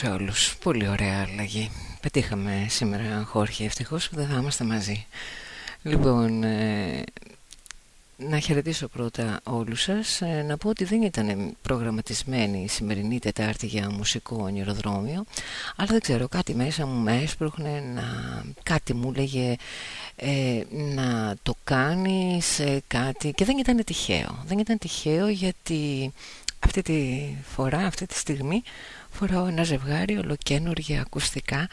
καλησπέρα μου σε όλους. Πολύ ωραία αλλαγή. Πετύχαμε σήμερα χώρια ευτυχώς δεν θα είμαστε μαζί. Λοιπόν, ε, να χαιρετήσω πρώτα όλους σας. Ε, να πω ότι δεν ήταν προγραμματισμένη η σημερινή Τετάρτη για μουσικό ονειροδρόμιο. Αλλά δεν ξέρω, κάτι μέσα μου με έσπροχνε να... Κάτι μου λέγε ε, να το κάνεις σε κάτι... Και δεν ήταν τυχαίο. Δεν ήταν τυχαίο γιατί αυτή τη φορά, αυτή τη στιγμή φοράω ένα ζευγάρι ολοκένουργια ακουστικά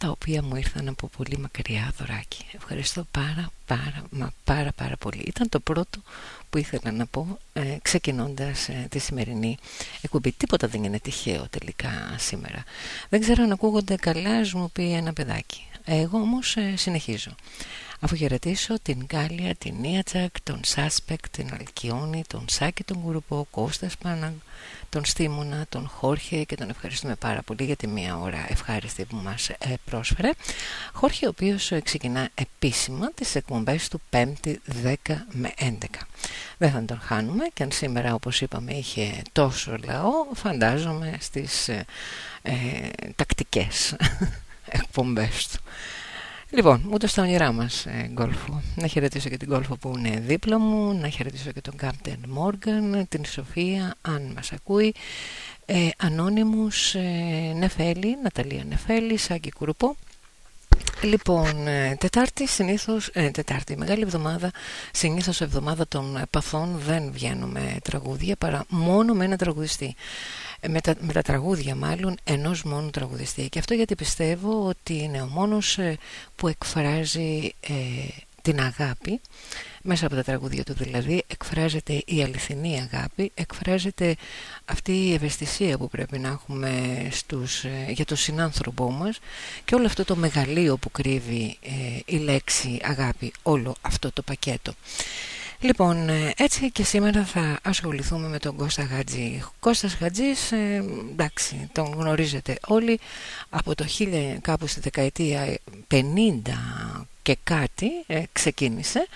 τα οποία μου ήρθαν από πολύ μακριά δωράκι. Ευχαριστώ πάρα πάρα μα πάρα πάρα πολύ. Ήταν το πρώτο που ήθελα να πω ε, ξεκινώντας ε, τη σημερινή εκπομπή. Τίποτα δεν είναι τυχαίο τελικά σήμερα. Δεν ξέρω αν ακούγονται καλά, μου πει ένα παιδάκι. Εγώ όμως ε, συνεχίζω. Αφού χαιρετήσω την Γκάλια, την Νίατσακ, τον Σάσπεκ, την Αλκιόνη, τον Σάκη, τον Κουρουπό, Κώστα Σπάνα, τον Στίμουνα, τον Χόρχε και τον ευχαριστούμε πάρα πολύ για τη μία ώρα ευχάριστη που μας ε, πρόσφερε. Χόρχε ο οποίος ε, ξεκινά επίσημα τις εκπομπές του 5η 10 με 11. Δεν θα τον χάνουμε και αν σήμερα όπως είπαμε είχε τόσο λαό φαντάζομαι στις ε, ε τακτικές εκπομπές του. Λοιπόν, ούτε στα όνειρά μας ε, γκολφο. Να χαιρετήσω και την γκολφο που είναι δίπλα μου, να χαιρετήσω και τον Κάπτεν Μόργαν, την Σοφία, αν μας ακούει. Ε, Ανώνυμους, ε, Νεφέλη, Ναταλία Νεφέλη, Σάκη Κουρουπό. Λοιπόν, ε, Τετάρτη συνήθως, ε, Τετάρτη, Μεγάλη Εβδομάδα, συνήθως εβδομάδα των παθών δεν βγαίνουμε τραγούδια παρά μόνο με ένα τραγουδιστή με τα, με τα τραγούδια μάλλον ενός μόνου τραγουδιστή. Και αυτό γιατί πιστεύω ότι είναι ο μόνος ε, που εκφράζει ε, την αγάπη. Μέσα από τα τραγούδια του δηλαδή εκφράζεται η αληθινή αγάπη εκφράζεται αυτή η ευαισθησία που πρέπει να έχουμε στους, ε, για τον συνάνθρωπό μας. Και όλο αυτό το μεγαλείο που κρύβει η λέξη αγάπη όλο αυτό το πακέτο Λοιπόν, ε, έτσι και σήμερα θα ασχοληθούμε με τον Κώστα Γατζή. Κώστας Γατζής, ε, εντάξει, τον γνωρίζετε όλοι από το 1000 κάπου στη δεκαετία 50 και κάτι ε, ξεκίνησε.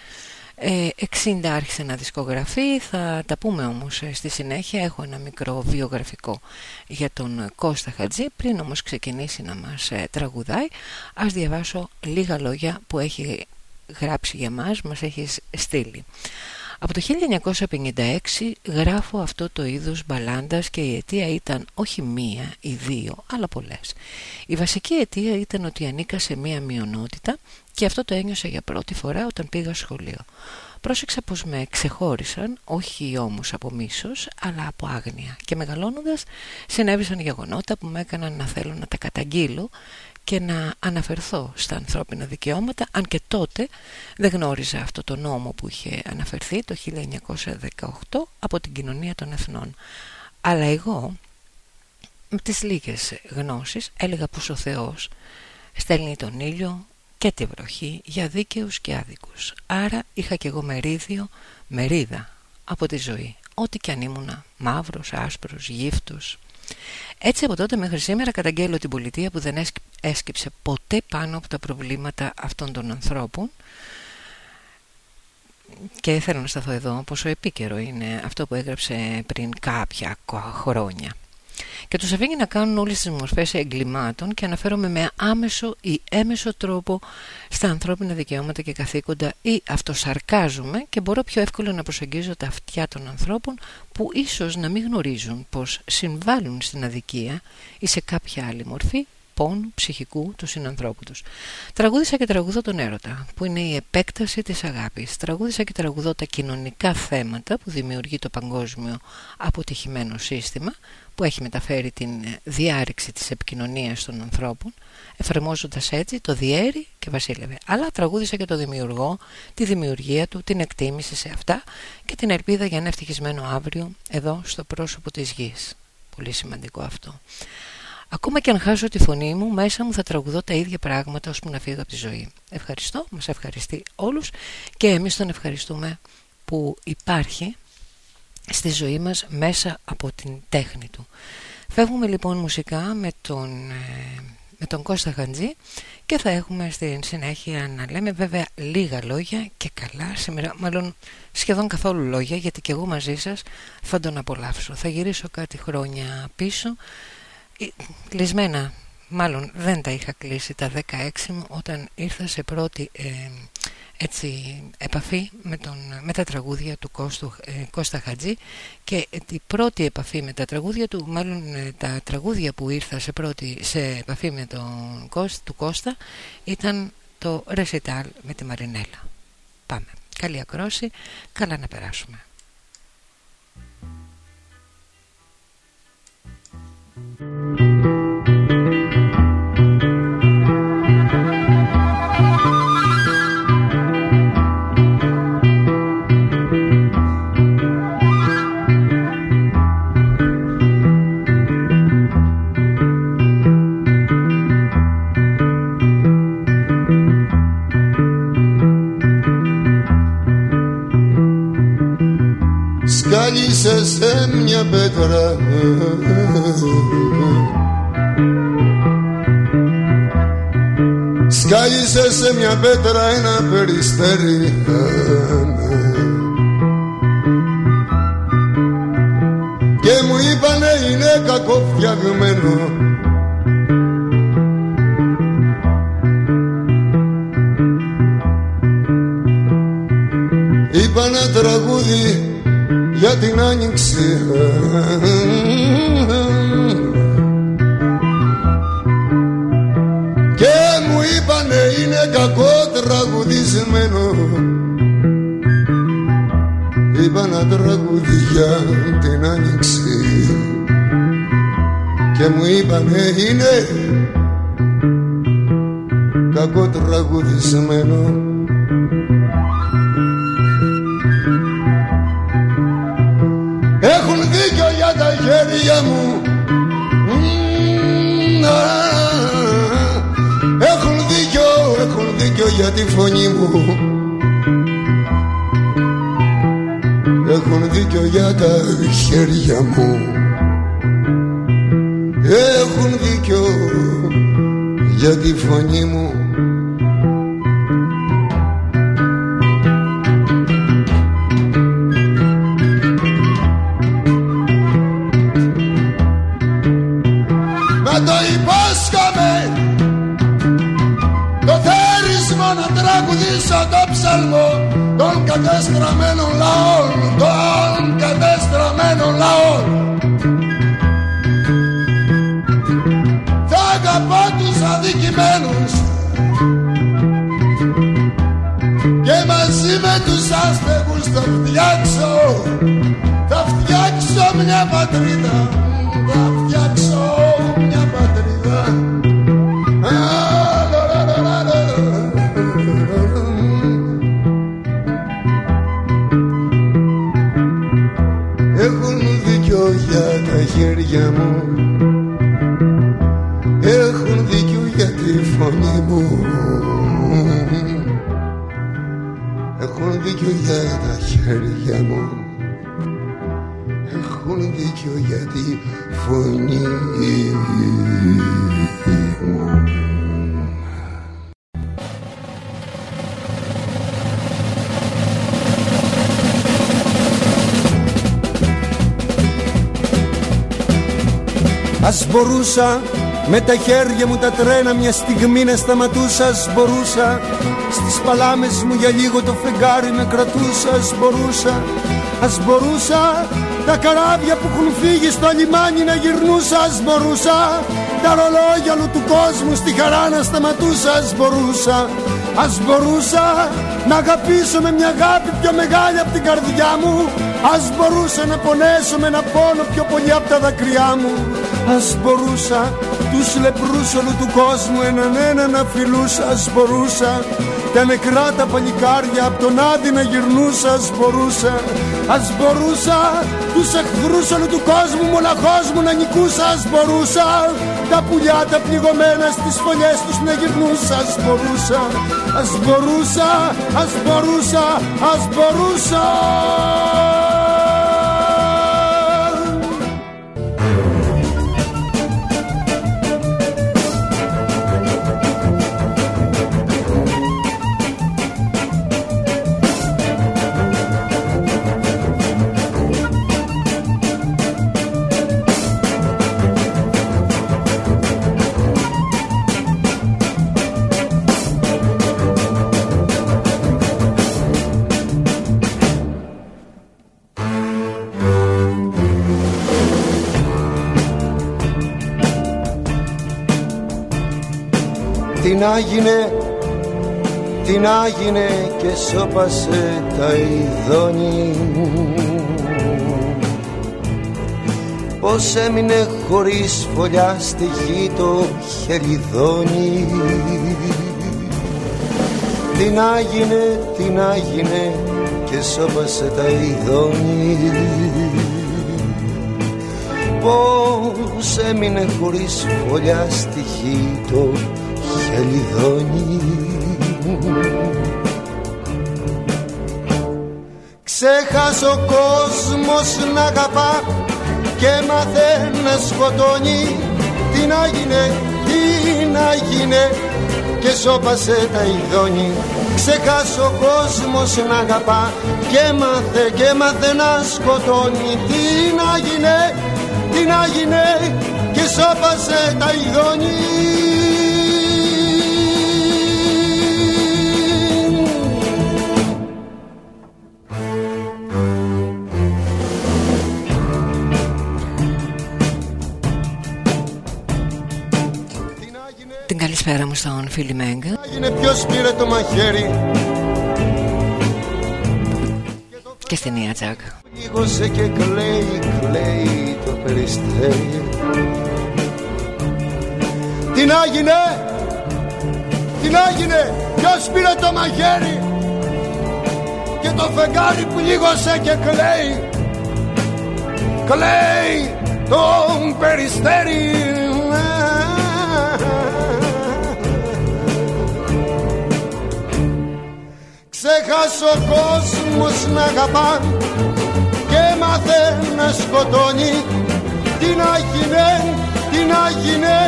60 άρχισε να δισκογραφεί, θα τα πούμε όμως στη συνέχεια. Έχω ένα μικρό βιογραφικό για τον Κώστα Χατζή. Πριν όμως ξεκινήσει να μας τραγουδάει, ας διαβάσω λίγα λόγια που έχει γράψει για μας, μας έχει στείλει. Από το 1956 γράφω αυτό το είδος μπαλάντας και η αιτία ήταν όχι μία ή δύο, αλλά πολλές. Η βασική αιτία ήταν ότι ανήκα σε μία μειονότητα και αυτό το ένιωσα για πρώτη φορά όταν πήγα σχολείο. Πρόσεξα πως με ξεχώρισαν, όχι όμως από μίσος, αλλά από άγνοια και μεγαλώνοντας συνέβησαν γεγονότα που με έκαναν να θέλω να τα καταγγείλω και να αναφερθώ στα ανθρώπινα δικαιώματα αν και τότε δεν γνώριζα αυτό το νόμο που είχε αναφερθεί το 1918 από την κοινωνία των εθνών. Αλλά εγώ με τις λίγες γνώσεις έλεγα πως ο Θεός στέλνει τον ήλιο και τη βροχή για δίκαιους και άδικους. Άρα είχα και εγώ μερίδιο, μερίδα από τη ζωή ό,τι και αν ήμουνα μαύρος, άσπρος, γύφτος έτσι από τότε μέχρι σήμερα καταγγέλλω την πολιτεία που δεν έσκυψε ποτέ πάνω από τα προβλήματα αυτών των ανθρώπων. Και θέλω να σταθώ εδώ πόσο επίκαιρο είναι αυτό που έγραψε πριν κάποια χρόνια και τους αφήνει να κάνουν όλες τις μορφές εγκλημάτων και αναφέρομαι με άμεσο ή έμεσο τρόπο στα ανθρώπινα δικαιώματα και καθήκοντα ή αυτοσαρκάζομαι και μπορώ πιο εύκολα να προσεγγίζω τα αυτιά των ανθρώπων που ίσως να μην γνωρίζουν πως συμβάλλουν στην αδικία ή σε κάποια άλλη μορφή πόνου ψυχικού του συνανθρώπου τους. Τραγούδισα και τραγουδώ τον έρωτα, που είναι η επέκταση της αγάπης. Τραγούδισα και τραγουδώ τα κοινωνικά θέματα που δημιουργεί το παγκόσμιο αποτυχημένο σύστημα, που έχει μεταφέρει την διάρρηξη της επικοινωνίας των ανθρώπων, εφαρμόζοντας έτσι το διέρη και βασίλευε. Αλλά τραγούδισα και το δημιουργό, τη δημιουργία του, την εκτίμηση σε αυτά και την ελπίδα για ένα ευτυχισμένο αύριο εδώ στο πρόσωπο της γης. Πολύ σημαντικό αυτό. Ακόμα και αν χάσω τη φωνή μου, μέσα μου θα τραγουδώ τα ίδια πράγματα ώσπου να φύγω από τη ζωή. Ευχαριστώ, μας ευχαριστεί όλους και εμείς τον ευχαριστούμε που υπάρχει στη ζωή μας μέσα από την τέχνη του. Φεύγουμε λοιπόν μουσικά με τον, ε, με τον Κώστα Χαντζή και θα έχουμε στην συνέχεια να λέμε βέβαια λίγα λόγια και καλά σήμερα, μάλλον σχεδόν καθόλου λόγια γιατί και εγώ μαζί σας θα τον απολαύσω. Θα γυρίσω κάτι χρόνια πίσω κλεισμένα μάλλον δεν τα είχα κλείσει τα 16 μου όταν ήρθα σε πρώτη ε, έτσι, επαφή με, τον, με τα τραγούδια του Κώστου, ε, Κώστα Χατζή και την πρώτη επαφή με τα τραγούδια του, μάλλον ε, τα τραγούδια που ήρθα σε, πρώτη, σε επαφή με τον Κώστα, του Κώστα ήταν το Recital με τη Μαρινέλα. Πάμε. Καλή ακρόση, καλά να περάσουμε. Σκάλισε πέτρα. Σκάλισε σε μια πέτρα ένα περιστέρι. Και μου είπανε είναι κακοφτιαγμένο Είπα ένα τραγούδι για την άνοιξη. Και μου είπανε είναι κακό τραγουδισμένο είπα ένα τραγούδι για την άνοιξη και μου είπανε είναι κακό τραγουδισμένο χέρια μου. Έχουν δίκιο, έχουν δίκιο για τη φωνή μου. Έχουν δίκιο για τα χέρια μου. Έχουν δίκιο για τη φωνή μου με τα χέρια μου τα τρένα μια στιγμή να σταματούσα Ας μπορούσα. Στις παλάμες μου για λίγο το φεγγάρι με κρατούσα Ας μπορούσα, ας μπορούσα τα καράβια που έχουν φύγει στο λιμάνι να γυρνούσα Ας μπορούσα. Τα ρολόγια όλου του κόσμου στη χαρά να σταματούσα Ας μπορούσα, ας μπορούσα να αγαπήσω με μια αγάπη πιο μεγάλη από την καρδιά μου. Ας μπορούσα να πονέσω με ένα πόνο πιο πολύ από τα δακρυά μου. Ας μπορούσα τους λεπρούς όλου του κόσμου έναν ένα να φιλούσα Ας μπορούσα. Τα νεκρά τα παλικάρια από τον Άδη να γυρνούσας Ας μπορούσα, ας μπορούσα τους εχθρούς όλου του κόσμου μοναχός μου να νικούσας Ας μπορούσα. Τα πουλιά τα πληγωμένα στις φωλιές τους να γυρνούσας Ας μπορούσα, ας μπορούσα, ας μπορούσα, ας μπορούσα Τι να γίνε, τι να γίνε και σώπασε τα ειδόνι Πως έμεινε χωρίς φωλιά στη γη το χελιδόνι Τι να γίνε, τι να γίνε και σώπασε τα ειδόνι Πως έμεινε χωρίς φωλιά στη γη το χελιδόνι Ξέχασε ο κόσμος να αγαπά και μάθε να σκοτώνει. Τι να γίνε, τι να γίνε και σώπασε τα ειδόνι. Ξεχάσω ο κόσμος να αγαπά και μάθε και μάθε να σκοτώνει. Τι να γίνε, τι να γίνε και σώπασε τα ειδόνι στον φίλη Μέγκα. Έγινε ποιος πήρε το μαχαίρι. Και στην Νία Τζακ. Λίγωσε και κλαίει, κλαίει το περιστέρι. Τι να γίνε, τι να γίνε Ποιος πήρε το μαχαίρι. Και το φεγγάρι που λίγωσε και κλαίει. Κλαίει το περιστέρι Ξέχασε ο κόσμος να αγαπά και μάθε να σκοτώνει. Τι να γίνε, τι να γίνε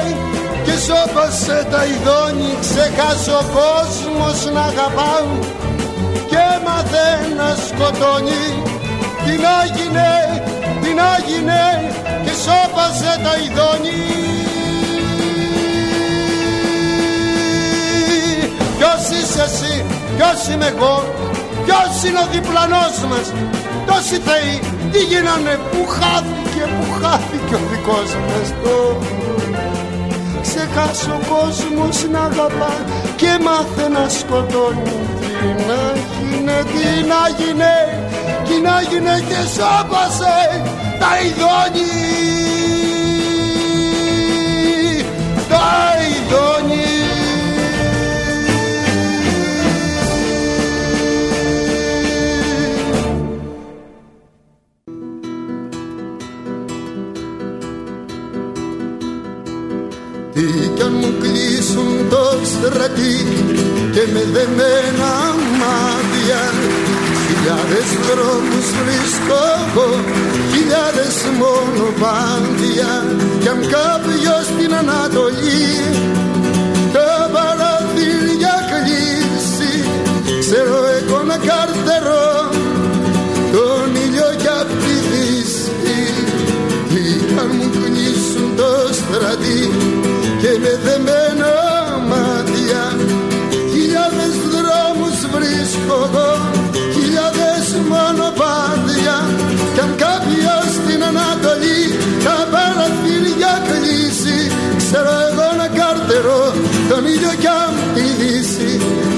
και σώπασε τα ειδώνει Ξέχασε ο κόσμος να αγαπά και μάθε να σκοτώνει. Τι να γίνε, τι να γίνε και σώπασε τα ειδώνει Ποιος είσαι εσύ Ποιος είμαι εγώ, ποιος είναι ο διπλανός μας Τόσοι θεοί τι γίνανε, που χάθηκε, που χάθηκε ο δικός μας το Ξεχάσω ο κόσμος να αγαπά και μάθε να σκοτώνει. Τι να γίνε, τι να γίνε, τι να γίνε και σώπασε τα ειδόνι Τα ειδόνι και με δεμένα μάτια χιλιάδες δρόμους βρίσκω εγώ χιλιάδες μονοπάντια κι αν κάποιος στην Ανατολή τα παραθύρια κλείσει ξέρω εγώ να καρτερώ τον ήλιο κι απ' τη δύση. Κι αν μου κλείσουν το στρατή και με δεμένα παραθύρια κλείσει. Ξέρω εγώ να καρτερώ τον ήλιο κι αν τη δύση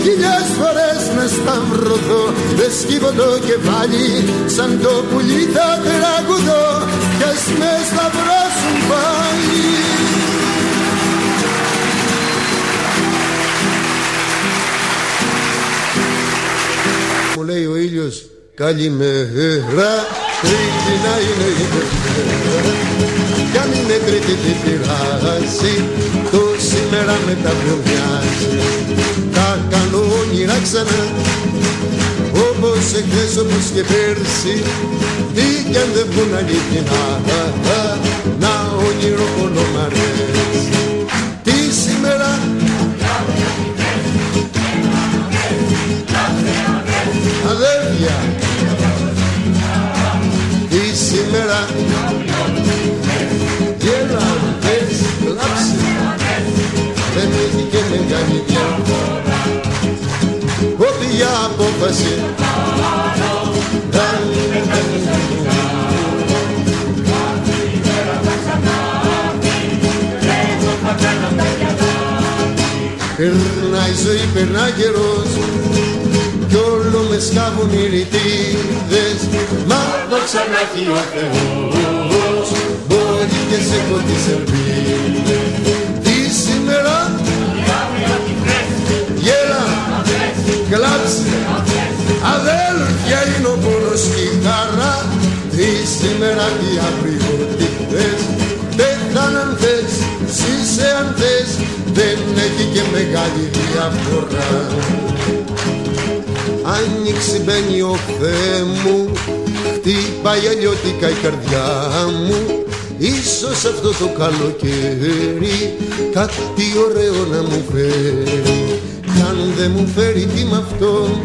χιλιάς φορές να σταυρωθώ δεν σκύβω το κεφάλι. Σαν το πουλί θα τραγουδώ κι ας με σταυρώσουν πάλι. Μου λέει ο ήλιος καλημέρα Τρίτη να είναι η Δευτέρα Κι αν είναι τρίτη τι πειράζει Το σήμερα με τα μοιάζει Τα κάνω όνειρα ξανά Όπως εχθές όπως και πέρσι Τι κι αν δεν βγουν αλήθινα Να όνειρο μόνο μ' αρέσει Τι σήμερα αδέρφια Τι σήμερα έχει και μεγάλη διαφορά Ό,τι για απόφαση Δεν Περνάει η ζωή, περνάει καιρός κι όλο με σκάβουν οι ρητίδες. Μα δόξα να έχει ο Θεός. Μπορεί και σε έχω τις ελπίδες Κλάψε Αδέλφια είναι ο πόνος και η χαρά. Τι σήμερα και αύριο τι θες Πέθανε αν θες Ζήσε αν θες. Δεν έχει και μεγάλη διαφορά. Άνοιξη μπαίνει ο Θεέ μου. Χτύπαει αλλιώτικα η καρδιά μου. Ίσως αυτό το καλοκαίρι Κάτι ωραίο να μου φέρει. Κι αν δεν μου φέρει τι με αυτό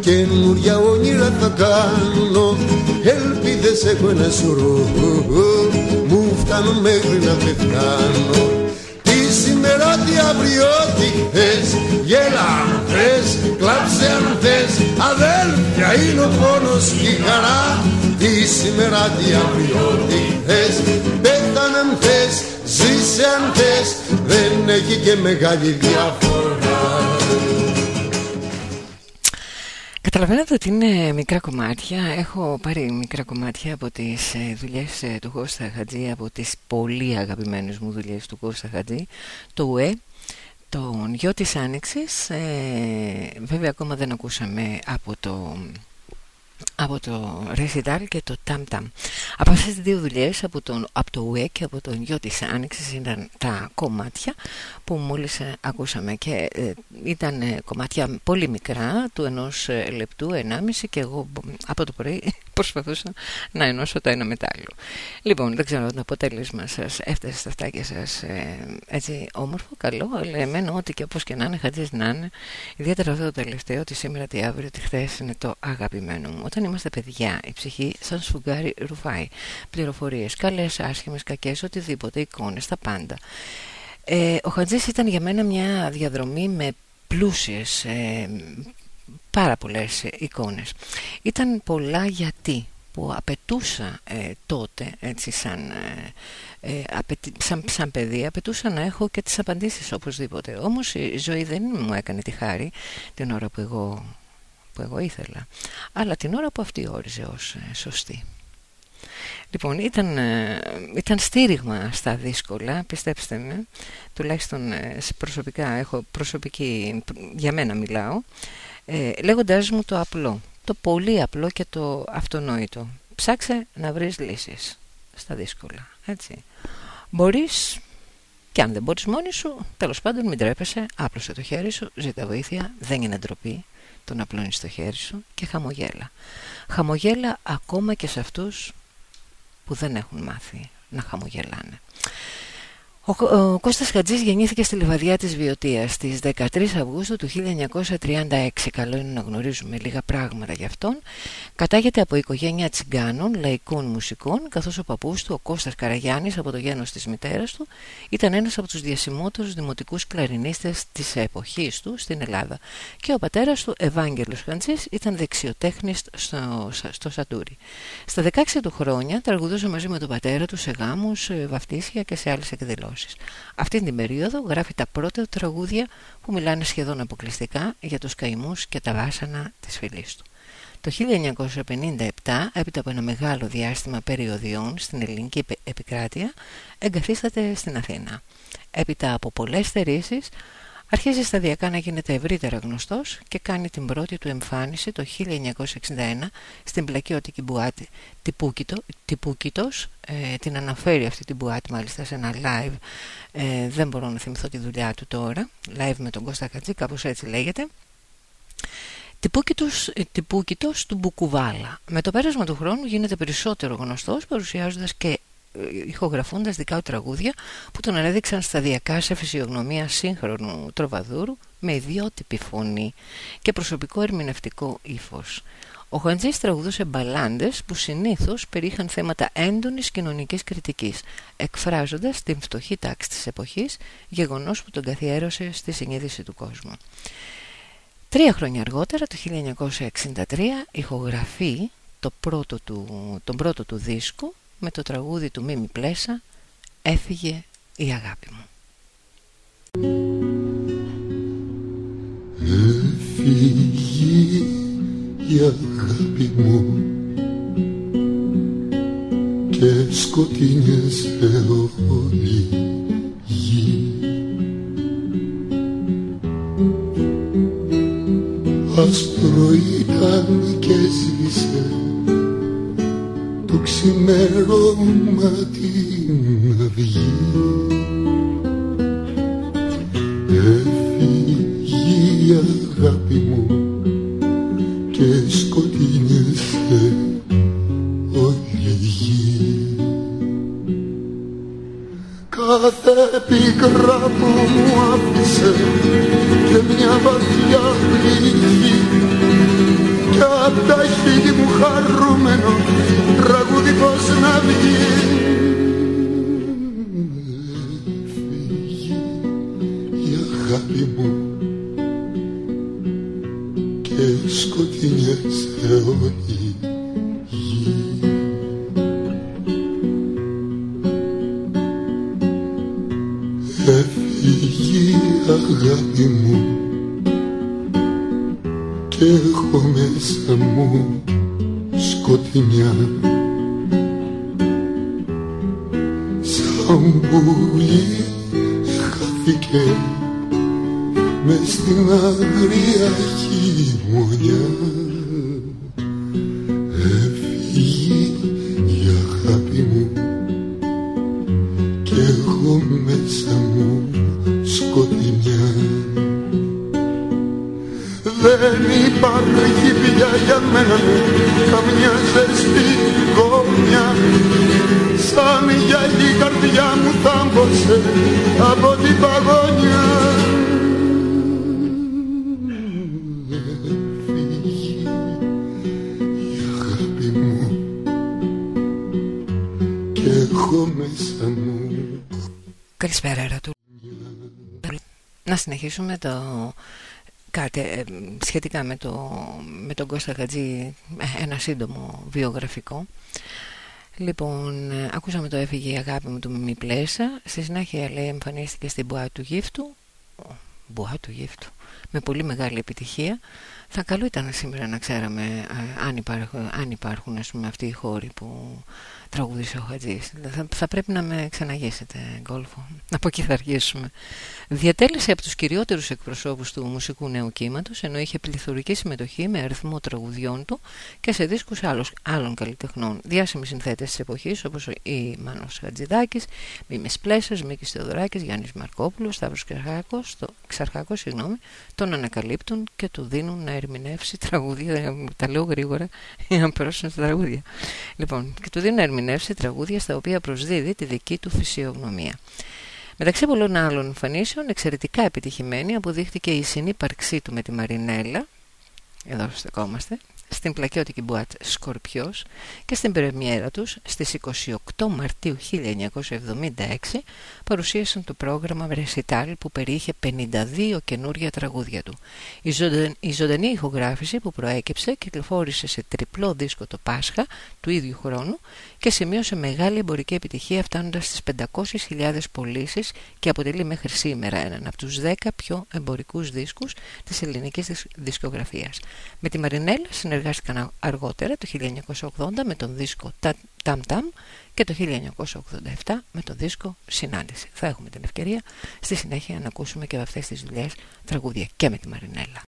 Καινούρια όνειρα θα κάνω. Ελπίδες έχω ένα σωρό Μου φτάνουν μέχρι να πεθάνω σήμερα τι αύριο τι θες Γέλα αν θες, κλάψε αν θες. Αδέλφια είναι ο πόνος και η χαρά. Τι σήμερα τι αύριο τι θες Πέθανε αν θες, ζήσε αν θες. Δεν έχει και μεγάλη διαφορά Καταλαβαίνετε ότι είναι μικρά κομμάτια. Έχω πάρει μικρά κομμάτια από τις ε, δουλειές ε, του Κώστα Χατζή, από τις πολύ αγαπημένες μου δουλειές του Κώστα Χατζή, το ΟΕ, τον γιο της Άνοιξης. Ε, βέβαια ακόμα δεν ακούσαμε από το από το Recital και το Tam Tam. Από αυτές τις δύο δουλειές, από, τον, από το ΟΕ και από τον γιο της Άνοιξης ήταν τα κομμάτια που μόλις ε, ακούσαμε και ε, ήταν ε, κομμάτια πολύ μικρά του ενός λεπτού, ενάμιση και εγώ από το πρωί προσπαθούσα να ενώσω το ένα μετάλλο. Λοιπόν, δεν ξέρω το αποτέλεσμα σας έφτασε στα αυτάκια σας έτσι όμορφο, καλό, αλλά εμένα ό,τι και όπως και να είναι, χατζής να είναι, ιδιαίτερα αυτό το τελευταίο, ότι σήμερα, τι αύριο, τι χθες είναι το αγαπημένο μου. Όταν είμαστε παιδιά, η ψυχή σαν σφουγγάρι ρουφάει. Πληροφορίες, καλές, άσχημες, κακές, οτιδήποτε, εικόνες, τα πάντα. Ε, ο Χατζής ήταν για μένα μια διαδρομή με πλούσιες, ε, πάρα πολλές εικόνες. Ήταν πολλά γιατί που απαιτούσα ε, τότε έτσι σαν, ε, ε σαν, σαν παιδί απαιτούσα να έχω και τις απαντήσεις οπωσδήποτε όμως η ζωή δεν μου έκανε τη χάρη την ώρα που εγώ που εγώ ήθελα αλλά την ώρα που αυτή όριζε ως ε, σωστή Λοιπόν, ήταν, ε, ήταν στήριγμα στα δύσκολα, πιστέψτε με, τουλάχιστον ε, σε προσωπικά, έχω προσωπική, για μένα μιλάω, ε, λέγοντάς μου το απλό, το πολύ απλό και το αυτονόητο. Ψάξε να βρεις λύσεις στα δύσκολα, έτσι. Μπορείς, και αν δεν μπορείς μόνη σου, τέλος πάντων μην τρέπεσαι, άπλωσε το χέρι σου, ζήτα βοήθεια, δεν είναι ντροπή, τον απλώνεις το χέρι σου και χαμογέλα. Χαμογέλα ακόμα και σε αυτούς που δεν έχουν μάθει να χαμογελάνε. Ο, ο Κώστας Χατζής γεννήθηκε στη Λιβαδιά της Βιωτίας στις 13 Αυγούστου του 1936. Καλό είναι να γνωρίζουμε λίγα πράγματα γι' αυτόν. Κατάγεται από οικογένεια τσιγκάνων, λαϊκών μουσικών, καθώς ο παππούς του, ο Κώστας Καραγιάννης, από το γένος της μητέρας του, ήταν ένας από τους διασημότερους δημοτικούς κλαρινίστες της εποχής του στην Ελλάδα. Και ο πατέρας του, Ευάγγελος Χατζής, ήταν δεξιοτέχνης στο, στο Σαντούρι. Στα 16 του χρόνια τραγουδούσε μαζί με τον πατέρα του σε γάμους, βαφτίσια και σε άλλες εκδηλώσεις. Αυτή την περίοδο γράφει τα πρώτα τραγούδια που μιλάνε σχεδόν αποκλειστικά για τους καημούς και τα βάσανα της φυλής του. Το 1957, έπειτα από ένα μεγάλο διάστημα περιοδιών στην ελληνική επικράτεια, εγκαθίσταται στην Αθήνα. Έπειτα από πολλές θερήσεις, Αρχίζει σταδιακά να γίνεται ευρύτερα γνωστός και κάνει την πρώτη του εμφάνιση το 1961 στην πλακιώτικη μπουάτη Τυπούκητος. Ε, την αναφέρει αυτή την μπουάτη μάλιστα σε ένα live. Ε, δεν μπορώ να θυμηθώ τη δουλειά του τώρα. Live με τον Κώστα Κατζή, κάπως έτσι λέγεται. Τυπούκητος, ε, τυπούκητος του Μπουκουβάλα. Με το πέρασμα του χρόνου γίνεται περισσότερο γνωστός παρουσιάζοντας και ηχογραφώντας δικά του τραγούδια που τον ανέδειξαν σταδιακά σε φυσιογνωμία σύγχρονου τροβαδούρου με ιδιότυπη φωνή και προσωπικό ερμηνευτικό ύφος. Ο Χαντζής τραγουδούσε μπαλάντες που συνήθως περίχαν θέματα έντονης κοινωνικής κριτικής, εκφράζοντας την φτωχή τάξη της εποχής, γεγονός που τον καθιέρωσε στη συνείδηση του κόσμου. Τρία χρόνια αργότερα, το 1963, ηχογραφεί το πρώτο του, τον πρώτο του δίσκο με το τραγούδι του Μίμη Πλέσα «Έφυγε η αγάπη μου». Έφυγε η αγάπη μου και σκοτεινιέσε όλη γη Άσπρο ήταν και σβήσε το ξημέρωμα την αυγή Έφυγε η αγάπη μου και σκοτεινιέσε όλη γη. Κάθε πίκρα που μου άφησε και μια βαθιά πληγή κι απ' τα χείλη μου χαρούμενο τραγούδι πως να βγει. Φύγει η αγάπη μου και σκοτεινιέσαι όλη μέσα μου σκοτεινιά. Σαν πουλί χάθηκε μες στην αγρία χειμωνιά Να συνεχίσουμε το κάτι ε, σχετικά με, το, με τον Κώστα Γατζή, ε, ένα σύντομο βιογραφικό. Λοιπόν, ε, ακούσαμε το έφυγε η αγάπη μου του Μιμή Πλέσα. Στη συνέχεια λέει εμφανίστηκε στην Μπουά του Γύφτου. Μπουά του Γύφτου. Με πολύ μεγάλη επιτυχία. Θα καλό ήταν σήμερα να ξέραμε ε, αν υπάρχουν, αν υπάρχουν ας πούμε, αυτοί οι χώροι που τραγουδήσει ο Χατζής. Θα, θα πρέπει να με ξαναγήσετε, Γκόλφο. Από εκεί θα αρχίσουμε. Διατέλεσε από τους κυριότερους εκπροσώπους του μουσικού νέου κύματος, ενώ είχε πληθωρική συμμετοχή με αριθμό τραγουδιών του και σε δίσκους άλλους, άλλων καλλιτεχνών. Διάσημοι συνθέτες της εποχής, όπως η Μάνος Χατζηδάκης, Μίμης Πλέσσας, Μίκης Θεοδωράκης, Γιάννης Μαρκόπουλος, Σταύρος Ξαρχάκος, το, Ξαρχάκος, συγγνώμη, τον ανακαλύπτουν και του δίνουν να ερμηνεύσει τραγούδια. Τα λέω γρήγορα για να περάσουν στα τραγούδια. Λοιπόν, και του δίνουν να ερμηνεύσει τραγούδια στα οποία προσδίδει τη δική του φυσιογνωμία. Μεταξύ πολλών άλλων εμφανίσεων, εξαιρετικά επιτυχημένη αποδείχτηκε η συνύπαρξή του με τη Μαρινέλα, εδώ στεκόμαστε, στην πλακιώτικη μπουάτ Σκορπιός και στην πρεμιέρα τους στις 28 Μαρτίου 1976 παρουσίασαν το πρόγραμμα Βρεσιτάλ που περιείχε 52 καινούρια τραγούδια του. Η, ζωντανή, η ζωντανή ηχογράφηση που προέκυψε κυκλοφόρησε σε τριπλό δίσκο το Πάσχα του ίδιου χρόνου και σημείωσε μεγάλη εμπορική επιτυχία φτάνοντας στις 500.000 πωλήσεις και αποτελεί μέχρι σήμερα έναν από τους 10 πιο εμπορικούς δίσκους της ελληνικής δισκογραφίας. Με τη Μαρινέλα συνεργάστηκαν αργότερα το 1980 με τον δίσκο Tam Tam και το 1987 με τον δίσκο Συνάντηση. Θα έχουμε την ευκαιρία στη συνέχεια να ακούσουμε και από αυτές τις δουλειές τραγούδια και με τη Μαρινέλα.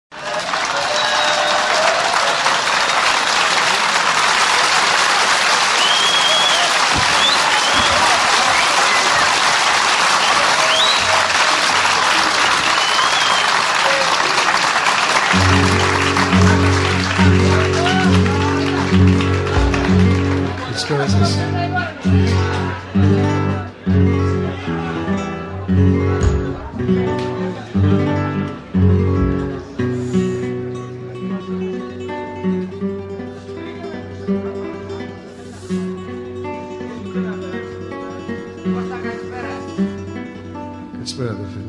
Καλησπέρα αδερφέ.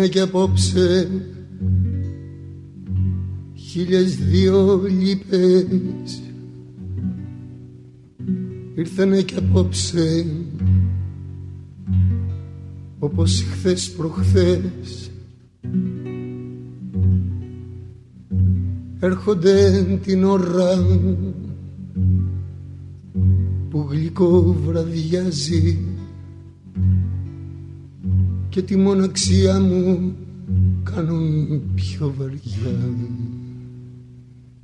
Ήρθανε και απόψε. Χίλιες δυο λύπες. Ήρθανε και απόψε. Όπως χθες προχθές. Έρχονται την ώρα που γλυκό βραδιάζει και τη μοναξιά μου κάνουν πιο βαριά.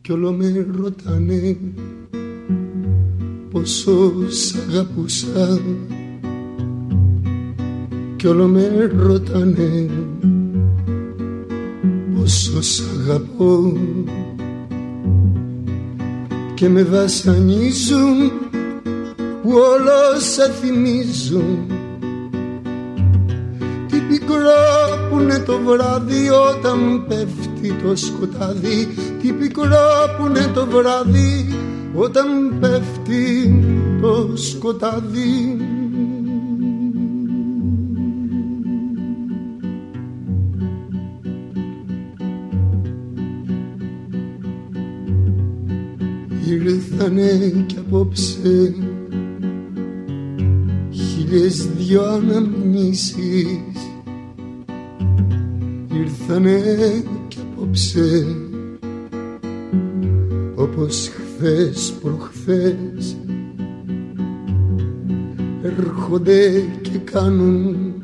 Κι όλο με ρωτάνε πόσο σ' αγαπούσα. Κι όλο με ρωτάνε πόσο σ' αγαπώ. Και με βασανίζουν που όλο σε θυμίζουν που είναι το βράδυ όταν πέφτει το σκοτάδι. Την πικρό που είναι το βράδυ όταν πέφτει το σκοτάδι. Ήρθανε κι απόψε χίλιες δυο αναμνήσεις Ήρθανε κι απόψε όπως χθες προχθές. Έρχονται και κάνουν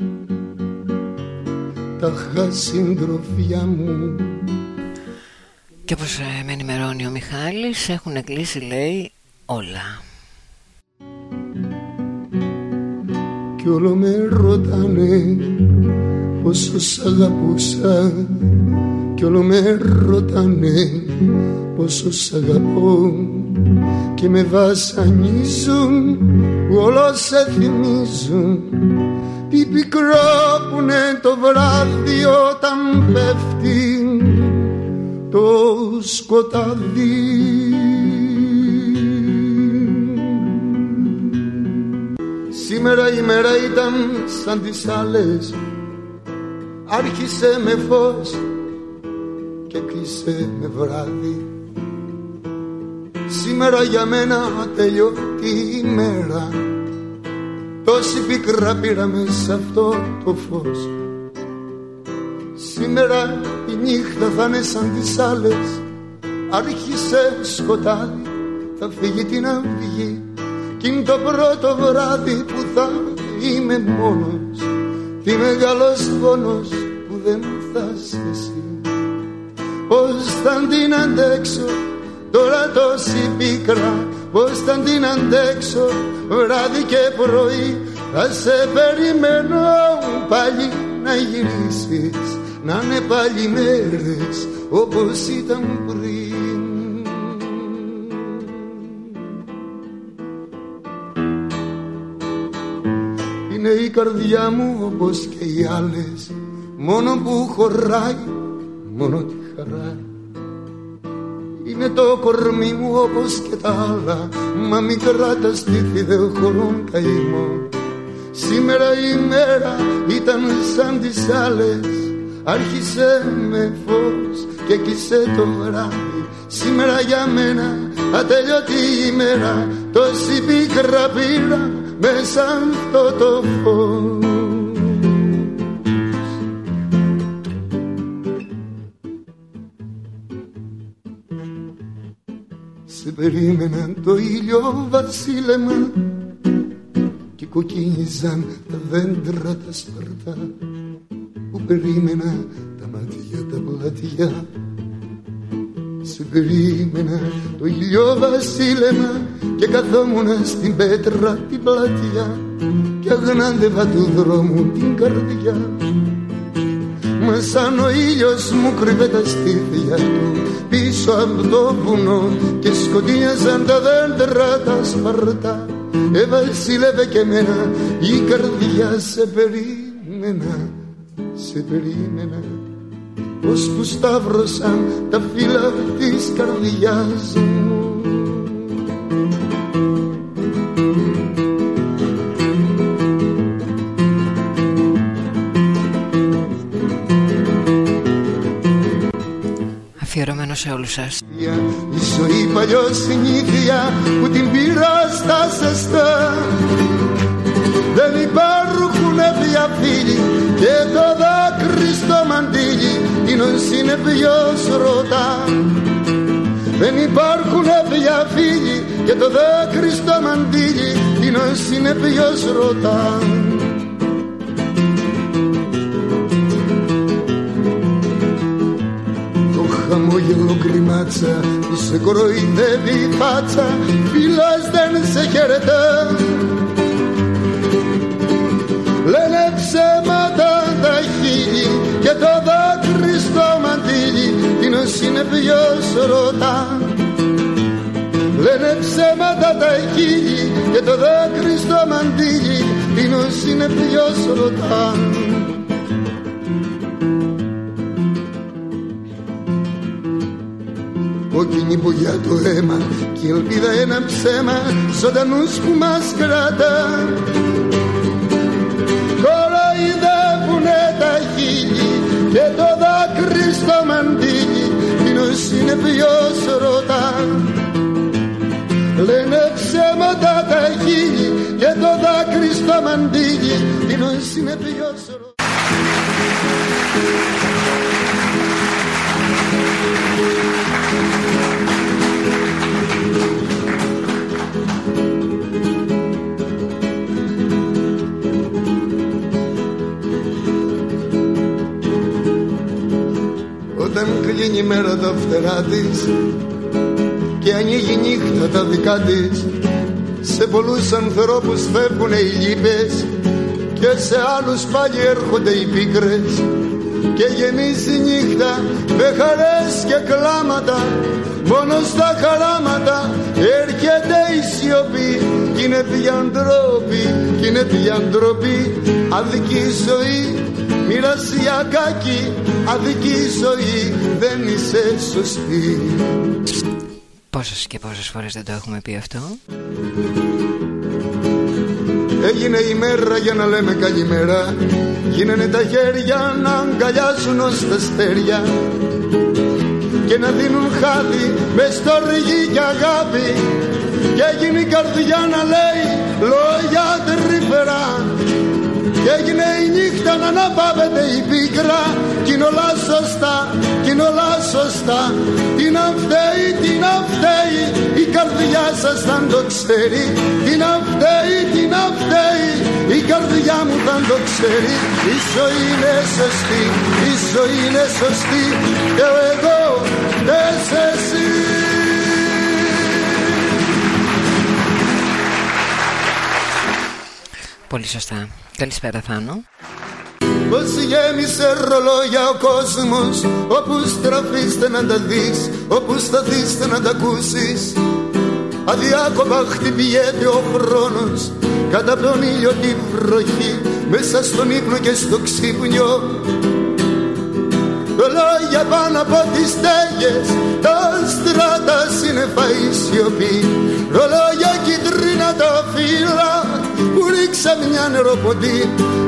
τα χασυντροφιά μου. Και όπως ε, με ενημερώνει ο Μιχάλης έχουν κλείσει λέει όλα. Κι όλο με ρωτάνε πόσο σ' αγαπούσα Κι όλο με ρωτάνε πόσο σ' αγαπώ Και με βασανίζουν που όλο σε θυμίζουν. Τι πικρό που είναι το βράδυ όταν πέφτει το σκοτάδι. Σήμερα η μέρα ήταν σαν τις άλλες Άρχισε με φως και κλείσε με βράδυ. Σήμερα για μένα τελειώτη η μέρα. Τόση πικρά πήραμε σε αυτό το φως. Σήμερα η νύχτα θα είναι σαν τις άλλες. Άρχισε σκοτάδι, θα φύγει την αυγή. Κι είναι το πρώτο βράδυ που θα είμαι μόνος. Τι μεγάλος πόνος που δεν θα εσύ Πώς θα την αντέξω τώρα τόση πίκρα Πώς θα την αντέξω βράδυ και πρωί. Θα σε περιμένω πάλι να γυρίσεις να είναι πάλι μέρες όπως ήταν πριν. Είναι η καρδιά μου όπως και οι άλλες μόνο που χωράει μόνο τη χαρά. Είναι το κορμί μου όπως και τα άλλα Μα μικρά τα στήθη δεν χωρούν καημό Σήμερα η μέρα ήταν σαν τις άλλες Άρχισε με φως και κλείσε το βράδυ. Σήμερα για μένα ατελειωτή ημέρα Τόση πίκρα πήρα μέσα αυτό το φως Σε περίμενα το ήλιο βασίλεμα και κοκκίνιζαν τα δέντρα τα σπαρτά που περίμενα τα μάτια τα πλατιά. Σε περίμενα το ηλιό βασίλεμα και καθόμουν στην πέτρα την πλατιά και αγνάντευα του δρόμου την καρδιά Μα σαν ο ήλιος μου κρύβε τα στήθια του πίσω από το βουνό και σκοτίνιαζαν τα δέντρα τα σπαρτά. Εβασίλευε και μένα η καρδιά σε περίμενα σε περίμενα. Πως που σταύρωσαν τα φύλλα της καρδιάς μου Αφιερωμένο αφιερώνω σε όλους σας. Η ζωή παλιό συνήθεια που την πήρα στα σεστά Δεν υπάρχουν πια φίλοι και το δάκρυ στο μαντίλι είναι συνεπιός ρωτά. Δεν υπάρχουν πια φίλοι και το δάκρυ στο μαντίλι είναι συνεπιός ρωτά χαμόγελο γκριμάτσα που σε κοροϊδεύει η φάτσα φίλος δεν σε χαιρετά Λένε ψέματα τα χείλη και το δάκρυ στο μαντίλι την είναι ποιος ρωτά. Λένε ψέματα τα χείλη και το δάκρυ στο μαντίλι την είναι ποιος ρωτά κόκκινη για το αίμα και η ελπίδα ένα ψέμα ζωντανούς που μας κρατά Κοροϊδεύουνε τα χείλη και το δάκρυ στο μαντίλι ποιος είναι ποιος ρωτά. Λένε ψέματα τα χείλη και το δάκρυ στο μαντίλι ποιος είναι ποιος όταν κλείνει η μέρα τα φτερά της και ανοίγει νύχτα τα δικά της. Σε πολλούς ανθρώπους φεύγουν οι λύπες και σε άλλους πάλι έρχονται οι πίκρες. Και γεμίζει νύχτα με χαρές και κλάματα μόνο στα χαράματα έρχεται η σιωπή. Κι είναι πια ντροπή, κι είναι πια ντροπή αδική ζωή. Μοιρασιακάκι αδική ζωή δεν είσαι σωστή. Πόσες και πόσες φορές δεν το έχουμε πει αυτό; Έγινε η μέρα για να λέμε καλημέρα. Γίνανε τα χέρια να αγκαλιάζουν ως τα στέρια Και να δίνουν χάδι με στοργή και αγάπη. Και έγινε η καρδιά να λέει λόγια τρυφερά και έγινε η νύχτα να αναπαύεται η πίκρα. Κι είναι όλα σωστά, κι είναι όλα σωστά. Τι να φταίει, τι να φταίει Η καρδιά σας θα το ξέρει. Τι να φταίει, τι να φταίει Η καρδιά μου θα το ξέρει. Η ζωή είναι σωστή, η ζωή είναι σωστή. Και εγώ δεν εσύ Πολύ σωστά. Καλησπέρα Θάνο. Πως γέμισε ρολόγια ο κόσμος Όπου στραφείστε να τα δεις Όπου σταθείστε να τα ακούσεις Αδιάκοπα χτυπιέται ο χρόνος Κατά τον ήλιο τη βροχή Μέσα στον ύπνο και στο ξύπνιο Ρολόγια πάνω από τις στέγες Τα στράτα σύννεφα η σιωπή. Ρολόγια κίτρινα τα φύλλα που ρίξα μια νεροποντή.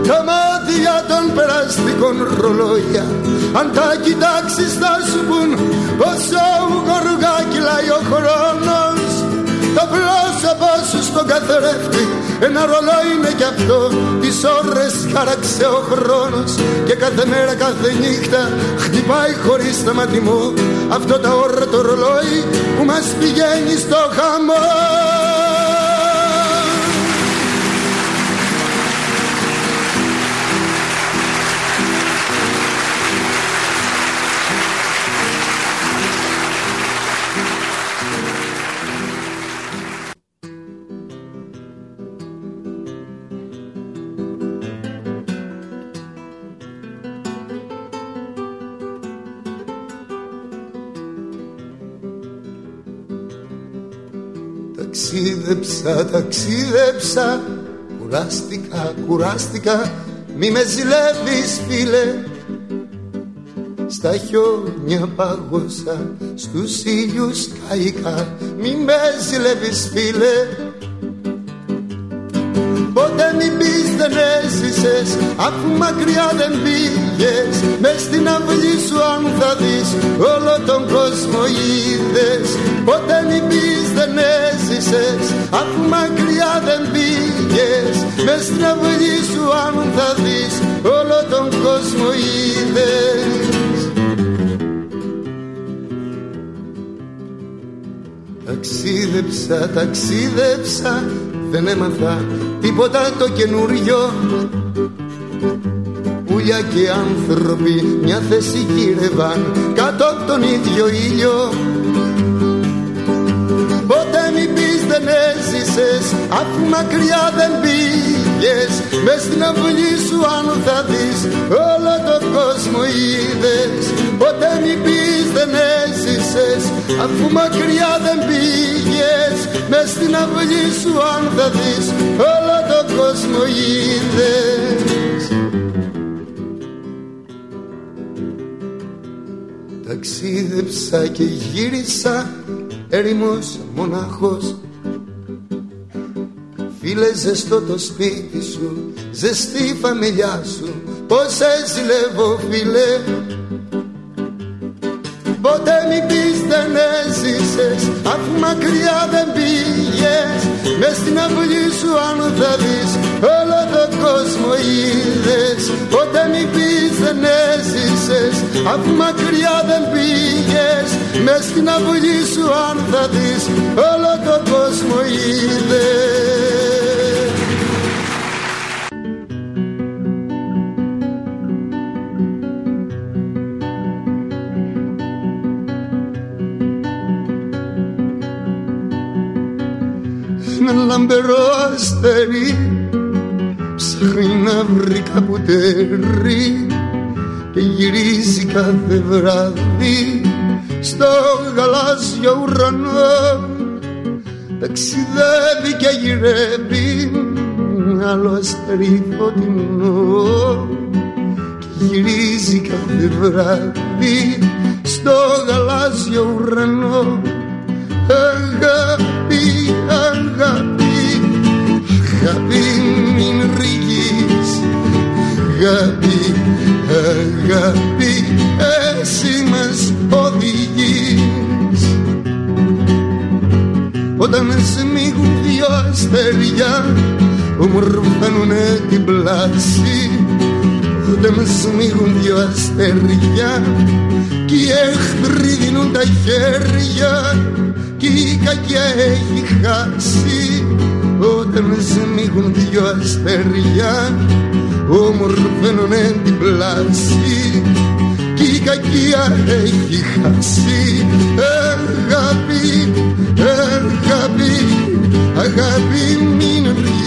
Τα μάτια των περαστικών ρολόγια αν τα κοιτάξεις θα σου πουν πόσο γοργά κυλάει ο χρόνος το πρόσωπό σου στον καθρέφτη. Ένα ρολόι είναι κι αυτό. Τις ώρες χάραξε ο χρόνος. Και κάθε μέρα κάθε νύχτα χτυπάει χωρίς σταματημό. Αυτό το ώρα το ρολόι που μας πηγαίνει στο χαμό Ταξίδεψα, ταξίδεψα Κουράστηκα, κουράστηκα Μη με ζηλεύεις φίλε. Στα χιόνια πάγωσα Στους ήλιους καήκα Μη με ζηλεύεις φίλε. Ποτέ μην πεις δεν έζησα έζησες Αφού μακριά δεν πήγες. Μες στην αυλή σου αν θα δεις Όλο τον κόσμο είδες. Ποτέ μη πεις δεν έζησες Αφού μακριά δεν πήγες. Μες στην αυλή σου αν θα δεις Όλο τον κόσμο είδες. Ταξίδεψα, ταξίδεψα δεν έμαθα τίποτα το καινούριο. Πουλιά και άνθρωποι μια θέση γύρευαν κάτω από τον ίδιο ήλιο. Ποτέ μη πεις δεν έζησες αφού μακριά δεν πήγες. Μες στην αυλή σου αν θα δεις όλο τον κόσμο είδες. Ποτέ μη πεις δεν έζησες αφού μακριά δεν πήγες. Μες στην αυλή σου αν θα δεις όλο τον κόσμο είδες Ταξίδεψα και γύρισα έρημος μονάχος. Φίλε ζεστό το σπίτι σου, ζεστή φαμιλιά σου. Πώς ζηλεύω φίλε Ποτέ μη πεις δεν έζησες Αφού μακριά δεν πήγες. Μες στην αυλή σου αν θα δεις Όλο τον κόσμο είδες. Ποτέ μη πεις δεν έζησες Αφού μακριά δεν πήγες. Μες στην αυλή σου αν θα δεις Όλο τον κόσμο είδες ένα λαμπερό αστέρι ψάχνει να βρει καπουτέρι και γυρίζει κάθε βράδυ στο γαλάζιο ουρανό. Ταξιδεύει και γυρεύει άλλο αστέρι φωτεινό. Και γυρίζει κάθε βράδυ στο γαλάζιο ουρανό αγάπη, αγάπη, αγάπη μην ρίγεις. Αγάπη, αγάπη, εσύ μας οδηγείς. Όταν σμίγουν δυο αστέρια ομορφαίνουνε την πλάση. Όταν σμίγουν δυο αστέρια κι οι εχθροί δίνουν τα χέρια κι η κακιά έχει χάσει. Όταν σμίγουν δυο αστέρια ομορφαίνουνε την πλάση. Κι η κακία έχει χάσει. Αγάπη, αγάπη, αγάπη μην αργείς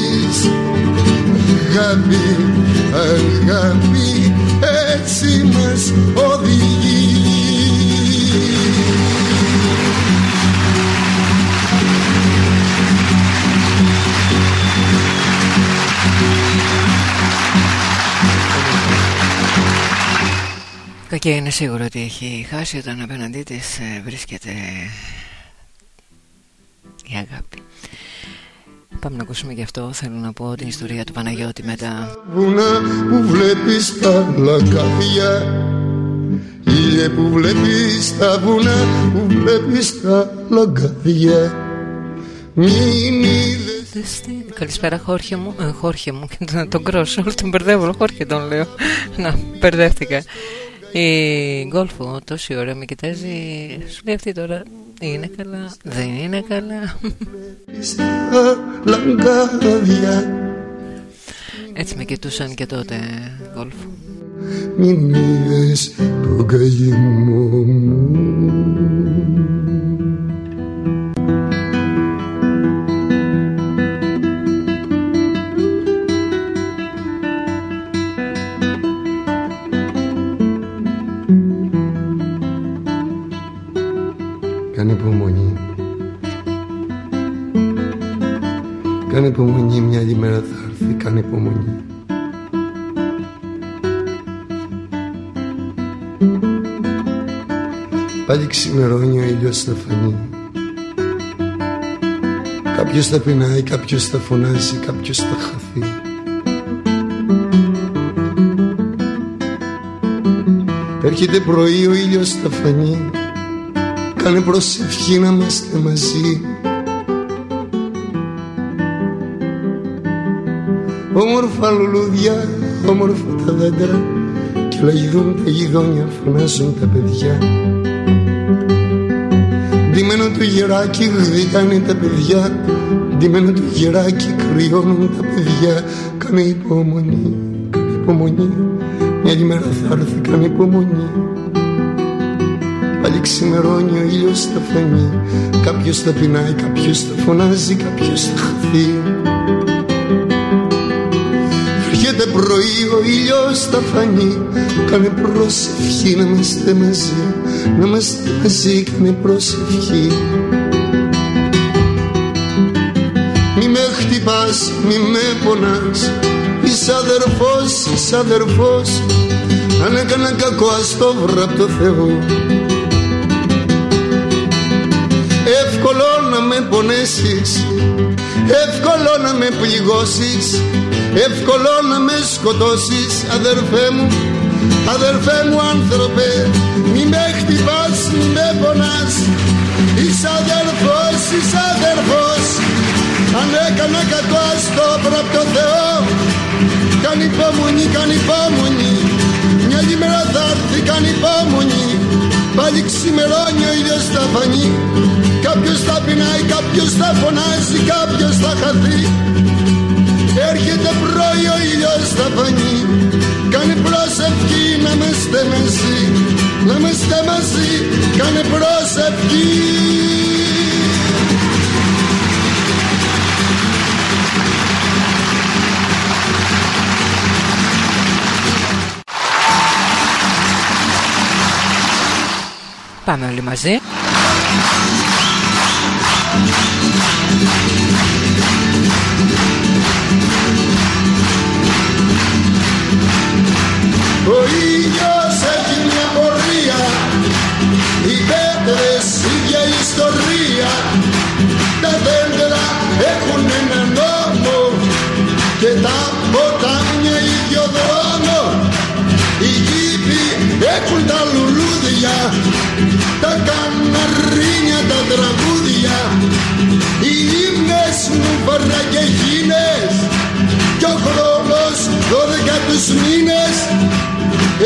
αγάπη, αγάπη έτσι μας οδηγείς Κακή είναι σίγουρο ότι έχει χάσει όταν απέναντί της ε, βρίσκεται η αγάπη. Πάμε να ακούσουμε γι' αυτό. Θέλω να πω την ιστορία του Παναγιώτη μετά. Βουνά που βλέπεις τα λαγκάδια Ήλιε που βλέπεις τα βουνά που βλέπεις τα λαγκάδια Μην είδες Καλησπέρα Χόρχε μου, ε, Χόρχε μου και τον, τον Κρός, όλο τον μπερδεύω, Χόρχε τον λέω Να, μπερδεύτηκα η Γκόλφο τόση ώρα με κοιτάζει Σου λέει αυτή τώρα Είναι καλά, δεν είναι καλά Έτσι με κοιτούσαν και τότε Γκόλφο. Μην είδες τον καημό μου Κάνε υπομονή. Κάνε υπομονή μια άλλη μέρα θα έρθει. Κάνε υπομονή. Πάλι ξημερώνει ο ήλιος θα φανεί. Κάποιος θα πεινάει, κάποιος θα φωνάζει, κάποιος θα χαθεί. Έρχεται πρωί ο ήλιος θα φανεί. Κάνε προσευχή να είμαστε μαζί. Όμορφα λουλούδια, όμορφα τα δέντρα Και λαγιδούν τα γιδόνια, φωνάζουν τα παιδιά. Ντυμένο του γεράκι γδίκανε τα παιδιά. Ντυμένο του γεράκι κρυώνουν τα παιδιά. Κάνε υπομονή, κάνε υπομονή. Μια άλλη μέρα θα έρθει, κάνε υπομονή Πάλι ξημερώνει ο ήλιος θα φανεί Κάποιος θα πεινάει, κάποιος θα φωνάζει, κάποιος θα χαθεί. Έρχεται πρωί ο ήλιος θα φανεί. Κάνε προσευχή να είμαστε μαζί. Να είμαστε μαζί, κάνε προσευχή. Μη με χτυπάς, μη με πονάς. Είσαι αδερφός, είσαι αδερφός. Αν έκανα κακό ας το βρω από το Θεό πονέσεις Εύκολο να με πληγώσεις Εύκολο να με σκοτώσεις. Αδερφέ μου, αδερφέ μου άνθρωπε Μη με χτυπάς, μη με πονάς. Είσαι αδερφός, είσαι αδερφός. Αν έκανα κακό στο από το Θεό Κάνει υπομονή, κάνει υπομονή. Μια άλλη μέρα θα έρθει, κάνει υπομονή. Πάλι ξημερώνει ο ήλιος θα φανεί Κάποιος θα πεινάει, κάποιος θα φωνάζει, κάποιος θα χαθεί. Έρχεται πρωί ο ήλιος θα φανεί. Κάνε προσευχή να είμαστε μαζί Να είμαστε μαζί, κάνε προσευχή. Πάμε όλοι μαζί. Τους μήνες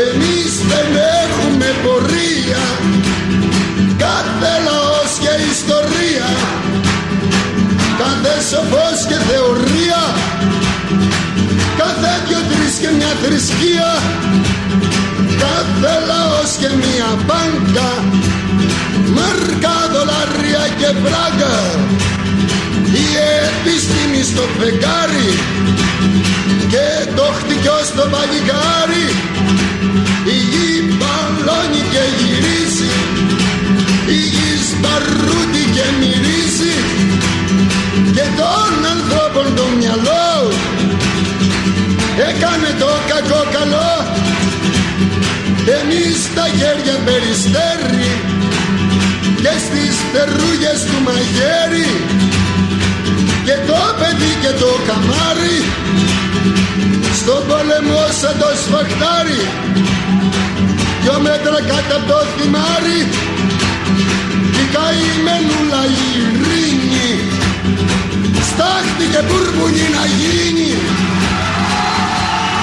εμείς δεν έχουμε πορεία. Κάθε λαός και ιστορία Κάθε σοφός και θεωρία Κάθε δυο τρεις και μια θρησκεία Κάθε λαός και μια μπάνκα Μάρκα, δολάρια και φράγκα. Η επιστήμη στο φεγγάρι Και το χτυκιό στο παλικάρι η γη μπαλώνει και γυρίζει Η γη σπαρούτη και μυρίζει Και των ανθρώπων το μυαλό. Έκανε το κακό καλό Εμείς τα χέρια περιστέρι Και στις θερούγες του μαγέρι. Και το παιδί και το καμάρι στον πόλεμο σαν το σφαχτάρι. Δυο μέτρα κάτω από το θυμάρι. Η καημενούλα η ειρήνη στάχτη και μπουρμπουνι να γίνει.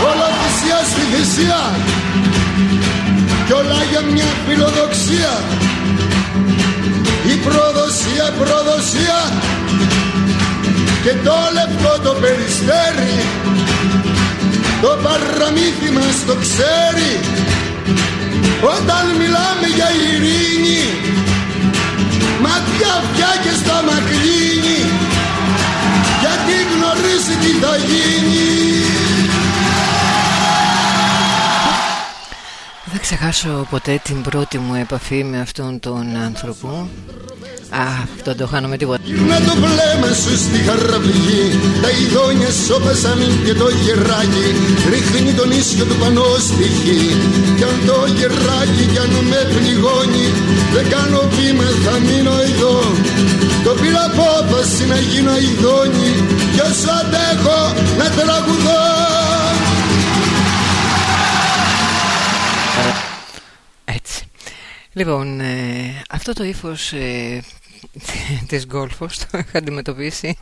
Όλα θυσία στη θυσία. Κι όλα για μια φιλοδοξία. Η προδοσία, προδοσία. Και το λεπτό το περιστέρι το παραμύθι μας το ξέρει. Όταν μιλάμε για ειρήνη ματιά πια και στο κλείνει. Γιατί γνωρίζει τι θα γίνει ξεχάσω ποτέ την πρώτη μου επαφή με αυτόν τον άνθρωπο. Α, αυτό το χάνω με τίποτα. Να το βλέμμα σου στη χαραυγή. Τα ειδόνια σώπασαν και το γεράκι. Ρίχνει τον ίσιο του πανώ στη γη. Κι αν το γεράκι κι αν με πληγώνει Δεν κάνω βήμα θα μείνω εδώ. Το πήρα απόφαση να γίνω ειδόνι. Κι όσο αντέχω να τραγουδώ Λοιπόν, ε, αυτό το ύφος ε, της γκολφος το είχα αντιμετωπίσει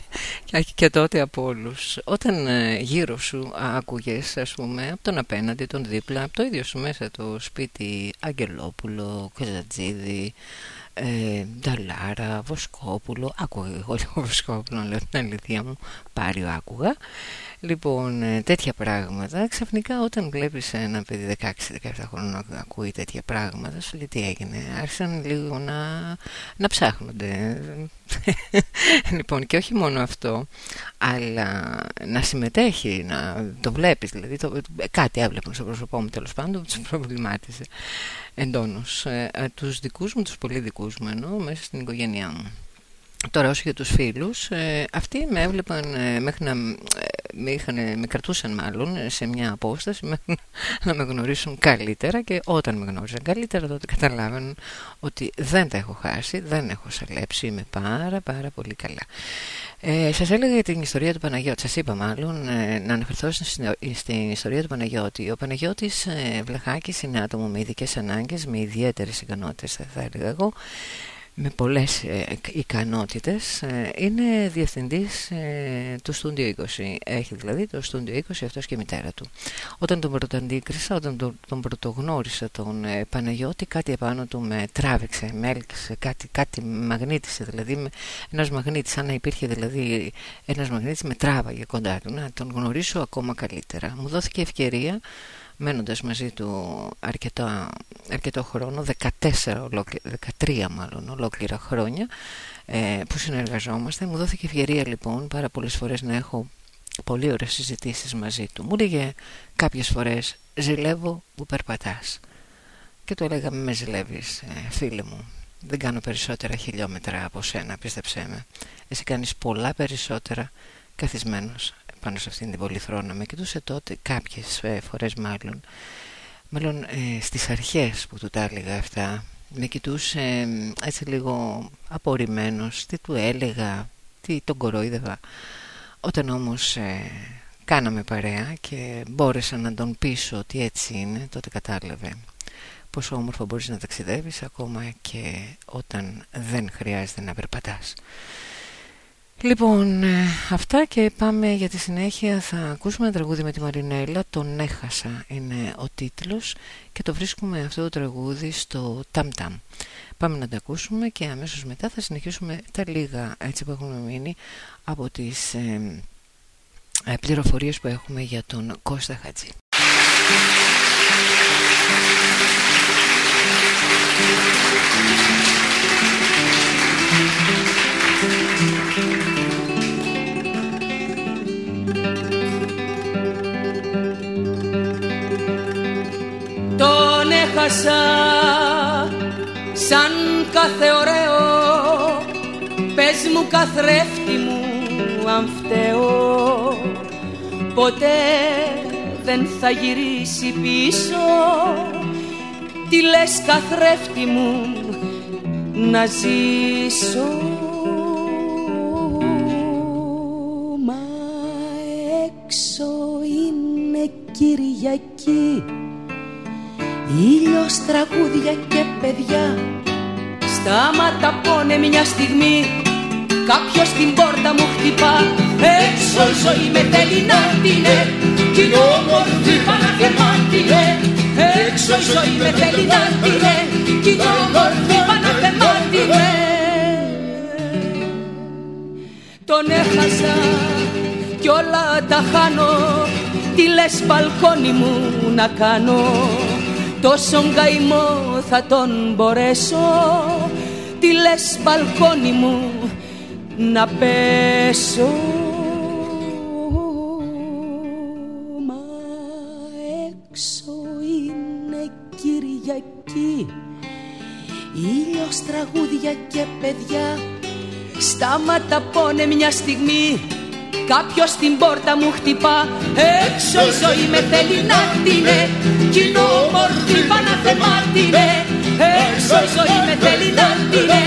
και τότε από όλους. Όταν ε, γύρω σου άκουγες ας πούμε από τον απέναντι, τον δίπλα από το ίδιο σου μέσα το σπίτι Αγγελόπουλο, Καζατζίδη ε, Νταλάρα, Βοσκόπουλο άκουγα εγώ λίγο Βοσκόπουλο λέω την αλήθεια μου, Πάριο άκουγα Λοιπόν, ε, τέτοια πράγματα. Ξαφνικά όταν βλέπεις ένα παιδί 16-17 χρόνων να ακούει τέτοια πράγματα, σου λέει τι έγινε. Άρχισαν λίγο να, να ψάχνονται. λοιπόν, και όχι μόνο αυτό, αλλά να συμμετέχει, να το βλέπεις. Δηλαδή, το, κάτι έβλεπαν στο πρόσωπό μου τέλος πάντων, τους προβλημάτισε εντόνως. Ε, ε, τους δικούς μου, τους πολύ δικούς μου εννοώ, μέσα στην οικογένειά μου. Τώρα όσο για τους φίλους, ε, αυτοί με έβλεπαν ε, μέχρι να ε, με, είχαν, με κρατούσαν μάλλον σε μια απόσταση μέχρι να με γνωρίσουν καλύτερα και όταν με γνώριζαν καλύτερα τότε καταλάβαιναν ότι δεν τα έχω χάσει, δεν έχω σαλέψει, είμαι πάρα πάρα πολύ καλά. Ε, σας έλεγα για την ιστορία του Παναγιώτη, σας είπα μάλλον ε, να αναφερθώ στην, στην, ιστορία του Παναγιώτη. Ο Παναγιώτης ε, Βλαχάκης είναι άτομο με ειδικές ανάγκες, με ιδιαίτερες ικανότητες θα έλεγα εγώ με πολλές ε, ικανότητες ε, είναι διευθυντής ε, του Studio 20 έχει δηλαδή το Studio 20 αυτός και η μητέρα του. Όταν τον πρωτοαντίκρισα, όταν τον, τον πρωτογνώρισα τον ε, Παναγιώτη κάτι επάνω του με τράβηξε, με έλξε κάτι, κάτι μαγνήτησε δηλαδή με, ένας μαγνήτης σαν να υπήρχε δηλαδή ένας μαγνήτης με τράβαγε κοντά του. Να τον γνωρίσω ακόμα καλύτερα. Μου δόθηκε ευκαιρία μένοντας μαζί του αρκετό, αρκετό χρόνο, 14 13 μάλλον ολόκληρα χρόνια ε, που συνεργαζόμαστε. Μου δόθηκε ευκαιρία λοιπόν πάρα πολλές φορές να έχω πολύ ωραίες συζητήσεις μαζί του. Μου έλεγε κάποιες φορές «Ζηλεύω που περπατάς». Και του έλεγα «Με ζηλεύεις ε, φίλε μου, δεν κάνω περισσότερα χιλιόμετρα από σένα, πίστεψέ με. Εσύ κάνεις πολλά περισσότερα καθισμένος πάνω σε αυτήν την πολυθρόνα με κοιτούσε τότε κάποιες ε, φορές μάλλον. Μάλλον ε, στις αρχές που του τα έλεγα αυτά με κοιτούσε ε, έτσι λίγο απορριμμένος τι του έλεγα, τι τον κοροϊδεύα. Όταν όμως ε, κάναμε παρέα και μπόρεσα να τον πείσω ότι έτσι είναι τότε κατάλαβε πόσο όμορφο μπορείς να ταξιδεύεις ακόμα και όταν δεν χρειάζεται να περπατάς Λοιπόν, ε, αυτά και πάμε για τη συνέχεια. Θα ακούσουμε ένα τραγούδι με τη Μαρινέλα. Τον έχασα είναι ο τίτλος και το βρίσκουμε αυτό το τραγούδι στο Tam Tam. Πάμε να το ακούσουμε και αμέσως μετά θα συνεχίσουμε τα λίγα έτσι που έχουμε μείνει από τις ε, ε πληροφορίες που έχουμε για τον Κώστα Χατζή. τον έχασα σαν κάθε ωραίο. Πες μου καθρέφτη μου αν φταίω ποτέ δεν θα γυρίσει πίσω. Τι λες καθρέφτη μου να ζήσω; Μα έξω είναι Κυριακή Ήλιος, τραγούδια και παιδιά. Στάματα πόνε μια στιγμή. Κάποιος την πόρτα μου χτυπά. Έξω η ζωή με θέλει να την Κι είναι όμορφη παναθεμάτινε. Έξω η ζωή με θέλει να την Κι είναι όμορφη παναθεμάτινε. Τον έχασα κι όλα τα χάνω. Τι λες μπαλκόνι μου να κάνω; Τόσο καημό θα τον μπορέσω Τι λες μπαλκόνι μου να πέσω. Μα έξω είναι Κυριακή Ήλιος, τραγούδια και παιδιά. Στάματα πόνε μια στιγμή Κάποιος στην πόρτα μου χτυπά Έξω η ζωή με θέλει να τίνε Κι είναι όμορφη παναθεμάτινε Έξω η ζωή με θέλει να τίνε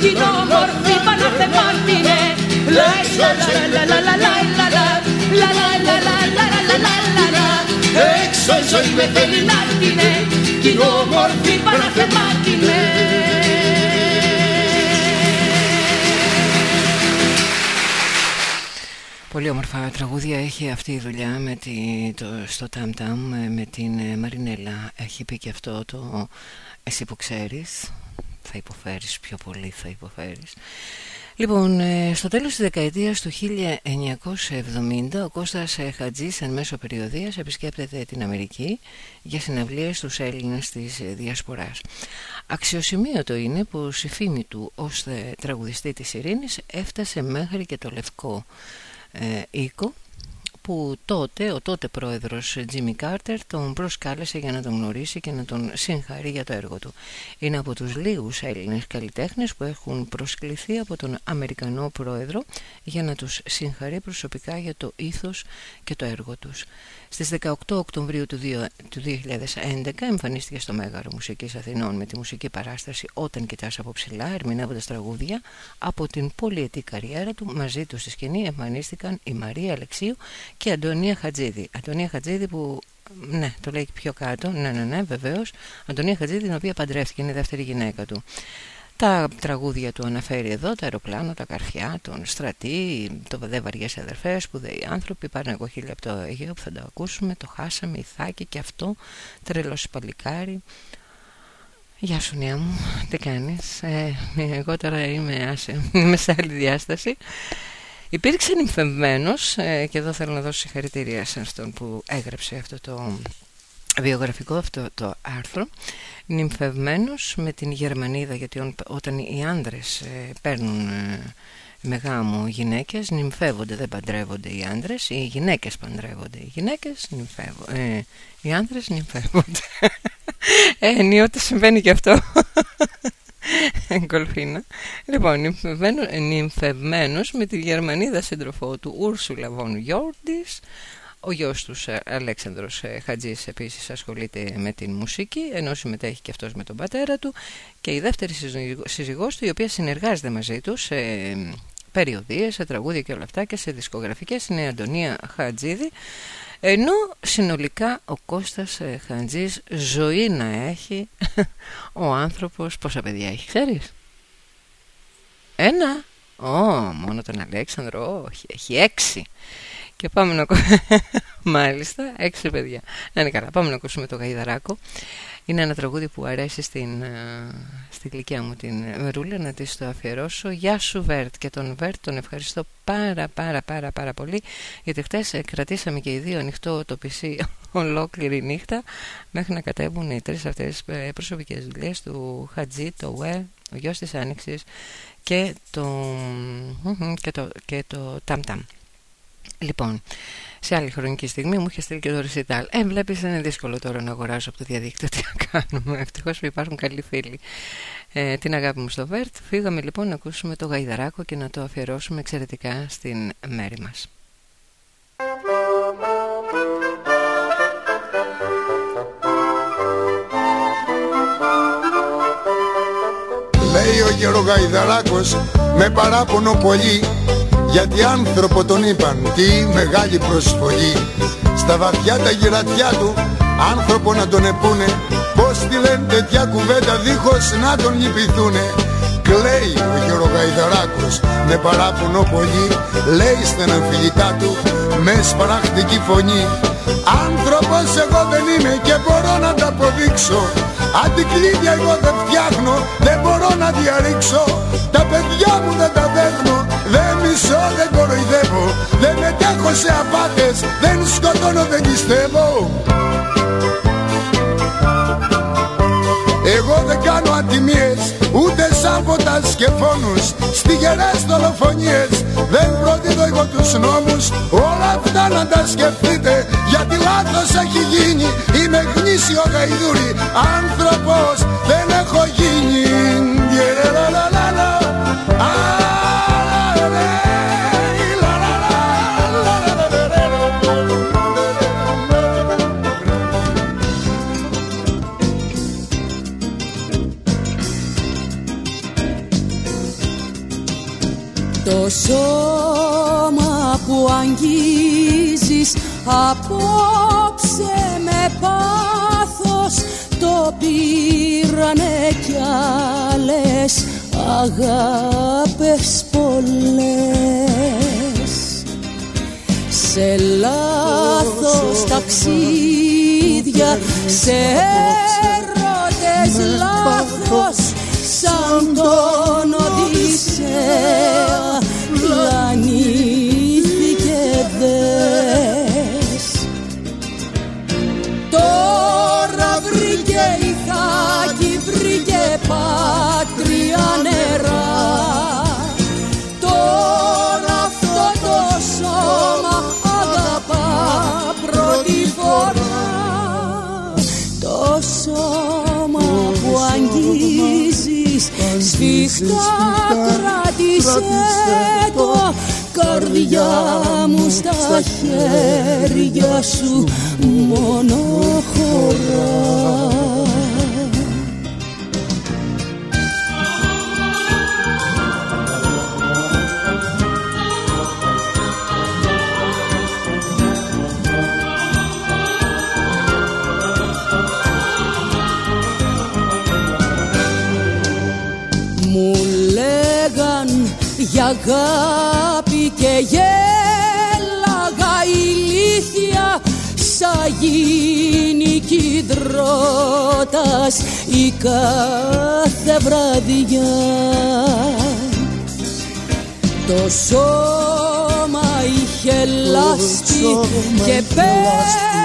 Κι είναι όμορφη παναθεμάτινε Λα λα λα λα λα λα λα λα Λα λα λα λα λα λα λα λα λα Έξω η ζωή με θέλει να τίνε Κι είναι όμορφη παναθεμάτινε πολύ όμορφα τραγούδια έχει αυτή η δουλειά με τη, το, στο Tam Tam με την ε, Μαρινέλα. Έχει πει και αυτό το εσύ που ξέρεις θα υποφέρεις πιο πολύ θα υποφέρεις. Λοιπόν, ε, στο τέλος της δεκαετίας του 1970 ο Κώστας ε, Χατζής εν μέσω περιοδίας επισκέπτεται την Αμερική για συναυλίες στους Έλληνες της Διασποράς. Αξιοσημείωτο είναι που η φήμη του ως τραγουδιστή της Ειρήνης έφτασε μέχρι και το Λευκό ε, οίκο που τότε ο τότε πρόεδρος Τζίμι Κάρτερ τον προσκάλεσε για να τον γνωρίσει και να τον συγχαρεί για το έργο του. Είναι από τους λίγους Έλληνες καλλιτέχνες που έχουν προσκληθεί από τον Αμερικανό πρόεδρο για να τους συγχαρεί προσωπικά για το ήθος και το έργο τους. Στις 18 Οκτωβρίου του 2011 εμφανίστηκε στο Μέγαρο Μουσικής Αθηνών με τη μουσική παράσταση «Όταν κοιτάς από ψηλά» ερμηνεύοντας τραγούδια από την πολυετή καριέρα του. Μαζί τους στη σκηνή εμφανίστηκαν η Μαρία Αλεξίου και η Αντωνία Χατζίδη. Αντωνία Χατζίδη που ναι, το λέει πιο κάτω. Ναι, ναι, ναι, βεβαίως. Αντωνία Χατζίδη, την οποία παντρεύτηκε, είναι η δεύτερη γυναίκα του. Τα τραγούδια του αναφέρει εδώ, τα αεροπλάνα, τα καρφιά, τον στρατή, το δε βαριές αδερφές, σπουδαίοι άνθρωποι, πάρουν εγώ χίλια από το Αιγαίο που θα το ακούσουμε, το χάσαμε, Ιθάκη και αυτό, τρελός παλικάρι. Γεια σου νέα μου, τι κάνεις, ε, εγώ τώρα είμαι, άσε, είμαι σε άλλη διάσταση. Υπήρξε νυμφευμένος ε, και εδώ θέλω να δώσω συγχαρητήρια σε αυτόν που έγραψε αυτό το βιογραφικό αυτό το άρθρο νυμφευμένος με την Γερμανίδα γιατί όταν οι άντρες ε, παίρνουν ε, με γάμο γυναίκες νυμφεύονται, δεν παντρεύονται οι άντρες οι γυναίκες παντρεύονται οι γυναίκες νυμφεύονται ε, οι άντρες νυμφεύονται ε, ενίοτε συμβαίνει και αυτό Κολφίνα. Λοιπόν, νυμφευμένος με τη Γερμανίδα σύντροφό του Ούρσουλα Βον Γιόρντις ο γιος τους ε, Αλέξανδρος ε, Χατζής επίσης ασχολείται με την μουσική ενώ συμμετέχει και αυτός με τον πατέρα του. Και η δεύτερη σύζυγός του η οποία συνεργάζεται μαζί τους σε περιοδίες, σε τραγούδια και όλα αυτά και σε δισκογραφικές είναι η Αντωνία Χατζίδη. Ενώ συνολικά ο Κώστας ε, Χατζής ζωή να έχει ο άνθρωπος πόσα παιδιά έχει ξέρεις; Ένα. Ω, μόνο τον Αλέξανδρο, όχι, έχει έξι. Και πάμε να Μάλιστα, έξι παιδιά. Να είναι καλά. Πάμε να ακούσουμε το Γαϊδαράκο. Είναι ένα τραγούδι που αρέσει στην, ε, στην γλυκιά μου την Μερούλα να της το αφιερώσω. Γεια σου Βέρτ και τον Βέρτ τον ευχαριστώ πάρα πάρα πάρα πάρα πολύ γιατί χτες κρατήσαμε και οι δύο ανοιχτό το PC ολόκληρη νύχτα μέχρι να κατέβουν οι τρεις αυτές ε, προσωπικές δουλειές του Χατζή, το ΟΕ, ο γιος της Άνοιξης και το, και το, και το Ταμ Ταμ. Λοιπόν, σε άλλη χρονική στιγμή μου είχε στείλει και το ρεσιτάλ. Ε, βλέπεις, είναι δύσκολο τώρα να αγοράσω από το διαδίκτυο. Τι να κάνουμε. Ευτυχώς που υπάρχουν καλοί φίλοι. Ε, την αγάπη μου στο Βέρτ. Φύγαμε λοιπόν να ακούσουμε το γαϊδαράκο και να το αφιερώσουμε εξαιρετικά στην μέρη μας. Λέει ο γερογαϊδαράκος με παράπονο πολύ γιατί άνθρωπο τον είπαν τι μεγάλη προσφογή. Στα βαθιά τα γυρατιά του άνθρωπο να τον επούνε. Πως τη λένε τέτοια κουβέντα δίχως να τον λυπηθούνε. Κλαίει ο Γερογαϊδαράκος με παράπονο πολύ. Λέει στεναμφιλητά του με σπαραχτική φωνή. Άνθρωπος εγώ δεν είμαι και μπορώ να τα αποδείξω. Αντικλείδια εγώ δεν φτιάχνω, δεν μπορώ να διαρρήξω. Τα παιδιά μου δεν τα δέχνω, δεν μισώ, δεν κοροϊδεύω. Δεν μετέχω σε απάτες, δεν σκοτώνω, δεν πιστεύω Εγώ δεν κάνω ατιμίες ούτε σάμποτας και φόνους. Στιγερές δολοφονίες δεν προδίδω εγώ τους νόμους. Όλα αυτά να τα σκεφτείτε γιατί λάθος έχει γίνει. Είμαι γνήσιο γαϊδούρι άνθρωπος δεν έχω γίνει Το σώμα που αγγίζεις απόψε με πάθος το πήρανε κι άλλες. Αγάπες πολλές. Σε λάθος ταξίδια σε έρωτες λάθος σαν τον Οδυσσέα σφιχτά κράτησε το καρδιά μου στα χέρια σου μόνο χωρά αγάπη και γέλαγα ηλίθια Σα γίνει κυτρώτας η κάθε βραδιά. Το σώμα είχε λάσπη και πέτρα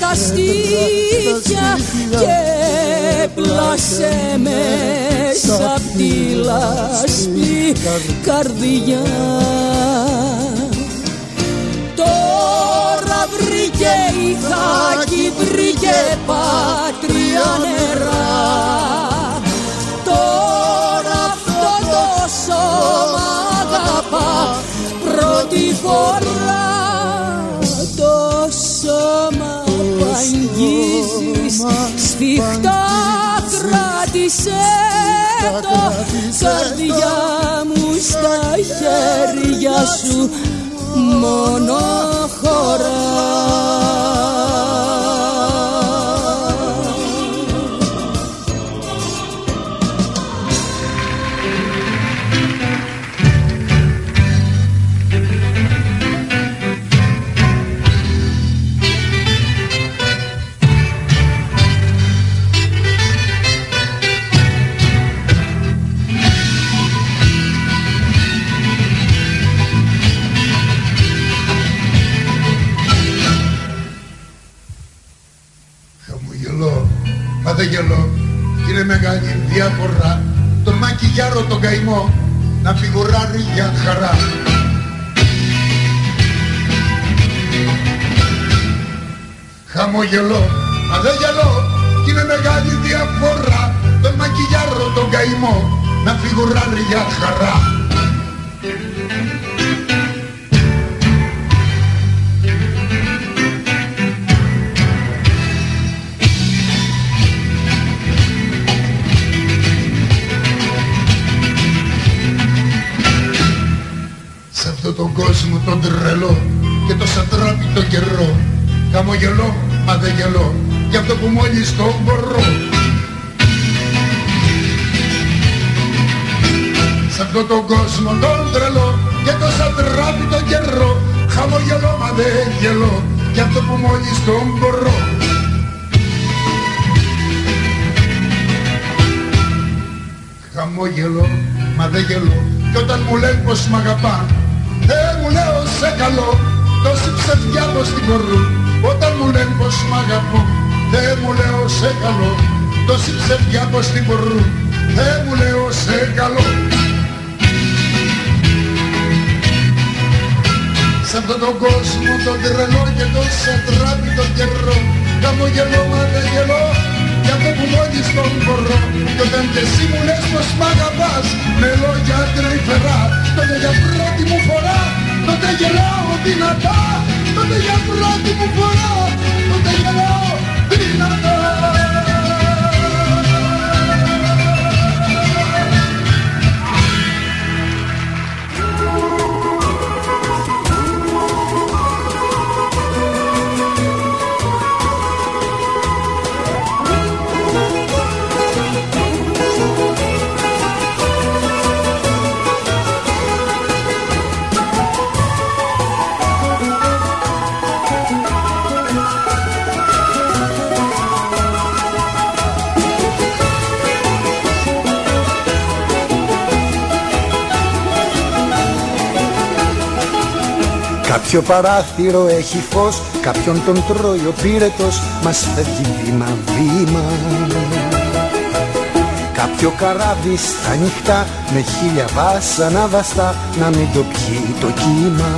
στα στήθια και πλάσε μέσα απ' τη λάσπη καρδιά. Τώρα βρήκε η Θάκη, βρήκε πάτρια νερά. Τώρα αυτό το σώμα αγαπά πρώτη φορά αγγίζεις σφιχτά κράτησε το καρδιά μου στα χέρια σου μόνο χωρά μα δεν γελώ Κι είναι μεγάλη διαφορά Τον μακιγιάρο τον καημό. Να φιγουράρει για χαρά. Χαμογελώ, μα δεν γελώ Κι είναι μεγάλη διαφορά Τον μακιγιάρο τον καημό. Να φιγουράρει για χαρά αυτόν τον κόσμο τον τρελό και το σατράπι το καιρό. Χαμογελώ, μα δεν γελώ για αυτό που μόλις τον μπορώ. Σε αυτόν τον κόσμο τον τρελό και το σατράπι το καιρό. Χαμογελώ, μα δεν γελώ για αυτό που μόλις τον μπορώ. Χαμόγελο, μα δεν γελώ Κι όταν μου λένε πως μ' αγαπά Δεν μου λέω σε καλό Τόση ψευδιά πως την μπορούν Όταν μου λένε πως μ' αγαπώ. Δεν μου λέω σε καλό Τόση ψευδιά πως την μπορούν Δεν μου λέω σε καλό Σ' αυτόν τον κόσμο τον τρελό και τον σατράπι τον καιρό. Χαμογελώ μα δεν γελώ για αυτό που μόλις τον μπορώ Κι όταν και εσύ μου λες πως μ' αγαπάς Με λόγια τρυφερά Τότε για πρώτη μου φορά Τότε γελάω δυνατά Τότε για πρώτη μου φορά Κάποιο παράθυρο έχει φως Κάποιον τον τρώει ο πύρετος Μας φεύγει βήμα βήμα. Κάποιο καράβι στα νυχτά Με χίλια βάσανα βαστά Να μην το πιει το κύμα.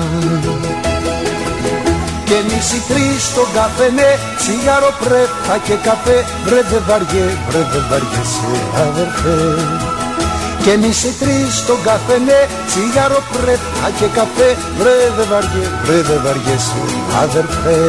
Και εμείς οι τρεις στον καφενέ Τσιγάρο πρέφα και καφέ Βρε δε βαριέ, βρε δε βαριέσαι αδερφέ Και εμείς οι τρεις στον καφενέ Τσιγάρο πρέφα και καφέ. Βρε δε βαριέ, βρε δε βαριέσαι αδερφέ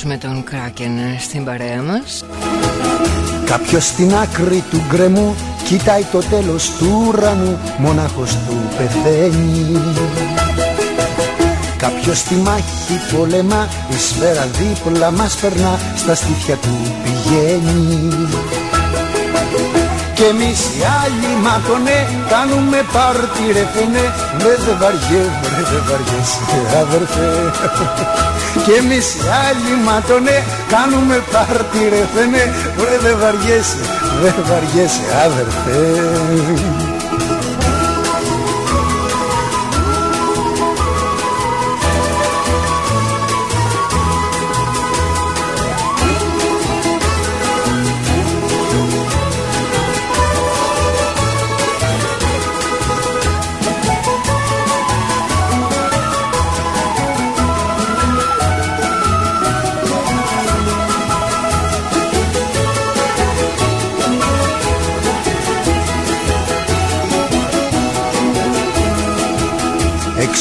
καλημερίζουμε τον Κράκεν στην παρέα μας. Κάποιος στην άκρη του γκρεμού Κοιτάει το τέλος του ουρανού Μονάχος του πεθαίνει. Κάποιος στη μάχη πολεμά Η σφαίρα δίπλα μας περνά Στα στήθια του πηγαίνει. Και εμείς οι άλλοι ματωνέ κάνουμε πάρτι ρε φαινέ Βρε δε βαριέ, βρε δε βαριέσαι αδερφέ Και εμείς οι άλλοι ματωνέ κάνουμε πάρτι ρε φαινέ Βρε δε βαριέσαι, δε βαριέσαι αδερφέ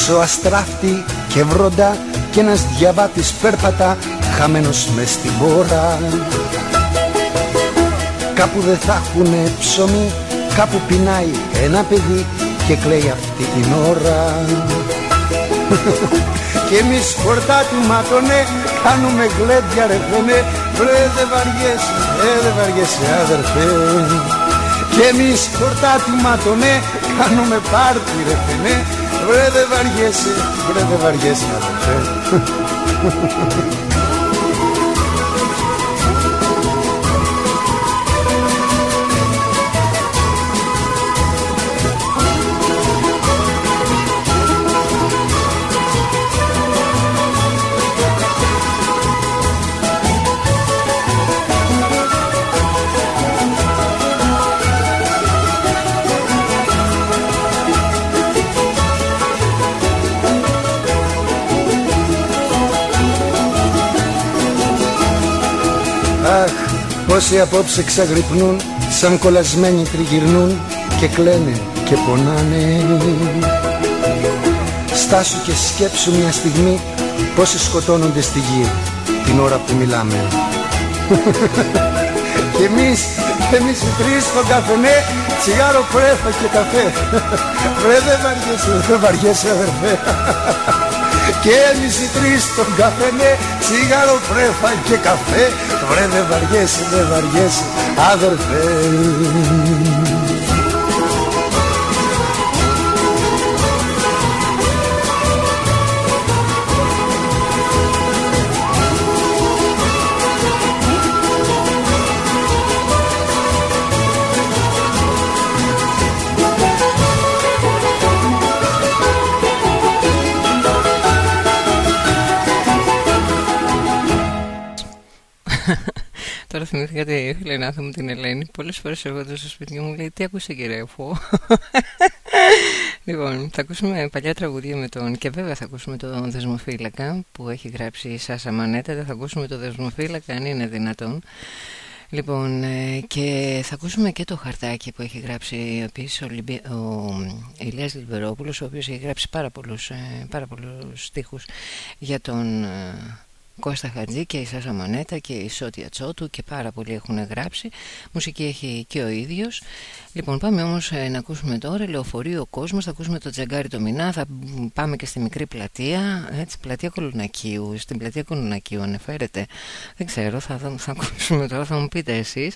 Έξω αστράφτη και βροντά και ένας διαβάτης πέρπατα χαμένος μες στην πόρα. Κάπου δεν θα έχουνε ψωμί, κάπου πεινάει ένα παιδί και κλαίει αυτή την ώρα. Και εμείς χορτάτι ματωνέ κάνουμε γλέντια ρε φαινέ Βρε δε βαριέσαι, ε δε βαριέσαι αδερφέ. Και εμείς χορτάτι ματωνέ κάνουμε πάρτι ρε φαινέ Βρε δε βαριέσαι, βρε δε βαριέσαι αδερφέ πόσοι απόψε ξαγρυπνούν Σαν κολλασμένοι τριγυρνούν Και κλαίνε και πονάνε. Στάσου και σκέψου μια στιγμή Πόσοι σκοτώνονται στη γη Την ώρα που μιλάμε. Και εμείς, εμείς οι τρεις στον καφενέ Τσιγάρο πρέφα και καφέ. Βρε δεν βαριέσαι, δεν βαριέσαι αδερφέ και εμείς οι τρεις στον καφενέ Τσιγάρο πρέφα και καφέ. Βρε δεν βαριέσαι, δεν βαριέσαι Αδερφέ Τώρα θυμήθηκα τη φιλενάθα μου την Ελένη. Πολλές φορές έρχονται στο σπίτι μου λέει Τι ακούσες κύριε Φω; λοιπόν, θα ακούσουμε παλιά τραγουδία με τον. Και βέβαια θα ακούσουμε τον Δεσμοφύλακα που έχει γράψει η Σάσα Μανέτα. Δεν θα ακούσουμε τον Δεσμοφύλακα αν είναι δυνατόν. Λοιπόν, ε, και θα ακούσουμε και το χαρτάκι που έχει γράψει επίσης ο, Λιμπι... ο Ηλίας Λιμπερόπουλος, ο οποίος έχει γράψει πάρα πολλούς, ε, πάρα πολλούς στίχους για τον ε, Κώστα Χατζή και η Σάσα Μανέτα και η Σότια Τσότου και πάρα πολλοί έχουν γράψει. Μουσική έχει και ο ίδιος. Λοιπόν, πάμε όμως ε, να ακούσουμε τώρα Λεωφορείο Κόσμος, θα ακούσουμε το Τζαγκάρι το Μινά, θα πάμε και στη μικρή πλατεία, έτσι, πλατεία Κολουνακίου, στην πλατεία Κολουνακίου ανεφέρεται. Δεν ξέρω, θα, θα ακούσουμε τώρα, θα μου πείτε εσείς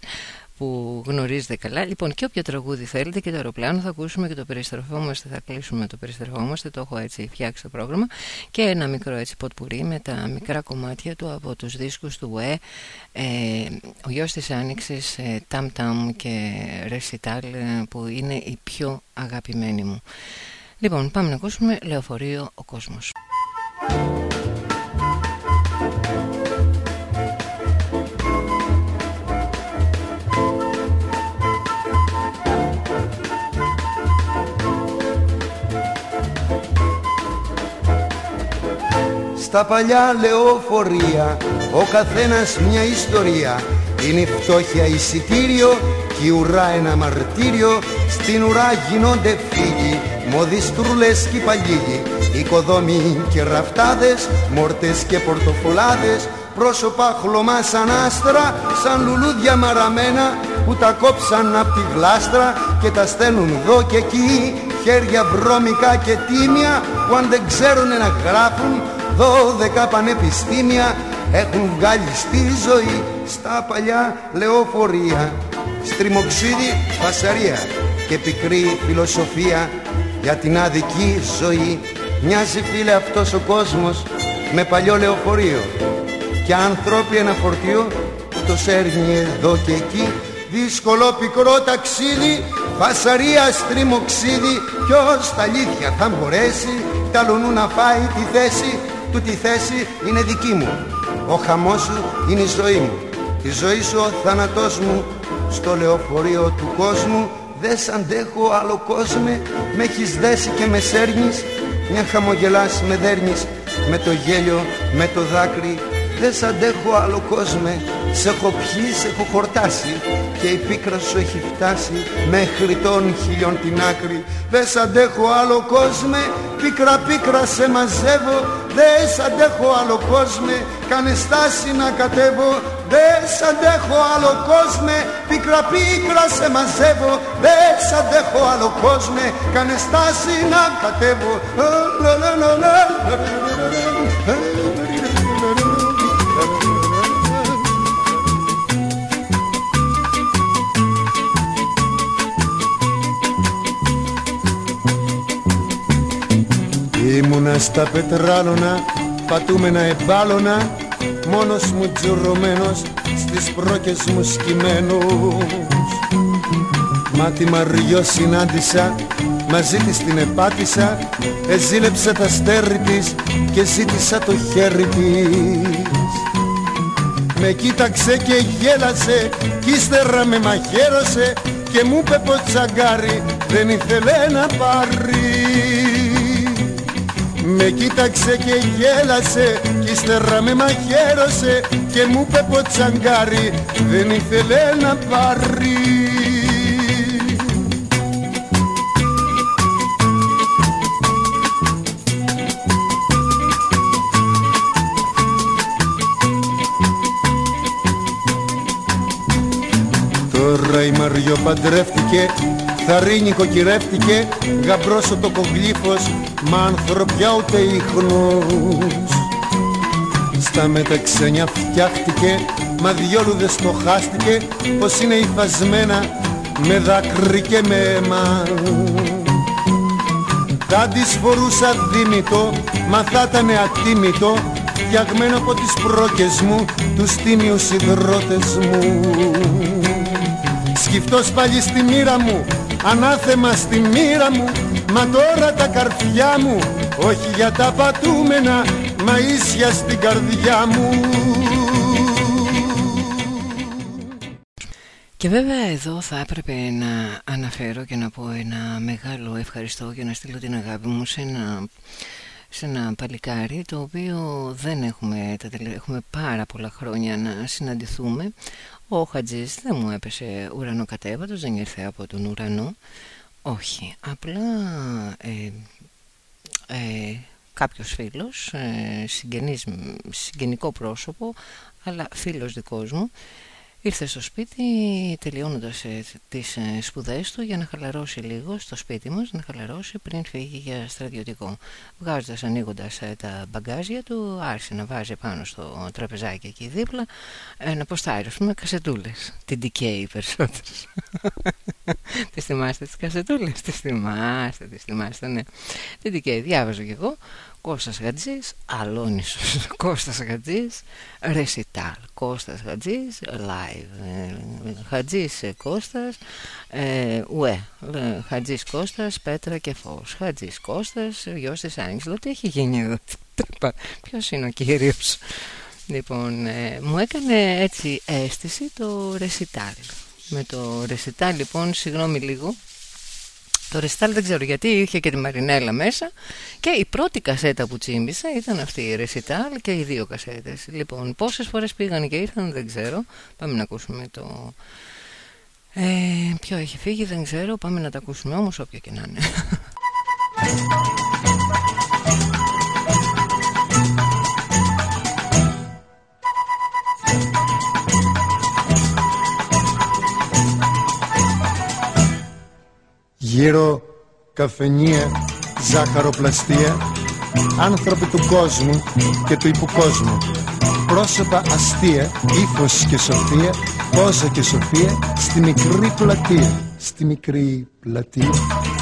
που γνωρίζετε καλά. Λοιπόν, και όποιο τραγούδι θέλετε και το αεροπλάνο θα ακούσουμε και το περιστροφόμαστε, θα κλείσουμε το περιστροφόμαστε, το έχω έτσι φτιάξει το πρόγραμμα και ένα μικρό έτσι ποτπουρί με τα μικρά κομμάτια του από τους δίσκους του ΟΕ ε, ο γιος της Άνοιξης, ε, Ταμ Ταμ και Ρεσιτάλ ε, που είναι οι πιο αγαπημένοι μου. Λοιπόν, πάμε να ακούσουμε Λεωφορείο ο Κόσμος. Στα παλιά λεωφορεία. Ο καθένας μια ιστορία. Είναι η φτώχεια εισιτήριο και η ουρά ένα μαρτύριο. Στην ουρά γινόνται φύγοι, μοδιστρούλες και παλίγοι Οικοδόμοι και ραφτάδες, μόρτες και πορτοφολάδες Πρόσωπα χλωμά σαν άστρα, σαν λουλούδια μαραμένα Που τα κόψαν απ' τη γλάστρα και τα στέλνουν εδώ και εκεί. Χέρια βρώμικα και τίμια που αν δεν ξέρουν να γράφουν Δώδεκα πανεπιστήμια έχουν βγάλει στη ζωή. Στα παλιά λεωφορεία στριμοξίδι φασαρία και πικρή φιλοσοφία για την αδική ζωή. Μοιάζει φίλε αυτός ο κόσμος με παλιό λεωφορείο και ανθρώποι ένα φορτίο που το σέρνει εδώ και εκεί. Δύσκολο πικρό ταξίδι φασαρία στριμοξίδι ποιος τα αλήθεια θα μπορέσει ταλονού να φάει τη θέση του τη θέση είναι δική μου. Ο χαμός σου είναι η ζωή μου. Η ζωή σου ο θάνατός μου Στο λεωφορείο του κόσμου. Δεν σ' αντέχω άλλο κόσμο Με έχεις δέσει και με σέρνεις. Μια χαμογελάς με δέρνεις Με το γέλιο, με το δάκρυ Δεν σ' αντέχω άλλο κόσμο Σε έχω πιει, σε έχω χορτάσει Και η πίκρα σου έχει φτάσει Μέχρι των χιλιών την άκρη. Δεν σ' αντέχω άλλο κόσμο Πίκρα πίκρα σε μαζεύω. Δεν σ' αντέχω άλλο κόσμο Κάνε στάση να κατέβω. Δεν σ' αντέχω άλλο κόσμο Πίκρα πίκρα σε μαζεύω. Δεν σ' αντέχω άλλο κόσμο Κάνε στάση να κατέβω Ήμουνα στα πετράλωνα, πατούμενα εμπάλωνα. Μόνος μου τζουρωμένος, στις πρόκες μου σκυμμένος. Μα τη Μαριό συνάντησα, μαζί της την επάτησα. Εζήλεψε τα στέρι της και ζήτησα το χέρι της. Με κοίταξε και γέλασε κι ύστερα με μαχαίρωσε Και μου είπε πως τσαγκάρι δεν ήθελε να πάρει με κοίταξε και γέλασε κι ύστερα με μαχαίρωσε και μου είπε ποτσαγκάρι δεν ήθελε να πάρει Τώρα η Μαριό παντρεύτηκε Θαρρύνικο κυρεύτηκε γαμπρός ο τοκογλύφος Μα ανθρωπιά ούτε ίχνος. Στα μεταξένια φτιάχτηκε Μα διόλου δεν στοχάστηκε Πως είναι υφασμένα με δάκρυ και με αίμα. Θα της φορούσα δίμητο Μα θα ήταν ατίμητο Φτιαγμένο από τις πρόκες μου Τους τίμιους υδρότες μου. Σκυφτός πάλι στη μοίρα μου Ανάθεμα στη μοίρα μου Μα τώρα τα καρφιά μου Όχι για τα πατούμενα Μα ίσια στην καρδιά μου. Και βέβαια εδώ θα έπρεπε να αναφέρω και να πω ένα μεγάλο ευχαριστώ και να στείλω την αγάπη μου σε ένα, σε ένα παλικάρι το οποίο δεν έχουμε, έχουμε πάρα πολλά χρόνια να συναντηθούμε. Ο Χατζής δεν μου έπεσε ουρανοκατέβατος, δεν ήρθε από τον ουρανό όχι, απλά ε, ε, κάποιος φίλος, ε, συγγενής, συγγενικό πρόσωπο, αλλά φίλος δικός μου, Ήρθε στο σπίτι τελειώνοντας ε, τις ε, σπουδές του για να χαλαρώσει λίγο στο σπίτι μας, να χαλαρώσει πριν φύγει για στρατιωτικό. Βγάζοντας, ανοίγοντας ε, τα μπαγκάζια του, άρχισε να βάζει πάνω στο τραπεζάκι εκεί δίπλα ένα ποστάρι, με κασετούλες. Την DK περισσότερες. τις θυμάστε τις κασετούλες, τις θυμάστε, τις θυμάστε, ναι. Την DK διάβαζα κι εγώ Κώστας Γατζής, Αλόνισος Κώστας Γατζής, Ρεσιτάλ Κώστας Γατζής, Live ε, Χατζής ε, Κώστας, ε, Ουέ Χατζής Κώστας, Πέτρα και Φως. Χατζής Κώστας, γιος της Άγγελο Τι έχει γίνει εδώ, ποιος είναι ο κύριος; Λοιπόν, μου έκανε έτσι αίσθηση το Ρεσιτάλ. Με το Ρεσιτάλ λοιπόν, συγγνώμη λίγο το ρεσιτάλ δεν ξέρω γιατί είχε και τη Μαρινέλα μέσα και η πρώτη κασέτα που τσίμπησα ήταν αυτή η ρεσιτάλ και οι δύο κασέτες. Λοιπόν, πόσες φορές πήγαν και ήρθαν δεν ξέρω. Πάμε να ακούσουμε το... Ε, ποιο έχει φύγει δεν ξέρω. Πάμε να τα ακούσουμε όμως όποιο και να είναι. Γύρω καφενεία, ζάχαροπλαστεία Άνθρωποι του κόσμου και του υποκόσμου. Πρόσωπα αστεία, ύφος και σοφία Πόζα και σοφία στη μικρή πλατεία. Στη μικρή πλατεία,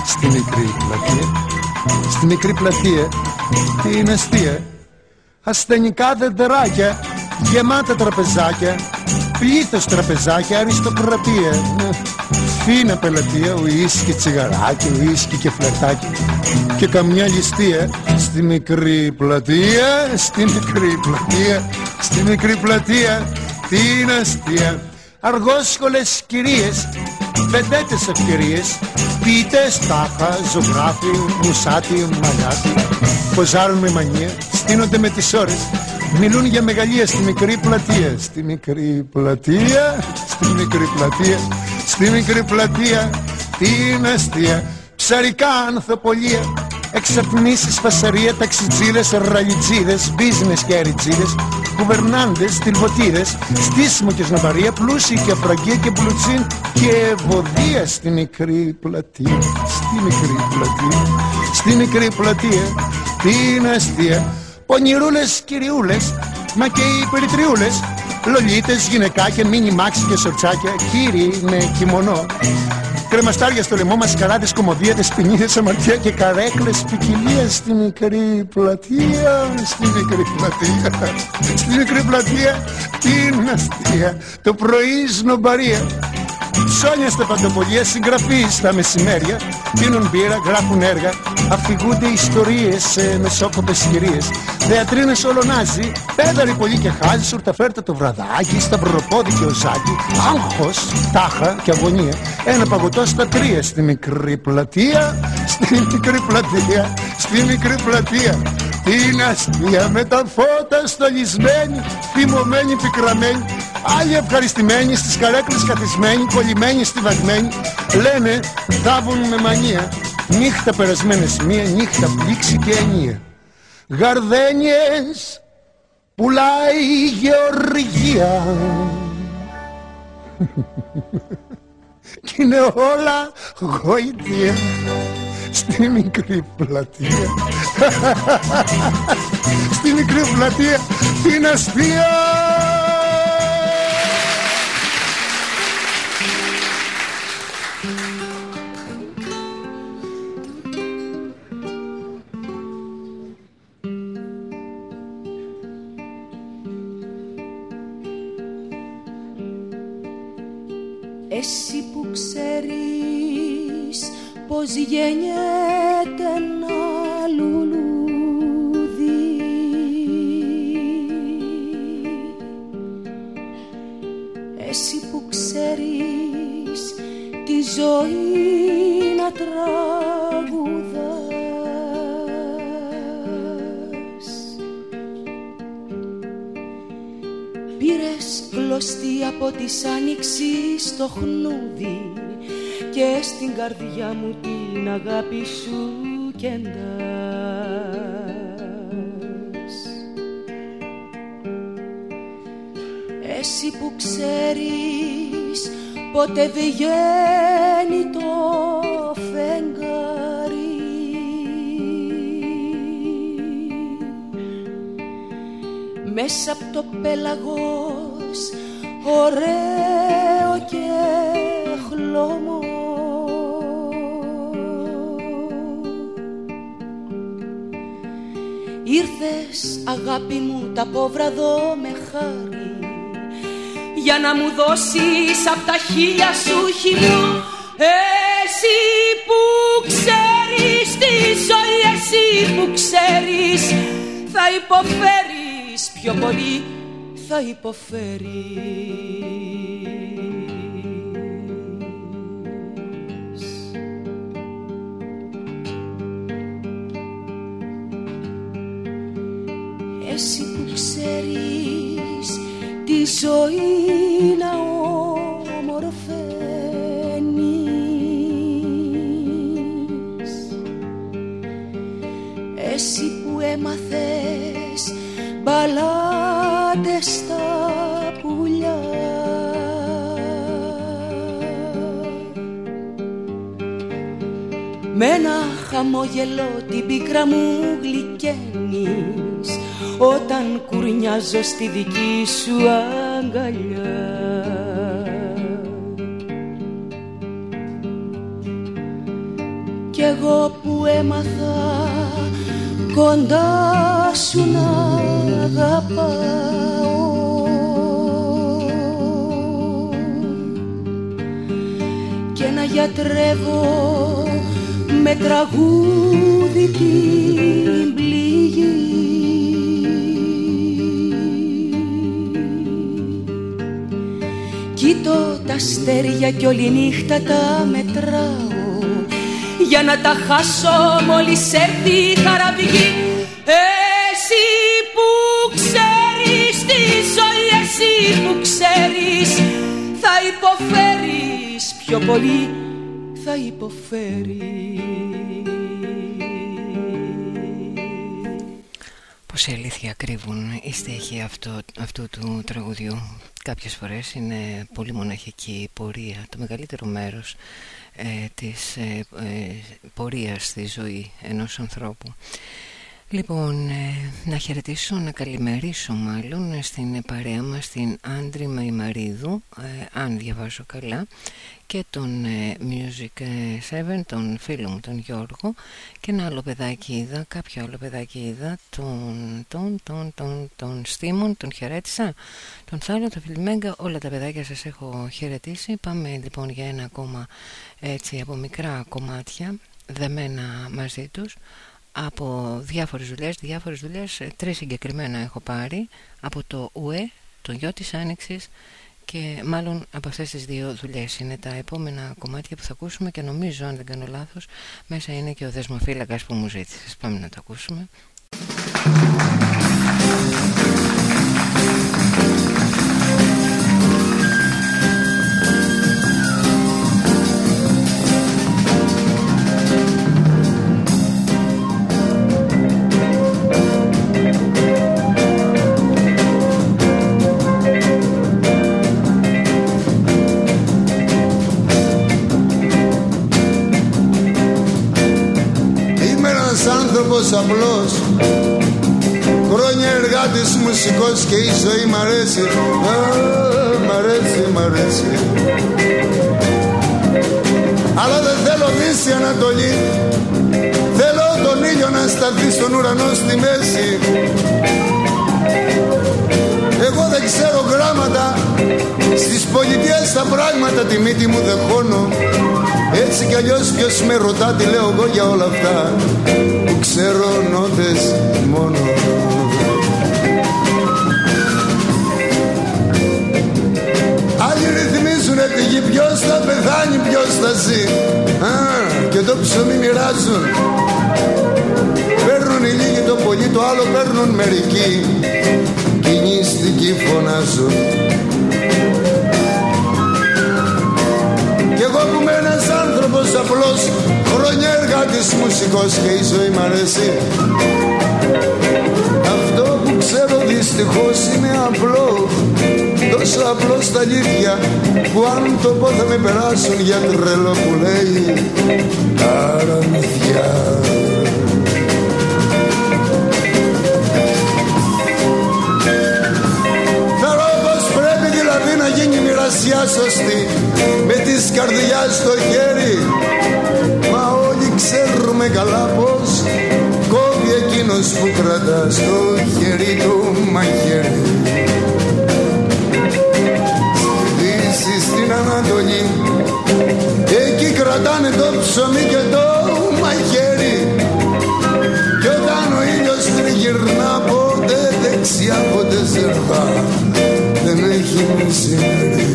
στη μικρή πλατεία. Στη μικρή πλατεία, τι είναι αστεία; Ασθενικά δεντεράκια, γεμάτα τραπεζάκια Πλήθος τραπεζάκια, αριστοκρατία. Φίνα πελατεία, ουίσκι, τσιγαράκι, ουίσκι και φλερτάκι. Και καμιά ληστεία στη μικρή πλατεία Στη μικρή πλατεία, στη μικρή πλατεία. Την αστεία. Αργόσχολες κυρίες, πεντέτες ευκαιρίες. Ποιητές, τάχα, ζωγράφοι, μουσάτι, μαγάτι Ποζάρουν με μανία, στείνονται με τις ώρες Μιλούν για μεγαλεία στη μικρή πλατεία. Στη μικρή πλατεία, στη μικρή πλατεία Στη μικρή πλατεία, την αστεία; Ψαρικά ανθοπολία. Εξαπνήσεις, φασαρία, ταξιτζίδες, ραλιτζίδες, business και αριτζίδες, κουβερνάντες, τυλβοτίδες, στήσιμο και σνοβαρία, πλούσιοι και αφραγία και πλουτσίν και βοδία στη μικρή πλατεία, στη μικρή πλατεία, στη μικρή πλατεία, την αστεία; Πονηρούλες κυριούλες Μα και οι περιτριούλες Λολίτες, γυναικάκια, μίνι μάξι και σορτσάκια Κύριοι με κιμονό Κρεμαστάρια στο λαιμό μας, καράτες, κομμωδίες, πινίδες, αμαρτία και καρέκλες ποικιλία στη μικρή πλατεία, στη μικρή πλατεία, στη μικρή πλατεία, την αστεία, το πρωί σνομπαρία, Ψώνια στα παντοπολία, συγγραφεί στα μεσημέρια Πίνουν μπύρα, γράφουν έργα Αφηγούνται ιστορίες σε μεσόκοπες κυρίες. Θεατρίνες ολονάζει Πέδαροι πολύ και χάζι Σουρταφέρτα το βραδάκι Σταυροπόδι και οζάκι. Άγχος, τάχα και αγωνία. Ένα παγωτό στα τρία Στη μικρή πλατεία Στη μικρή πλατεία Στη μικρή πλατεία την αστεία με τα φώτα στολισμένη, θυμωμένη, πικραμένη. Άλλοι ευχαριστημένοι στις καρέκλες καθισμένοι, κολλημένοι στη βαγμένη. Λένε θάβουν με μανία, νύχτα περασμένες μία, νύχτα πλήξη και ενία Γαρδένιες πουλάει η γεωργία. Κι είναι όλα γοητεία στη μικρή πλατεία. Στη μικρή πλατεία την αστεία πως γεννιέται ένα λουλούδι. Εσύ που ξέρεις τη ζωή να τραγουδάς. Πήρες κλωστή από της άνοιξης στο χνούδι και στην καρδιά μου την αγάπη σου κεντάς Εσύ που ξέρεις πότε βγαίνει το φεγγάρι. Μέσα από το πέλαγος ωραίο και χλώμο Ήρθες αγάπη μου τα πόβρα δω με χάρη. Για να μου δώσεις απ' τα χίλια σου χιλιό Εσύ που ξέρεις τη ζωή εσύ που ξέρεις Θα υποφέρεις πιο πολύ θα υποφέρεις χαμόγελο την πίκρα μου γλυκαίνεις όταν κουρνιάζω στη δική σου αγκαλιά. Κι εγώ που έμαθα κοντά σου να αγαπάω. Και να γιατρεύω με τραγούδι την πληγή. Τα αστέρια κι όλη νύχτα τα μετράω. Για να τα χάσω μόλις έρθει η χαραυγή εσύ που ξέρεις τη ζωή εσύ που ξέρεις θα υποφέρεις πιο πολύ θα υποφέρεις Πως η αλήθεια κρύβουν οι στέχοι αυτού του τραγουδιού; Κάποιες φορές είναι πολύ μοναχική η πορεία, το μεγαλύτερο μέρος ε, της ε, ε, πορείας στη ζωή ενός ανθρώπου. Λοιπόν, ε, να χαιρετήσω, να καλημερίσω μάλλον στην παρέα μας την Άντρη Μαϊμαρίδου, αν διαβάζω καλά, και τον ε, Music 7, ε, τον φίλο μου τον Γιώργο και ένα άλλο παιδάκι είδα, κάποιο άλλο παιδάκι είδα, τον, τον, τον, τον, τον Στίμον, τον χαιρέτησα, τον Θάλο, τον Φιλιμέγκα, όλα τα παιδάκια σας έχω χαιρετήσει. Πάμε λοιπόν για ένα ακόμα έτσι από μικρά κομμάτια, δεμένα μαζί τους, από διάφορες δουλειές, διάφορες δουλειές, ε, τρεις συγκεκριμένα έχω πάρει, από το ΟΕ, το γιο της Άνοιξης, και μάλλον από αυτές τις δύο δουλειές. Είναι τα επόμενα κομμάτια που θα ακούσουμε και νομίζω αν δεν κάνω λάθος μέσα είναι και ο δεσμοφύλακας που μου ζήτησες. Πάμε να το ακούσουμε άνθρωπος απλός Χρόνια εργάτης μουσικός και η ζωή μ' αρέσει. Α, μ' αρέσει, μ' αρέσει. Αλλά δεν θέλω δύση Ανατολή. Θέλω τον ήλιο να σταθεί στον ουρανό στη μέση. Εγώ δεν ξέρω γράμματα. Στις πολιτείες τα πράγματα τη μύτη μου δεχώνω έτσι κι αλλιώς ποιος με ρωτά τι λέω εγώ για όλα αυτά. Που ξέρω νότες μόνο. Άλλοι ρυθμίζουνε τη γη ποιος θα πεθάνει ποιος θα ζει. Α, και το ψωμί μοιράζουν. Παίρνουν οι λίγοι το πολύ το άλλο παίρνουν μερικοί. Κοινιστικοί φωνάζουν. Κι εγώ που είμαι ένας άνθρωπος απλός Χρόνια εργάτης μουσικός και η ζωή μ' αρέσει. Αυτό που ξέρω δυστυχώς είναι απλό. Τόσο απλό στα αλήθεια που αν το πω θα με περάσουν για τρελό που λέει παραμυθιά δηλαδή να γίνει μοιρασιά σωστή με της καρδιάς στο χέρι. μα όλοι ξέρουμε καλά πως κόβει εκείνος που κρατά στο χέρι του μαχαίρι. Στη στην Ανατολή εκεί κρατάνε το ψωμί και το μαχαίρι. Κι όταν ο ήλιος τριγυρνά ποτέ δεξιά ποτέ ζερβά δεν έχει μεσημέρι,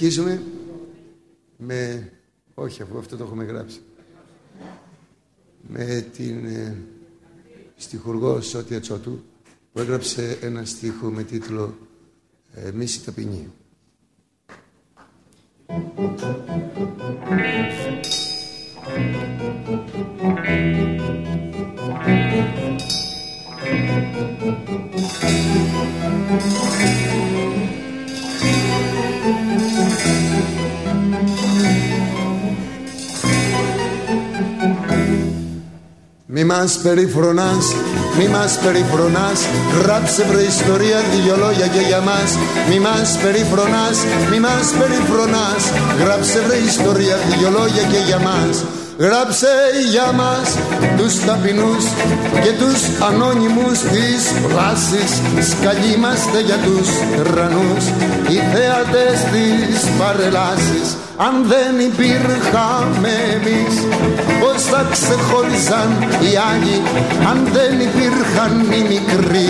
Συνεχίζουμε με, όχι αφού αυτό το έχουμε γράψει, με την ε, στιχουργό Σώτια Τσότου που έγραψε ένα στίχο με τίτλο ε, «Μίση ταπεινή». Μη μας περιφρονάς, μη μας περιφρονάς. Γράψε προϊστορία δυο λόγια και για μας. Μη μας περιφρονάς, μη μας περιφρονάς. Γράψε προϊστορία δυο λόγια και για μας Γράψε για μας τους ταπεινούς και τους ανώνυμους της πλάσης Σκαλί είμαστε για τους ρανούς, οι θέατες της παρελάσης. Αν δεν υπήρχαμε εμείς Πώς θα ξεχώριζαν οι άλλοι Αν δεν υπήρχαν οι μικροί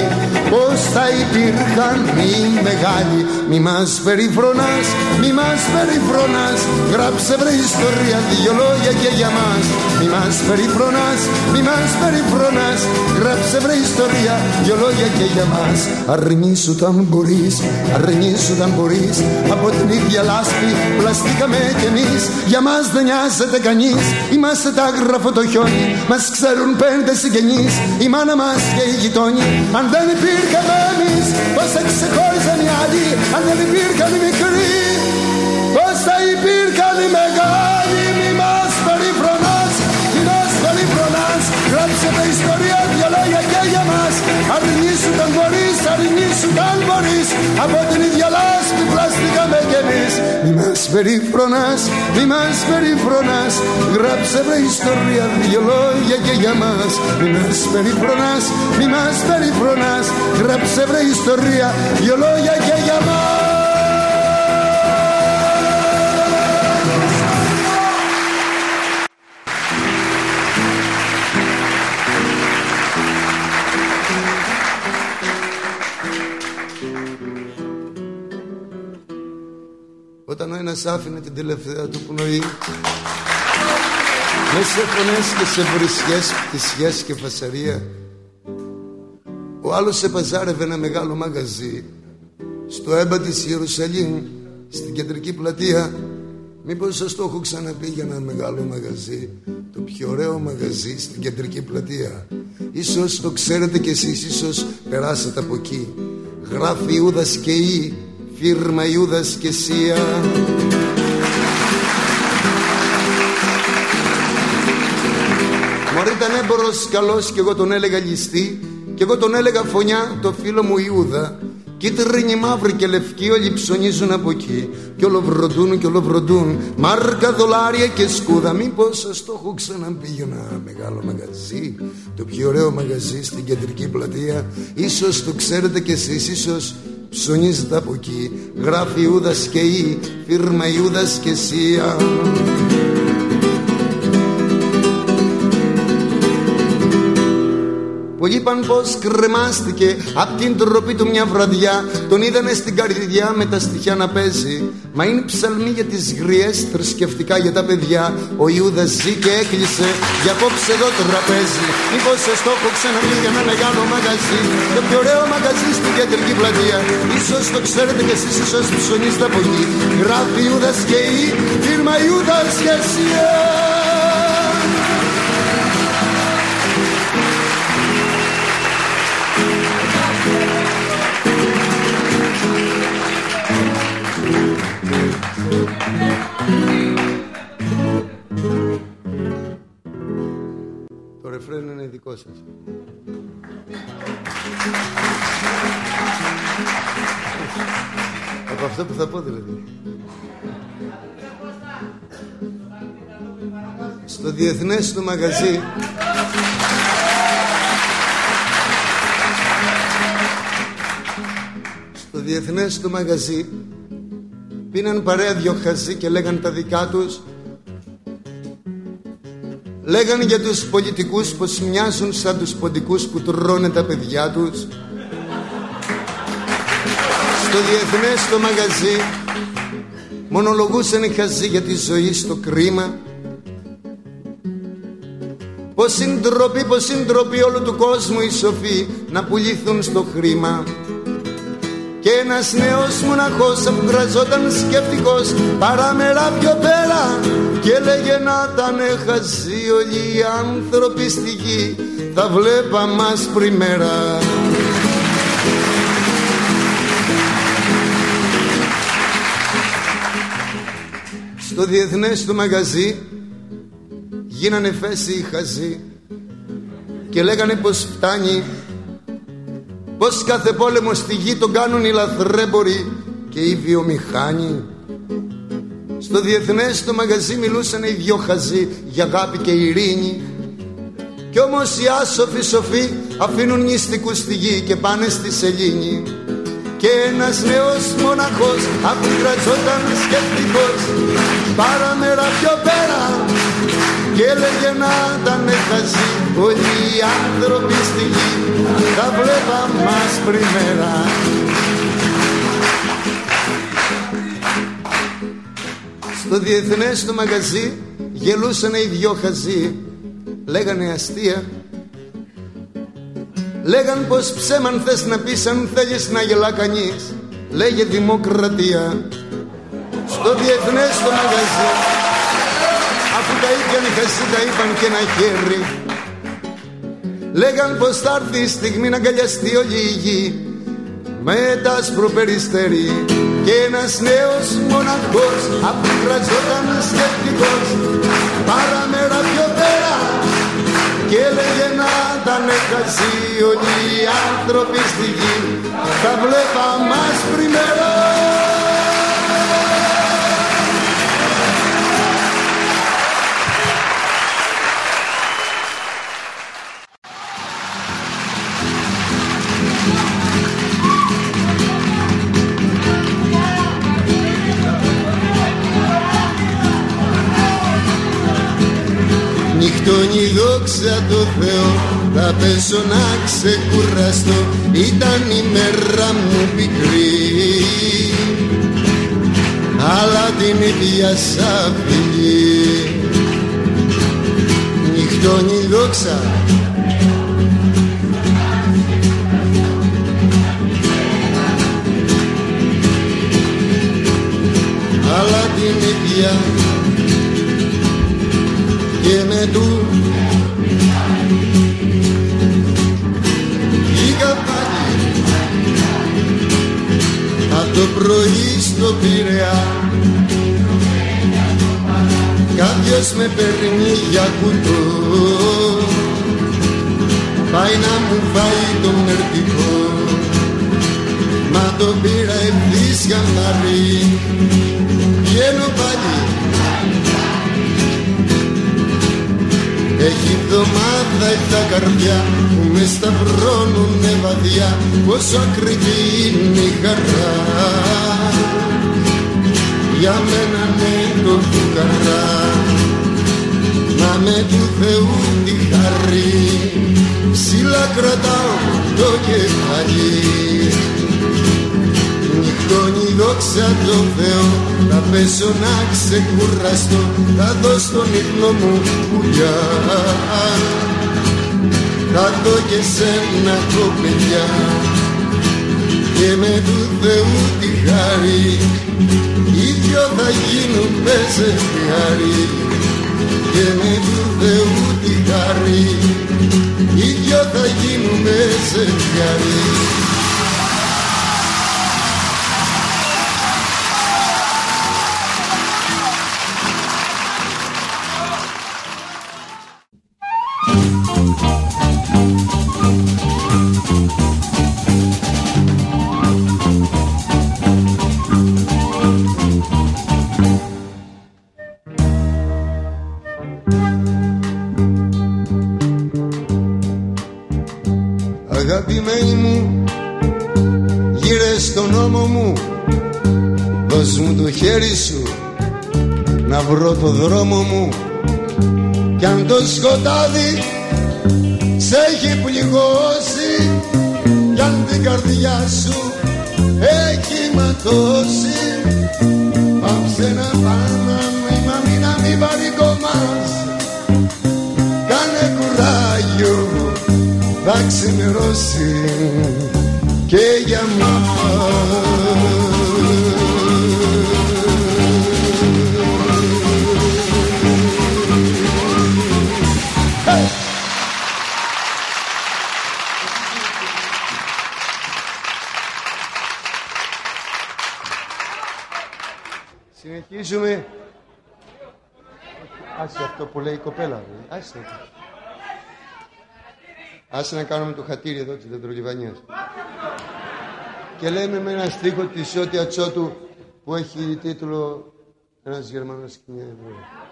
Πώς θα υπήρχαν οι μεγάλοι; Μη μας περιφρονάς, μη μας περιφρονάς. Γράψε βρε ιστορία δυο λόγια και για μας Μη μας περιφρονάς, μη μας περιφρονάς Γράψε βρε ιστορία δυο λόγια και για μας. Αρνήσου όταν μπορείς, αρνήσου όταν μπορείς. Από την ίδια λάσπη πλαστήκαμε κι εμείς. Για μας δεν νοιάζεται κανείς Είμαστε τα γράφω το χιόνι. Μας ξέρουν πέντε συγγενείς Η μάνα μας και οι γειτόνι Αν δεν υπήρχαμε εμείς Πώς θα ξεχώριζαν οι άλλοι. Αν δεν υπήρχαν οι μικροί ιστορία δυο λόγια και για μας. Αρνήσου τον μπορείς Αρνήσου τον μπορείς. Από την ίδια λάσπη πλαστήκαμε κι εμείς. Μη μας περιφρονάς Μη μας περιφρονάς. Γράψε τα ιστορία δυο λόγια και για μας. Μη μας περιφρονάς Μη μας περιφρονάς. Γράψε βρε ιστορία δυο λόγια και για μας ένας άφηνε την τελευταία του πνοή. Μες σε φωνές και σε βρισιές, πτυσιές και φασαρία. Ο άλλος σε παζάρευε ένα μεγάλο μαγαζί. Στο έμπα της Ιερουσαλήμ στην κεντρική πλατεία. Μήπως σας το έχω ξαναπεί για ένα μεγάλο μαγαζί. Το πιο ωραίο μαγαζί στην κεντρική πλατεία. Ίσως το ξέρετε κι εσείς, ίσως περάσατε από εκεί. Γράφει Ιούδας και Ή, φίρμα Ιούδας και Σία. Μωρή ήταν έμπορος καλός και εγώ τον έλεγα ληστή Και εγώ τον έλεγα φωνιά το φίλο μου Ιούδα. Κίτρινοι, μαύροι και λευκοί όλοι ψωνίζουν από εκεί Κι όλο βροντούν κι όλο βροντούν Μάρκα, δολάρια και σκούδα Μήπως σας το έχω ξαναπεί για ένα μεγάλο μαγαζί Το πιο ωραίο μαγαζί στην κεντρική πλατεία. Ίσως το ξέρετε κι εσείς Ίσως ψωνίζετε από εκεί. Γράφει Ιούδας και Ή Φίρμα Ιούδας και Σία που είπαν πως κρεμάστηκε απ' την τροπή του μια βραδιά. Τον είδανε στην καρδιά με τα στοιχεία να παίζει. Μα είναι ψαλμή για τις γριές θρησκευτικά για τα παιδιά. Ο Ιούδας ζει και έκλεισε. Για απόψε εδώ το τραπέζι. Μήπως σε στόχο ξαναβγεί για ένα μεγάλο μαγαζί. Το πιο ωραίο μαγαζί στην κεντρική πλατεία. Ίσως το ξέρετε κι εσείς ίσως ψωνίστε από εκεί. Γράφει Ιούδας και η φίρμα Ιούδας και ρεφρέν είναι δικό σας. Από αυτό που θα πω δηλαδή. Στο διεθνές του μαγαζί Στο διεθνές του μαγαζί πίναν παρέα δυο χαζί και λέγαν τα δικά τους Λέγανε για τους πολιτικούς πως μοιάζουν σαν τους ποντικούς που τρώνε τα παιδιά τους. Στο διεθνές το μαγαζί Μονολογούσαν οι χαζοί για τη ζωή στο κρίμα. Πως συντροπή, πως συντροπή όλου του κόσμου οι σοφοί Να πουληθούν στο χρήμα και ένας νέος μοναχός που γραζόταν σκεπτικός παραμερά πιο πέρα και λέγε να ήταν χαζοί όλοι οι άνθρωποι στη γη θα βλέπα μας πριμέρα Στο διεθνές του μαγαζί γίνανε φέση οι χαζοί και λέγανε πως φτάνει πως κάθε πόλεμο στη γη τον κάνουν οι λαθρέμποροι και οι βιομηχάνοι. Στο διεθνές το μαγαζί μιλούσαν οι δυο χαζοί για αγάπη και ειρήνη. Κι όμως οι άσοφοι σοφοί αφήνουν νηστικούς στη γη και πάνε στη σελήνη. Και ένας νέος μοναχός αφού σκεπτικός. Παραμέρα πιο πέρα και έλεγε να ήταν χαζί όλοι οι άνθρωποι στη γη. Τα βλέπα μας πριμέρα Στο διεθνές το μαγαζί γελούσαν οι δυο χαζοί. Λέγανε αστεία. Λέγαν πως ψέμαν θες να πεις αν θέλεις να γελά κανείς. Λέγε δημοκρατία. Στο διεθνές το μαγαζί Αφού τα ίδια χαζοί τα είπαν και ένα χέρι. Λέγαν πως θα έρθει η στιγμή να αγκαλιαστεί όλη η γη με τα σπροπεριστέρι και ένας νέος μοναχός αφού κραζόταν σκεπτικός. Παραμέρα πιο πέρα και έλεγε να ήταν χαζοί όλοι οι άνθρωποι στη γη. Τα βλέπα μας πριμέρα Νυχτώνει δόξα το Θεό Θα πέσω να ξεκουραστώ. Ήταν η μέρα μου πικρή. Αλλά την ίδια σαν φιλή Νυχτώνει δόξα. Αλλά την ίδια και με τους. Βγήκα πάλι απ' το πρωί στο Πειραιά. Κάποιος με παίρνει για κουτό. Πάει να μου φάει το μερτικό. Μα το πήρα ευθύς για μαρή Βγαίνω πάλι Έχει εβδομάδα τα καρδιά που με σταυρώνουνε βαδιά πόσο ακριβή είναι η χαρά. Για μένα ναι το φουκαρά να με του Θεού τη χαρή. Ψηλά κρατάω το κεφάλι Νυχτώνει δόξα το Θεό Θα πέσω να ξεκουραστώ Θα δω στον ύπνο μου πουλιά. Θα δω και σένα κοπελιά Και με του Θεού τη χάρη Οι δυο θα γίνουμε ζευγάρι Και με του Θεού τη χάρη Οι δυο θα γίνουμε ζευγάρι Αγαπημένη μου Γύρε στον νόμο μου. Δώσ' μου το χέρι σου Να βρω το δρόμο μου. Κι αν το σκοτάδι Σε έχει πληγώσει Κι αν την καρδιά σου Έχει ματώσει Πάψε να πάμε Μας. Μην να μην πάρει κομμάς Κάνε κουράγιο θα ξημερώσει και για μας που λέει η κοπέλα Άσε το Άσε να κάνουμε το χατήρι εδώ της Δεντρολιβανίας. Και λέμε με ένα στίχο της Σώτια Τσότου που έχει τίτλο ένας Γερμανός και μια Εβραία.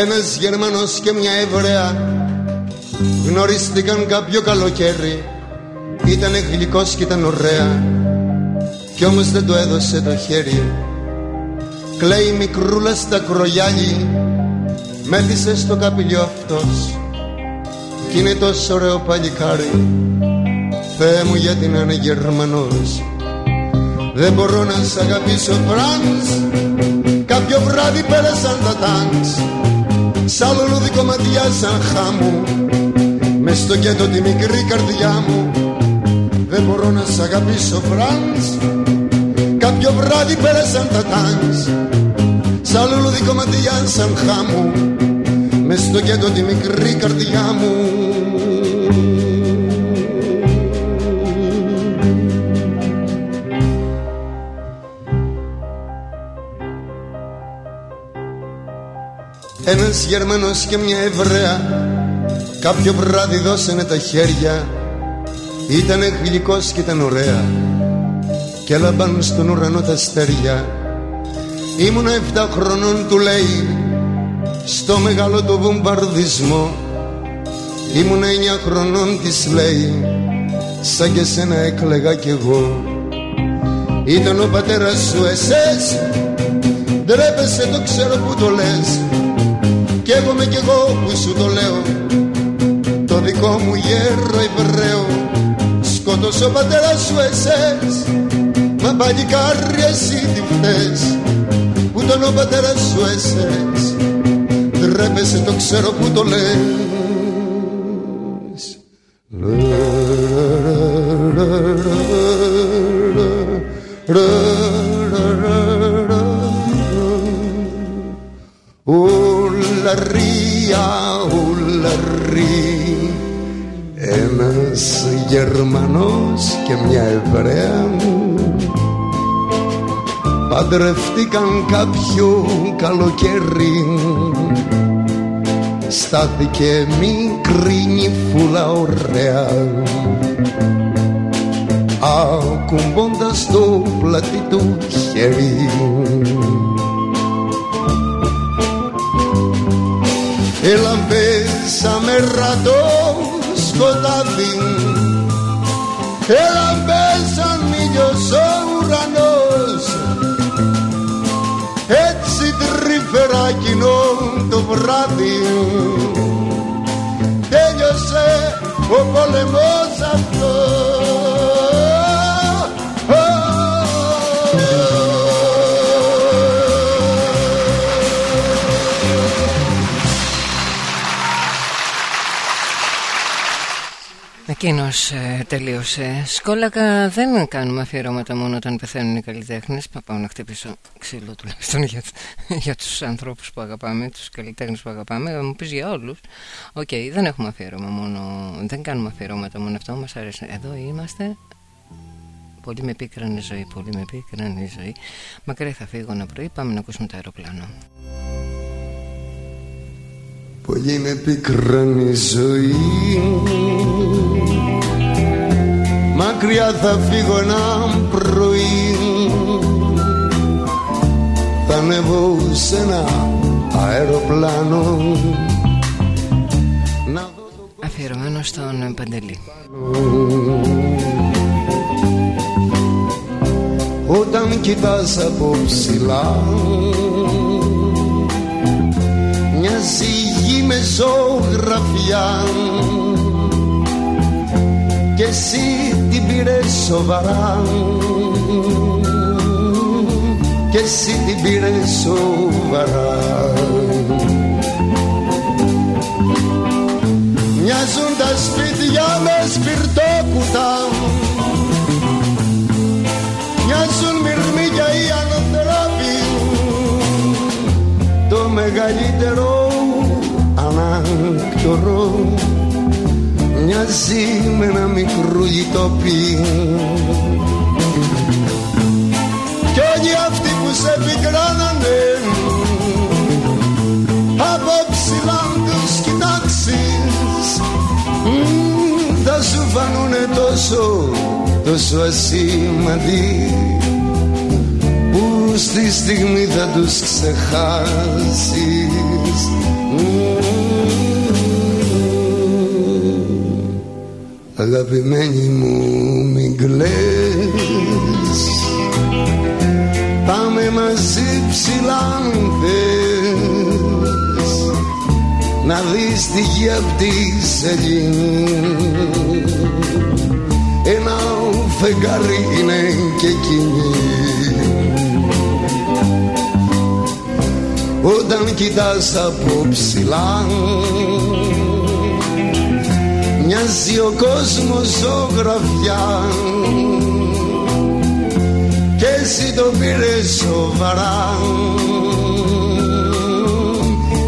Ένας Γερμανός και μια Εβραία γνωρίστηκαν κάποιο καλοκαίρι. Ήτανε γλυκός και ήταν ωραία κι όμως δεν το έδωσε το χέρι. Κλαίει μικρούλα στ' ακρογιάλι Μέθησε στο καπηλειό αυτός Κι είναι τόσο ωραίο παλικάρι. Θεέ μου γιατί να είναι Γερμανός; Δεν μπορώ να σ' αγαπήσω Φρανς. Κάποιο βράδυ πέρασαν τα τανκς Σα λουλούδι κομματιάζαν χάμου. Μες στο κέντρο τη μικρή καρδιά μου. Δεν μπορώ να σ' αγαπήσω Φρανς. Κάποιο βράδυ πέρασαν τα τανκς. Σα λουλούδι κομματιάζαν χάμου. Μες στο κέντρο τη μικρή καρδιά μου Ένας Γερμανός και μια Εβραία Κάποιο βράδυ δώσανε τα χέρια. Ήτανε γλυκός και ήταν ωραία Και έλαμπαν στον ουρανό τα αστέρια. Ήμουνα εφτά χρονών του λέει Στο μεγάλο το βομβαρδισμό. Ήμουνα εννιά χρονών της λέει Σαν και σένα έκλεγα κι εγώ. Ήταν ο πατέρας σου εσές; Ντρέπεσαι το ξέρω που το λες κι εγώ κι εγώ που σου το λέω. Το δικό μου γέρο Εβραίο Σκότωσε ο πατέρας σου εσές. Μα παλικάρι εσύ τι φταίς. Που τον ο πατέρας σου εσές. Ντρέπεσαι το ξέρω που το λες Παντρευτήκαν κάποιο καλοκαίρι. Στάθηκε μικρή νυφούλα ωραία. Ακουμπώντας το πλατή του χέρι. Ελαμπέσαμε ρατό σκοτάδι Ελαμπέσαν ήλιος ο τρυφερά κοινό το βράδυ. Τέλειωσε ο πόλεμος αυτός Εκείνος ε, τελείωσε. Σκόλακα δεν κάνουμε αφιερώματα μόνο όταν πεθαίνουν οι καλλιτέχνες. Πάω να χτυπήσω ξύλο τουλάχιστον για, για τους ανθρώπους που αγαπάμε, τους καλλιτέχνες που αγαπάμε. Μου πεις για όλους. OK, okay, δεν έχουμε αφιέρωμα μόνο. Δεν κάνουμε αφιερώματα μόνο αυτό. Μ' αρέσει. Εδώ είμαστε. Πολύ με πίκρανε ζωή, πολύ με πίκρανε ζωή. Μακριά θα φύγω ένα πρωί. Πάμε να ακούσουμε το αεροπλάνο. Πολύ με πικράνει η ζωή Μακριά θα φύγω ένα πρωί. Θα ανέβω σε ένα αεροπλάνο. Αφιερωμένο στον Παντελή. Όταν κοιτάς από ψηλά Μοιάζει με ζωγραφιά και εσύ την πήρες σοβαρά. Και εσύ την πήρες σοβαρά. Μοιάζουν τα σπίτια με σπιρτόκουτα Μοιάζουν μυρμήκια οι ανθρώποι Το μεγαλύτερο ανάκτορο μοιάζει με ένα μικρό γητόπι. Κι όλοι αυτοί που σε πικράνανε από ψηλά τους κοιτάξεις θα σου φανούνε τόσο, τόσο ασήμαντοι που στη στιγμή θα τους ξεχάσεις Αγαπημένη μου μην κλαις. Πάμε μαζί ψηλά θες. Να δεις τη γη απ' τη σελήνη Ένα φεγγάρι είναι και εκείνη. Όταν κοιτάς από ψηλά μοιάζει ο κόσμος ζωγραφιά. Και εσύ το πήρες σοβαρά.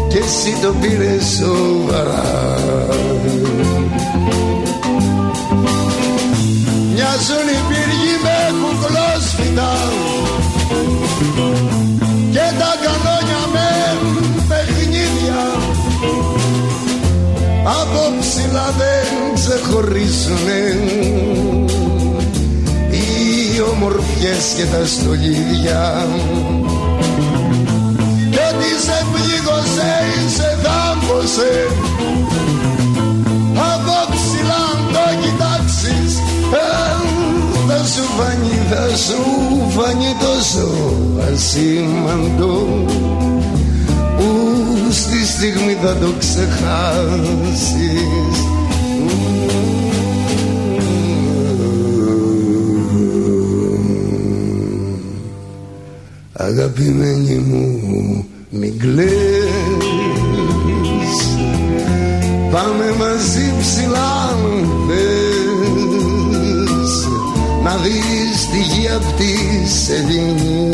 Και εσύ το πήρες σοβαρά. Μοιάζουν οι δεν ξεχωρίζουνε οι ομορφιές και τα στολίδια. Κι ό,τι σε πλήγωσε ή σε δάμπωσε από ψηλά το κοιτάξεις θα σου φανεί, θα σου φανεί τόσο ασήμαντο που στη στιγμή θα το ξεχάσεις Αγαπημένη μου μην κλαις. Πάμε μαζί ψηλά θες. Να δεις τη γη απ' τη σελήνη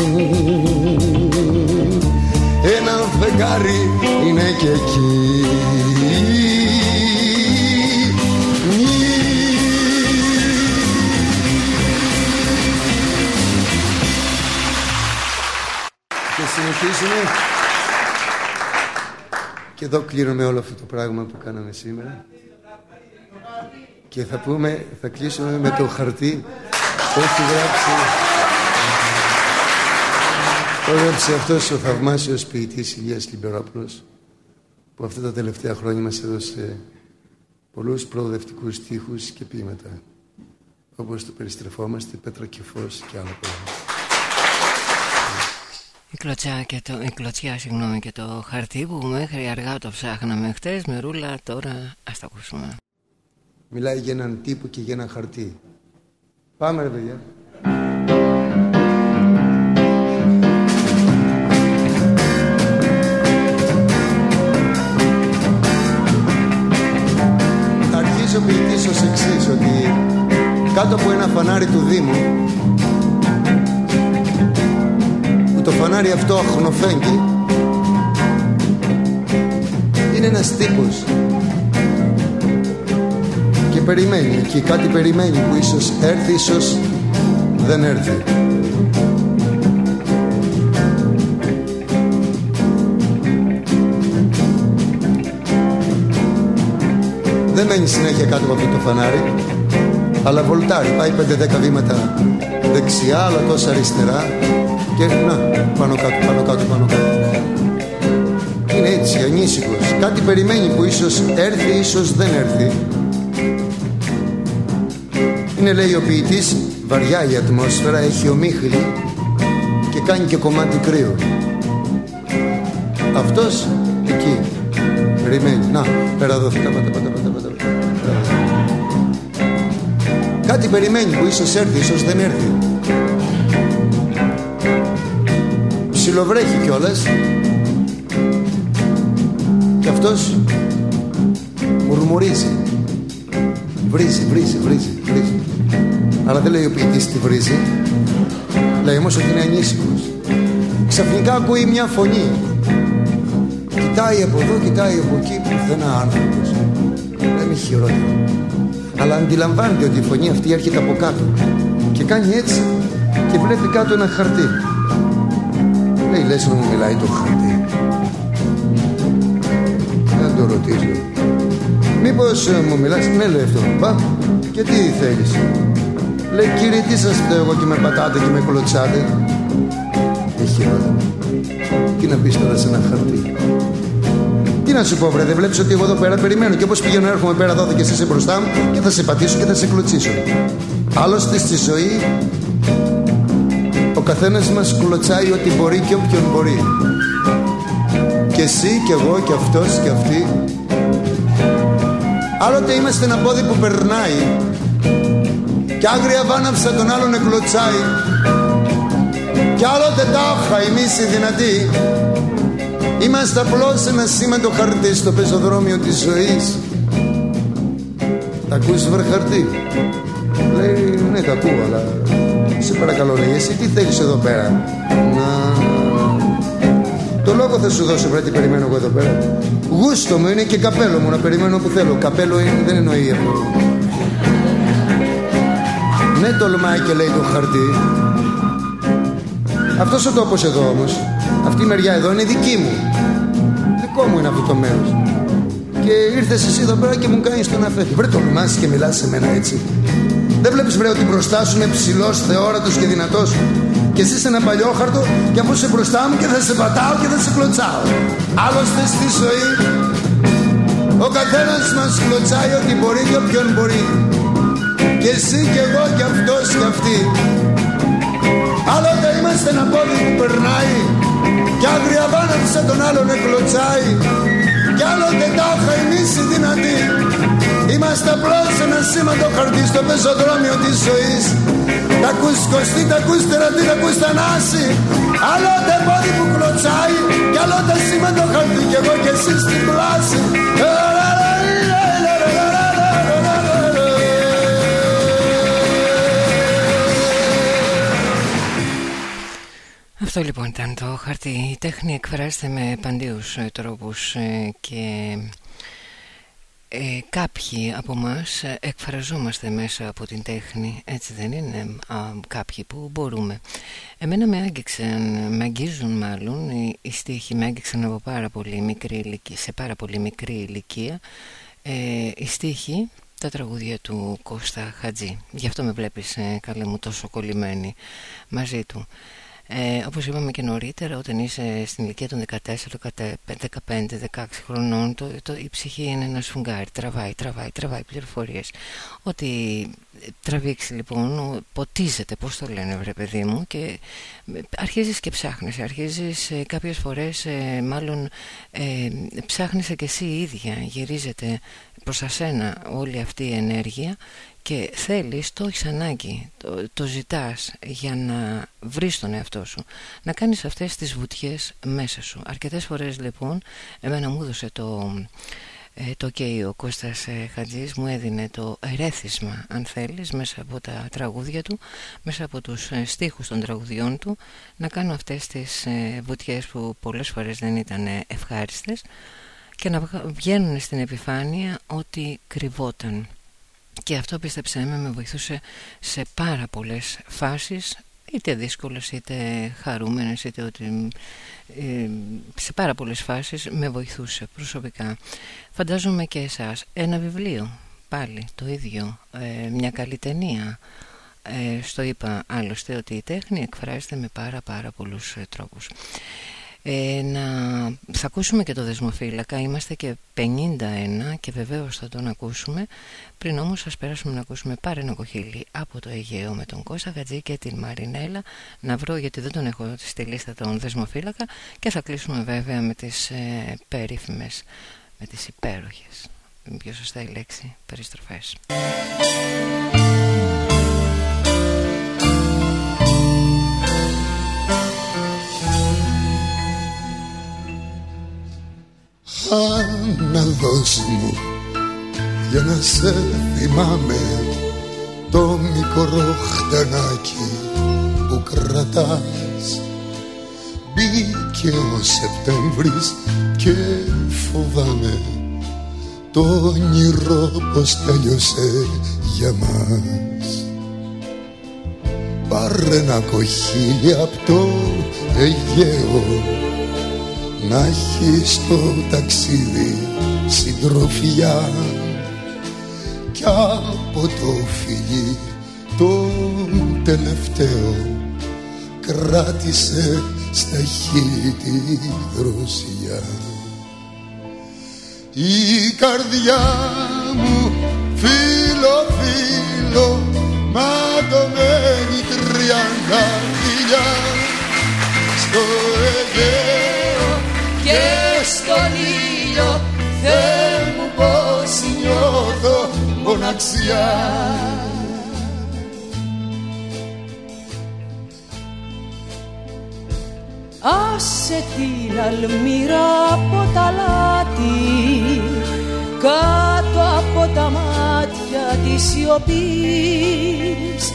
ένα φεγγάρι είναι και εκεί εδώ κλείνουμε όλο αυτό το πράγμα που κάναμε σήμερα. Και θα πούμε, θα κλείσουμε με το χαρτί. Που έχει γράψει. Έγραψε αυτός ο θαυμάσιος ποιητής Ηλίας Λιμπερόπουλος που αυτά τα τελευταία χρόνια μας έδωσε πολλούς προοδευτικούς στίχους και ποίηματα όπως το περιστρεφόμαστε, πέτρα και φως και άλλα πράγματα. Η κλωτσιά, και το, η κλωτσιά συγγνώμη, και το χαρτί που μέχρι αργά το ψάχναμε χτες με ρούλα τώρα ας τα ακούσουμε. Μιλάει για έναν τύπο και για ένα χαρτί. Πάμε ρε παιδιά. Αρχίζει ο ποιητής ως εξής, ότι κάτω από ένα φανάρι του Δήμου που το φανάρι αυτό αχνοφέγγει είναι ένας τύπος. Και περιμένει εκεί κάτι περιμένει που ίσως έρθει ίσως δεν έρθει. Δεν μένει συνέχεια κάτω από αυτό το φανάρι αλλά βολτάρει, πάει 5-10 βήματα δεξιά, αλλά τόσα αριστερά και να, πάνω κάτω, πάνω κάτω, πάνω κάτω. Είναι έτσι, ανήσυχος. Κάτι περιμένει που ίσως έρθει, ίσως δεν έρθει. Είναι λέει ο ποιητής, βαριά η ατμόσφαιρα, έχει ομίχλη και κάνει και κομμάτι κρύο. Αυτός εκεί, περιμένει. Να, πέρα εδώ, πάτα, πάτα, πάτα, πάτα, πάτα. Κάτι περιμένει που ίσως έρθει, ίσως δεν έρθει. Ψιλοβρέχει κιόλας και αυτός μουρμουρίζει. Βρίζει, βρίζει, βρίζει, βρίζει. Αλλά δεν λέει ο ποιητής τι βρίζει. Λέει όμως ότι είναι ανήσυχος. Ξαφνικά ακούει μια φωνή. Κοιτάει από εδώ, κοιτάει από εκεί, πουθενά άνθρωπος. Δεν έχει χειρότερο αλλά αντιλαμβάνεται ότι η φωνή αυτή έρχεται από κάτω και κάνει έτσι και βλέπει κάτω ένα χαρτί λέει λες να μου μιλάει το χαρτί δεν το ρωτήσω μήπως ε, μου μιλάς; Ναι λέει αυτό πα και τι θέλεις; Λέει κύριε τι σας φταίω εγώ και με πατάτε και με κολοτσάτε έχει όλα τι να πεις τώρα σε ένα χαρτί; Τι να σου πω, βρε, δεν βλέπεις ότι εγώ εδώ πέρα περιμένω; Και όπως πηγαίνω, έρχομαι πέρα εδώ και εσύ είσαι μπροστά μου και θα σε πατήσω και θα σε κλωτσίσω. Άλλωστε στη ζωή ο καθένας μας κλωτσάει ό,τι μπορεί και όποιον μπορεί. Και εσύ και εγώ και αυτός και αυτή. Άλλοτε είμαστε ένα πόδι που περνάει και άγρια βάναψα τον άλλον εκλωτσάει κι άλλοτε τάχα εμείς οι δυνατοί Είμαστε απλώς ένα σήμα το χαρτί στο πεζοδρόμιο της ζωής Τα ακούς βρε χαρτί; Λέει ναι τα ακούω αλλά Σε παρακαλώ λέει εσύ τι θέλεις εδώ πέρα; Να Το λόγο θα σου δώσω βρε τι περιμένω εγώ εδώ πέρα Γούστο μου είναι και καπέλο μου να περιμένω που θέλω Καπέλο είναι, δεν εννοεί αυτό Ναι τολμάει και λέει το χαρτί Αυτός ο τόπος εδώ όμως αυτή η μεριά εδώ είναι δική μου. Δικό μου είναι αυτό το μέρος. Και ήρθες εσύ εδώ πέρα και μου κάνεις τον αφέτη. Βρε το και μιλάς σε μένα έτσι. Δεν βλέπεις βρε ότι μπροστά σου είναι ψηλός, θεόρατος και δυνατός. Και εσύ είσαι ένα παλιόχαρτο και αφού είσαι μπροστά μου και θα σε πατάω και θα σε κλωτσάω. Άλλωστε στη ζωή ο καθένας μας κλωτσάει ό,τι μπορεί και όποιον μπορεί. Και εσύ και εγώ και αυτός και αυτή. Άλλοτε είμαστε ένα πόδι που περνάει κι άγρια βάναψε τον άλλον εκλωτσάει Κι άλλοτε τάχα εμείς οι δυνατοί Είμαστε απλώς ένα σήμαντο χαρτί στο πεζοδρόμιο της ζωής. Τα ακούς κοστί, τα ακούς τερατή, τα ακούς θανάση. Άλλοτε πόδι που κλωτσάει Κι άλλοτε σήμαντο χαρτί κι εγώ και εσύ στην πλάση. Αυτό λοιπόν ήταν το χαρτί. Η τέχνη εκφράζεται με παντίους ε, τρόπους ε, και ε, κάποιοι από μας εκφραζόμαστε μέσα από την τέχνη, έτσι δεν είναι κάποιοι που μπορούμε. Εμένα με άγγιξαν, με αγγίζουν μάλλον, οι, οι στίχοι με άγγιξαν από πάρα πολύ μικρή ηλικία, σε πάρα πολύ μικρή ηλικία. Ε, οι στίχοι τα τραγούδια του Κώστα Χατζή. Γι' αυτό με βλέπεις καλέ μου τόσο κολλημένη μαζί του. Ε, όπως είπαμε και νωρίτερα όταν είσαι στην ηλικία των 14, 15, 16 χρονών το, το, η ψυχή είναι ένα σφουγγάρι τραβάει, τραβάει, τραβάει πληροφορίες. Ότι τραβήξει λοιπόν ποτίζεται πως το λένε βρε παιδί μου και αρχίζεις και ψάχνεις. Αρχίζεις ε, κάποιες φορές ε, μάλλον ε, ψάχνεις και εσύ ίδια. Γυρίζεται προς ασένα όλη αυτή η ενέργεια και θέλεις, το έχεις ανάγκη, το, το ζητάς για να βρεις τον εαυτό σου, να κάνεις αυτές τις βουτιές μέσα σου. Αρκετές φορές λοιπόν, εμένα μου έδωσε το, ε, το και ο Κώστας ε, Χατζής μου έδινε το ερέθισμα αν θέλεις μέσα από τα τραγούδια του μέσα από τους ε, στίχους των τραγουδιών του να κάνω αυτές τις ε, βουτιές που πολλές φορές δεν ήταν ευχάριστες και να βγαίνουν στην επιφάνεια ότι κρυβόταν και αυτό πίστεψέ με με βοηθούσε σε πάρα πολλές φάσεις είτε δύσκολες είτε χαρούμενες είτε ότι ε, σε πάρα πολλές φάσεις με βοηθούσε προσωπικά. Φαντάζομαι και εσάς ένα βιβλίο πάλι το ίδιο ε, μια καλή ταινία. Ε, στο είπα άλλωστε ότι η τέχνη εκφράζεται με πάρα πάρα πολλούς τρόπους ε, να... Θα ακούσουμε και το δεσμοφύλακα. Είμαστε και 51 Και βεβαίως θα τον ακούσουμε. Πριν όμως σας περάσουμε να ακούσουμε Πάρε ένα κοχύλι από το Αιγαίο Με τον Κώστα Γατζή και την Μαρινέλα. Να βρω γιατί δεν τον έχω στη λίστα Τον δεσμοφύλακα. Και θα κλείσουμε βέβαια με τις ε, περίφημες Με τις υπέροχες. Πιο σωστά η λέξη Περιστροφές Αναδός μου για να σε θυμάμαι το μικρό χτενάκι που κρατάς. Μπήκε ο Σεπτέμβρης και φοβάμαι το όνειρο πως τέλειωσε για μας. Πάρε ένα κοχύλι απ' το Αιγαίο να έχει στο ταξίδι συντροφιά. Κι από το φιλί το τελευταίο κράτησε στα χείλη τη δροσιά η καρδιά μου φίλο φίλο ματωμένη τριάντα φιλιά στο Αιγαίο και στον ήλιο Θεέ μου πως νιώθω μοναξιά. Άσε την αλμύρα από τα λάτι κάτω από τα μάτια της σιωπής.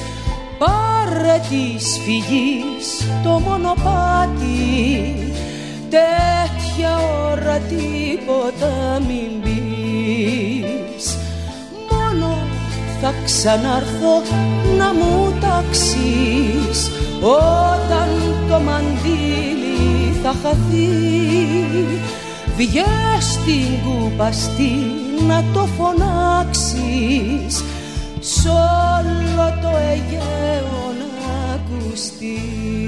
Πάρε της φυγής το μονοπάτι τέτοια ώρα τίποτα μην πεις. Μόνο θα ξανάρθω να μου ταξείς. Όταν το μαντίλι θα χαθεί Βγες στην κουπαστή να το φωνάξεις. Σ' όλο το Αιγαίο να ακουστείς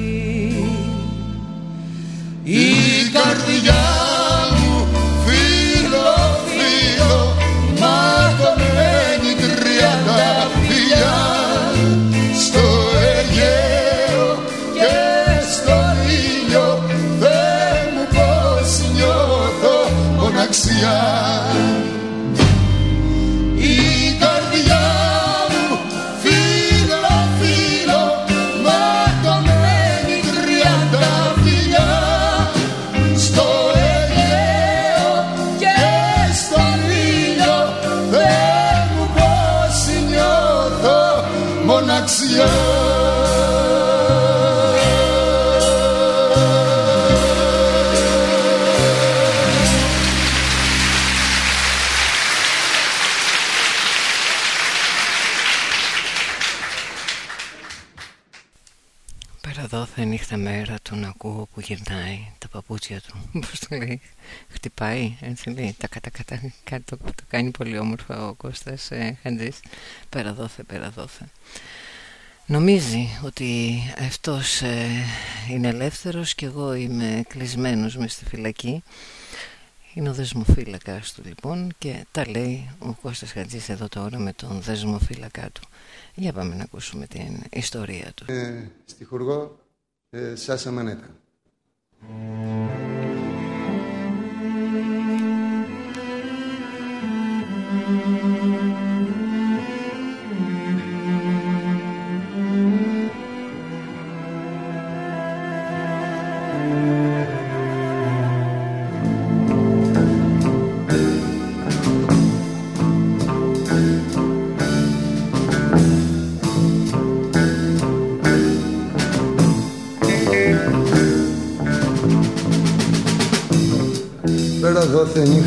η καρδιά νύχτα μέρα τον ακούω που γυρνάει τα παπούτσια του Πώς το λέει Χτυπάει έτσι λέει Τα κατα, κατα, το, το κάνει πολύ όμορφα ο Κώστας ε, Χαντζής Πέρα δόθε πέρα δόθε Νομίζει ότι αυτός ε, είναι ελεύθερος και εγώ είμαι κλεισμένος μες στη φυλακή είναι ο δεσμοφύλακας του λοιπόν και τα λέει ο Κώστας Χατζής εδώ τώρα με τον δεσμοφύλακά του. Για πάμε να ακούσουμε την ιστορία του. Ε, στη Χουργό ε, Σάσα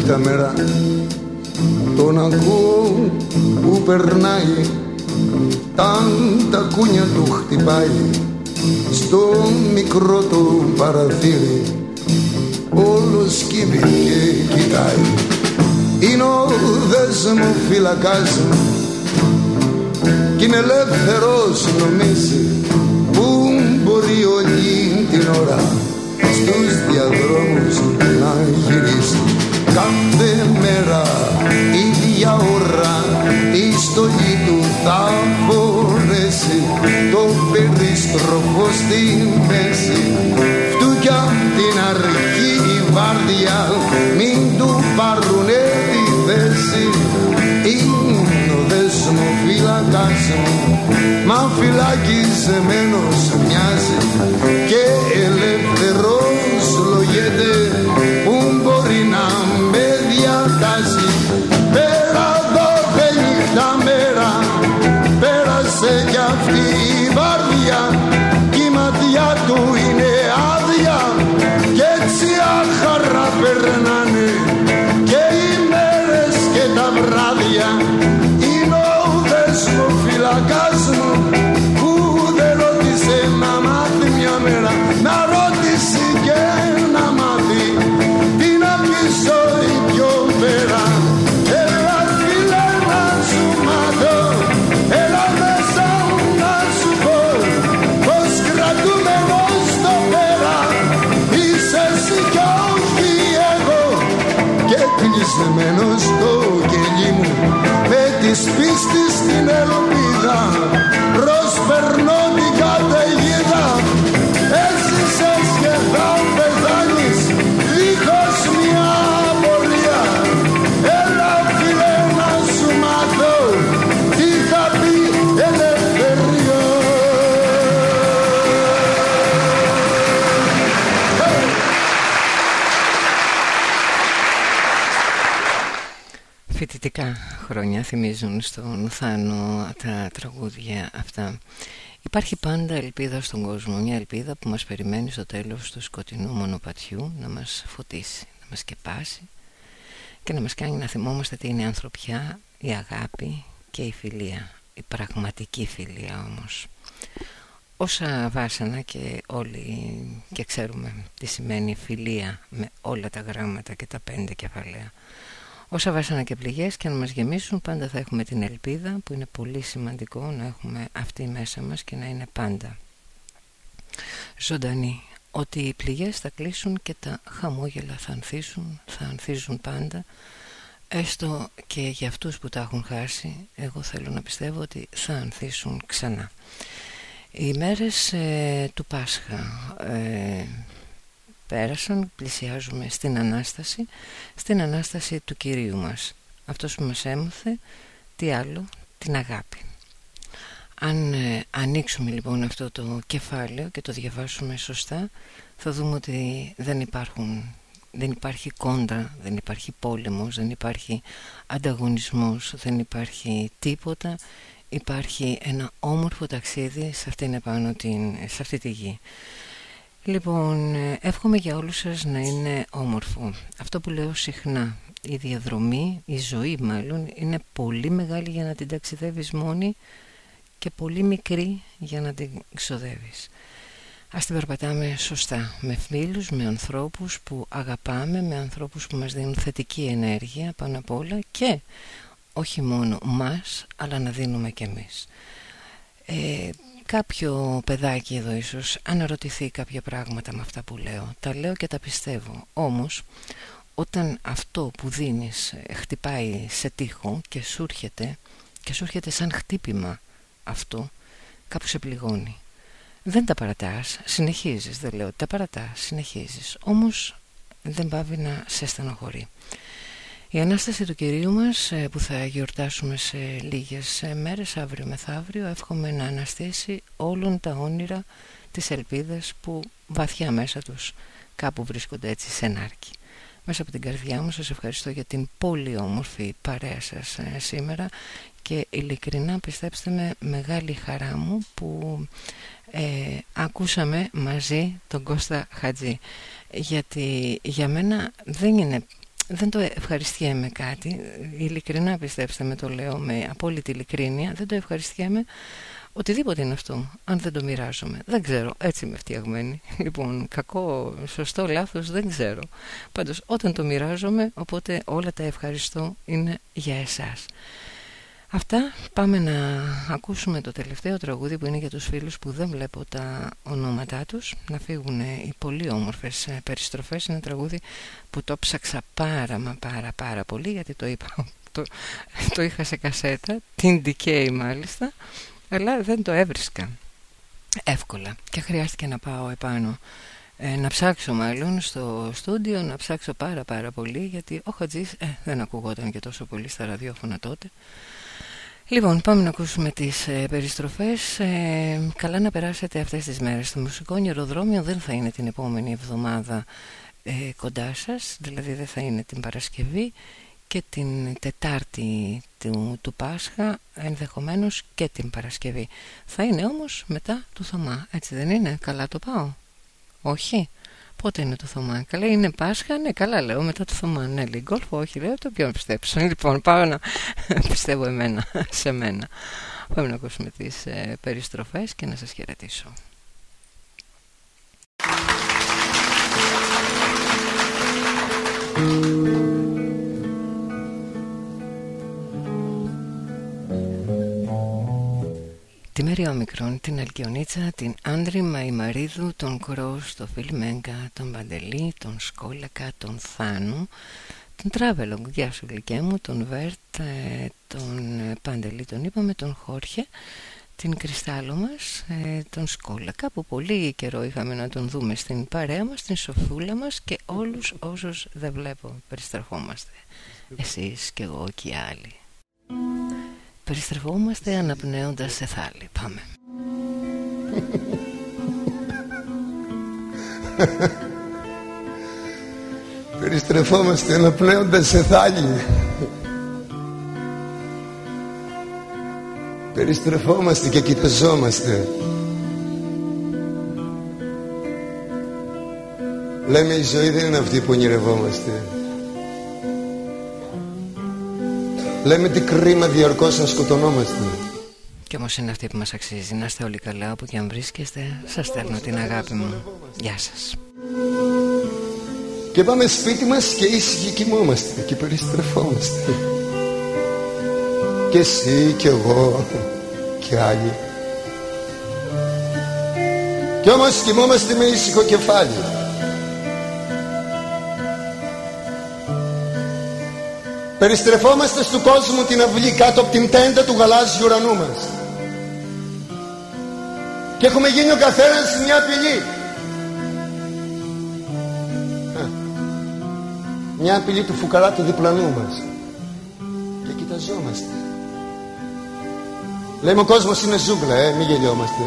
νύχτα μέρα τον ακούω που περνάει ταν τα κούνια του χτυπάει στο μικρό του παραθύρι όλο σκύβει και κοιτάει είναι ο δεσμοφύλακας μου κι είναι ελεύθερος νομίζει που μπορεί όλη την ώρα στους διαδρόμους να γυρίσει κάθε μέρα ίδια ώρα η στολή του θα φορέσει το περίστροφο στη μέση φτούκια την αρχή η βάρδια μην του πάρουνε τη θέση. Είναι ο δεσμοφύλακας μου μα φυλακισμένος μοιάζει. και ελεύθερος Με τις πίστης στην ελπίδα χρόνια θυμίζουν στον Θάνο τα τραγούδια αυτά. Υπάρχει πάντα ελπίδα στον κόσμο, μια ελπίδα που μας περιμένει στο τέλος του σκοτεινού μονοπατιού να μας φωτίσει, να μας σκεπάσει και να μας κάνει να θυμόμαστε τι είναι η ανθρωπιά, η αγάπη και η φιλία, η πραγματική φιλία όμως. Όσα βάσανα και όλοι και ξέρουμε τι σημαίνει φιλία με όλα τα γράμματα και τα πέντε κεφαλαία. Όσα βάσανα και πληγές και να μας γεμίσουν πάντα θα έχουμε την ελπίδα που είναι πολύ σημαντικό να έχουμε αυτή μέσα μας και να είναι πάντα. Ζωντανή. Ότι οι πληγές θα κλείσουν και τα χαμόγελα θα ανθίσουν, θα ανθίζουν πάντα. Έστω και για αυτούς που τα έχουν χάσει εγώ θέλω να πιστεύω ότι θα ανθίσουν ξανά. Οι μέρες ε, του Πάσχα ε, πέρασαν, πλησιάζουμε στην Ανάσταση, στην Ανάσταση του Κυρίου μας. Αυτός που μας έμαθε, τι άλλο, την αγάπη. Αν ε, ανοίξουμε λοιπόν αυτό το κεφάλαιο και το διαβάσουμε σωστά, θα δούμε ότι δεν υπάρχουν δεν υπάρχει κόντρα, δεν υπάρχει πόλεμος, δεν υπάρχει ανταγωνισμός, δεν υπάρχει τίποτα. Υπάρχει ένα όμορφο ταξίδι σε, αυτήν επάνω την, σε αυτή τη γη. Λοιπόν, εύχομαι για όλους σας να είναι όμορφο. Αυτό που λέω συχνά, η διαδρομή, η ζωή μάλλον, είναι πολύ μεγάλη για να την ταξιδεύεις μόνη και πολύ μικρή για να την ξοδεύεις. Ας την περπατάμε σωστά, με φίλους, με ανθρώπους που αγαπάμε, με ανθρώπους που μας δίνουν θετική ενέργεια πάνω απ' όλα και όχι μόνο μας, αλλά να δίνουμε κι εμείς. Ε, κάποιο παιδάκι εδώ ίσως αναρωτηθεί κάποια πράγματα με αυτά που λέω. Τα λέω και τα πιστεύω. Όμως όταν αυτό που δίνεις ε, χτυπάει σε τείχο και σου έρχεται, και σου έρχεται σαν χτύπημα αυτό, κάπου σε πληγώνει. Δεν τα παρατάς, συνεχίζεις, δεν λέω ότι τα παρατάς, συνεχίζεις. Όμως δεν πάβει να σε στενοχωρεί. Η Ανάσταση του Κυρίου μας ε, που θα γιορτάσουμε σε λίγες ε, μέρες αύριο μεθαύριο εύχομαι να αναστήσει όλων τα όνειρα τις ελπίδες που βαθιά μέσα τους κάπου βρίσκονται έτσι σε νάρκη. Μέσα από την καρδιά μου σας ευχαριστώ για την πολύ όμορφη παρέα σας ε, σήμερα και ειλικρινά πιστέψτε με μεγάλη χαρά μου που ε, ακούσαμε μαζί τον Κώστα Χατζή γιατί για μένα δεν είναι δεν το ευχαριστιέμαι κάτι. Ειλικρινά πιστέψτε με το λέω με απόλυτη ειλικρίνεια. Δεν το ευχαριστιέμαι. Οτιδήποτε είναι αυτό αν δεν το μοιράζομαι. Δεν ξέρω. Έτσι είμαι φτιαγμένη. Λοιπόν κακό, σωστό, λάθος δεν ξέρω. Πάντως όταν το μοιράζομαι οπότε όλα τα ευχαριστώ είναι για εσάς Αυτά πάμε να ακούσουμε το τελευταίο τραγούδι που είναι για τους φίλους που δεν βλέπω τα ονόματά τους. Να φύγουν οι πολύ όμορφες ε, περιστροφές. Είναι ένα τραγούδι που το ψάξα πάρα μα πάρα πάρα πολύ γιατί το είπα το, το είχα σε κασέτα την Decay μάλιστα αλλά δεν το έβρισκα εύκολα. Και χρειάστηκε να πάω επάνω ε, να ψάξω μάλλον στο στούντιο να ψάξω πάρα πάρα πολύ γιατί ο Χατζής ε, δεν ακουγόταν και τόσο πολύ στα ραδιόφωνα τότε Λοιπόν, πάμε να ακούσουμε τις ε, περιστροφές. Ε, καλά να περάσετε αυτές τις μέρες. Το μουσικό νεροδρόμιο δεν θα είναι την επόμενη εβδομάδα ε, κοντά σας, δηλαδή δεν θα είναι την Παρασκευή και την Τετάρτη του, του Πάσχα, ενδεχομένως και την Παρασκευή. Θα είναι όμως μετά του Θωμά, έτσι δεν είναι, καλά το πάω; Όχι; Πότε είναι το Θωμά, καλά είναι Πάσχα, ναι καλά λέω μετά το Θωμά, ναι λέει γκολφ, όχι λέω το πιο πιστέψω. Λοιπόν πάω να πιστεύω εμένα, σε μένα. Πάμε να ακούσουμε τις ε, περιστροφές και να σας χαιρετήσω. Τη Μέρη Ομικρόν, την Αλκιονίτσα, την Άντρη Μαϊμαρίδου, τον Κρός, τον Φιλμέγκα, τον Παντελή, τον Σκόλακα, τον Θάνου, τον Τράβελογκ, γεια σου γλυκέ μου, τον Βέρτ, ε, τον Παντελή, τον είπαμε, τον Χόρχε, την Κρυστάλλο μας, ε, τον Σκόλακα που πολύ καιρό είχαμε να τον δούμε στην παρέα μας, την Σοφούλα μας και όλους όσους δεν βλέπω περιστρεφόμαστε. Εσείς και εγώ και οι άλλοι. Περιστρεφόμαστε αναπνέοντας σε θάλη. Πάμε. Περιστρεφόμαστε αναπνέοντας σε θάλη. Περιστρεφόμαστε και κοιταζόμαστε. Λέμε η ζωή δεν είναι αυτή που ονειρευόμαστε. Λέμε τι κρίμα διαρκώς να σκοτωνόμαστε. Κι όμως είναι αυτή που μας αξίζει. Να είστε όλοι καλά όπου και αν βρίσκεστε. Σας στέλνω την αγάπη μου. Γεια σας. Και πάμε σπίτι μας και ήσυχοι κοιμόμαστε και περιστρεφόμαστε. Και εσύ και εγώ και άλλοι. Κι όμως κοιμόμαστε με ήσυχο κεφάλι. Περιστρεφόμαστε στο κόσμο την αυλή κάτω από την τέντα του γαλάζιου ουρανού μας. Και έχουμε γίνει ο καθένας μια απειλή. Μια απειλή του φουκαρά του διπλανού μας. Και κοιταζόμαστε. Λέμε ο κόσμος είναι ζούγκλα, ε, μην γελιόμαστε.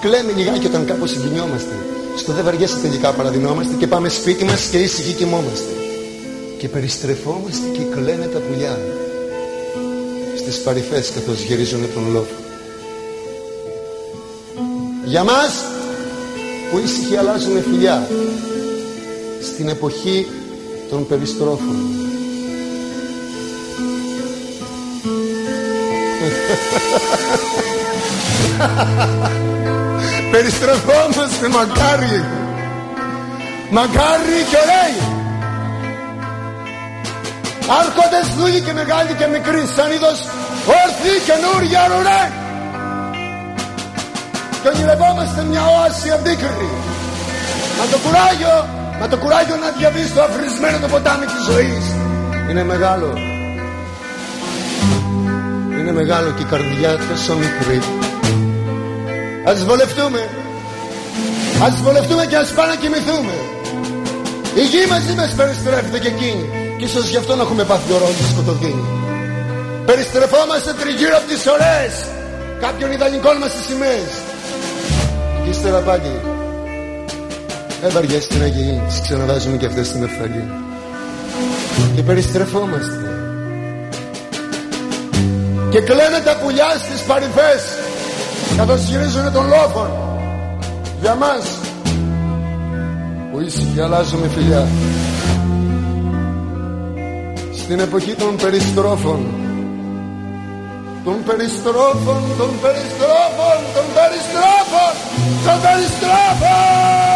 Κλαίμε λιγάκι όταν κάπως συγκινιόμαστε. Στο δεν βαριέσαι τελικά παραδεινόμαστε και πάμε σπίτι μας και ήσυχοι κοιμόμαστε και περιστρεφόμαστε και κλαίνε τα πουλιά στις παρυφές καθώς γυρίζουν τον λόφο. Για μας που ήσυχοι αλλάζουν φιλιά στην εποχή των περιστρόφων. Περιστρεφόμαστε μακάρι Μακάρι και ωραίοι Άρχοντες δούλοι και μεγάλοι και μικροί σαν είδος όρθιοι καινούργια ρουρέ. Άρχοντες δούλοι και μεγάλοι και μεγάλοι και μικροί σαν είδος όρθιοι καινούργια ρουρέ. Άρχοντες δούλοι και μεγάλοι και μεγάλοι και μικροί σαν είδος όρθιοι καινούργια ρουρέ. Άρχοντες δούλοι και μεγάλοι και μεγάλοι και μικροί σαν είδος όρθιοι καινούργια ρουρέ. Άρχοντες δούλοι και μεγάλοι και μεγάλοι και μικροί σαν είδος όρθιοι καινούργια ρουρέ. και ονειρευόμαστε μια όαση αντίκρη. Μα το κουράγιο, μα το κουράγιο να διαβείς το αφρισμένο το ποτάμι της ζωής είναι μεγάλο. Είναι μεγάλο και η καρδιά τόσο μικρή. Ας βολευτούμε, ας βολευτούμε και ας πάμε να κοιμηθούμε. Η γη μαζί μας περιστρέφεται και εκείνη και ίσως γι' αυτό να έχουμε πάθει το ρόλος σκοτωδίνη. Περιστρεφόμαστε τριγύρω από τις ώρες κάποιων ιδανικών μας τις σημαίες. Και ύστερα πάλι δεν βαριέστε να γίνει, τις ξαναβάζουμε και αυτές στην ευθαλή. Και περιστρεφόμαστε. Και κλαίνε τα πουλιά στις παρυφές καθώς γυρίζουν τον λόφο για μας που ήσυχοι αλλάζουμε φιλιά στην εποχή των περιστρόφων των περιστρόφων, των περιστρόφων, των περιστρόφων, των περιστρόφων!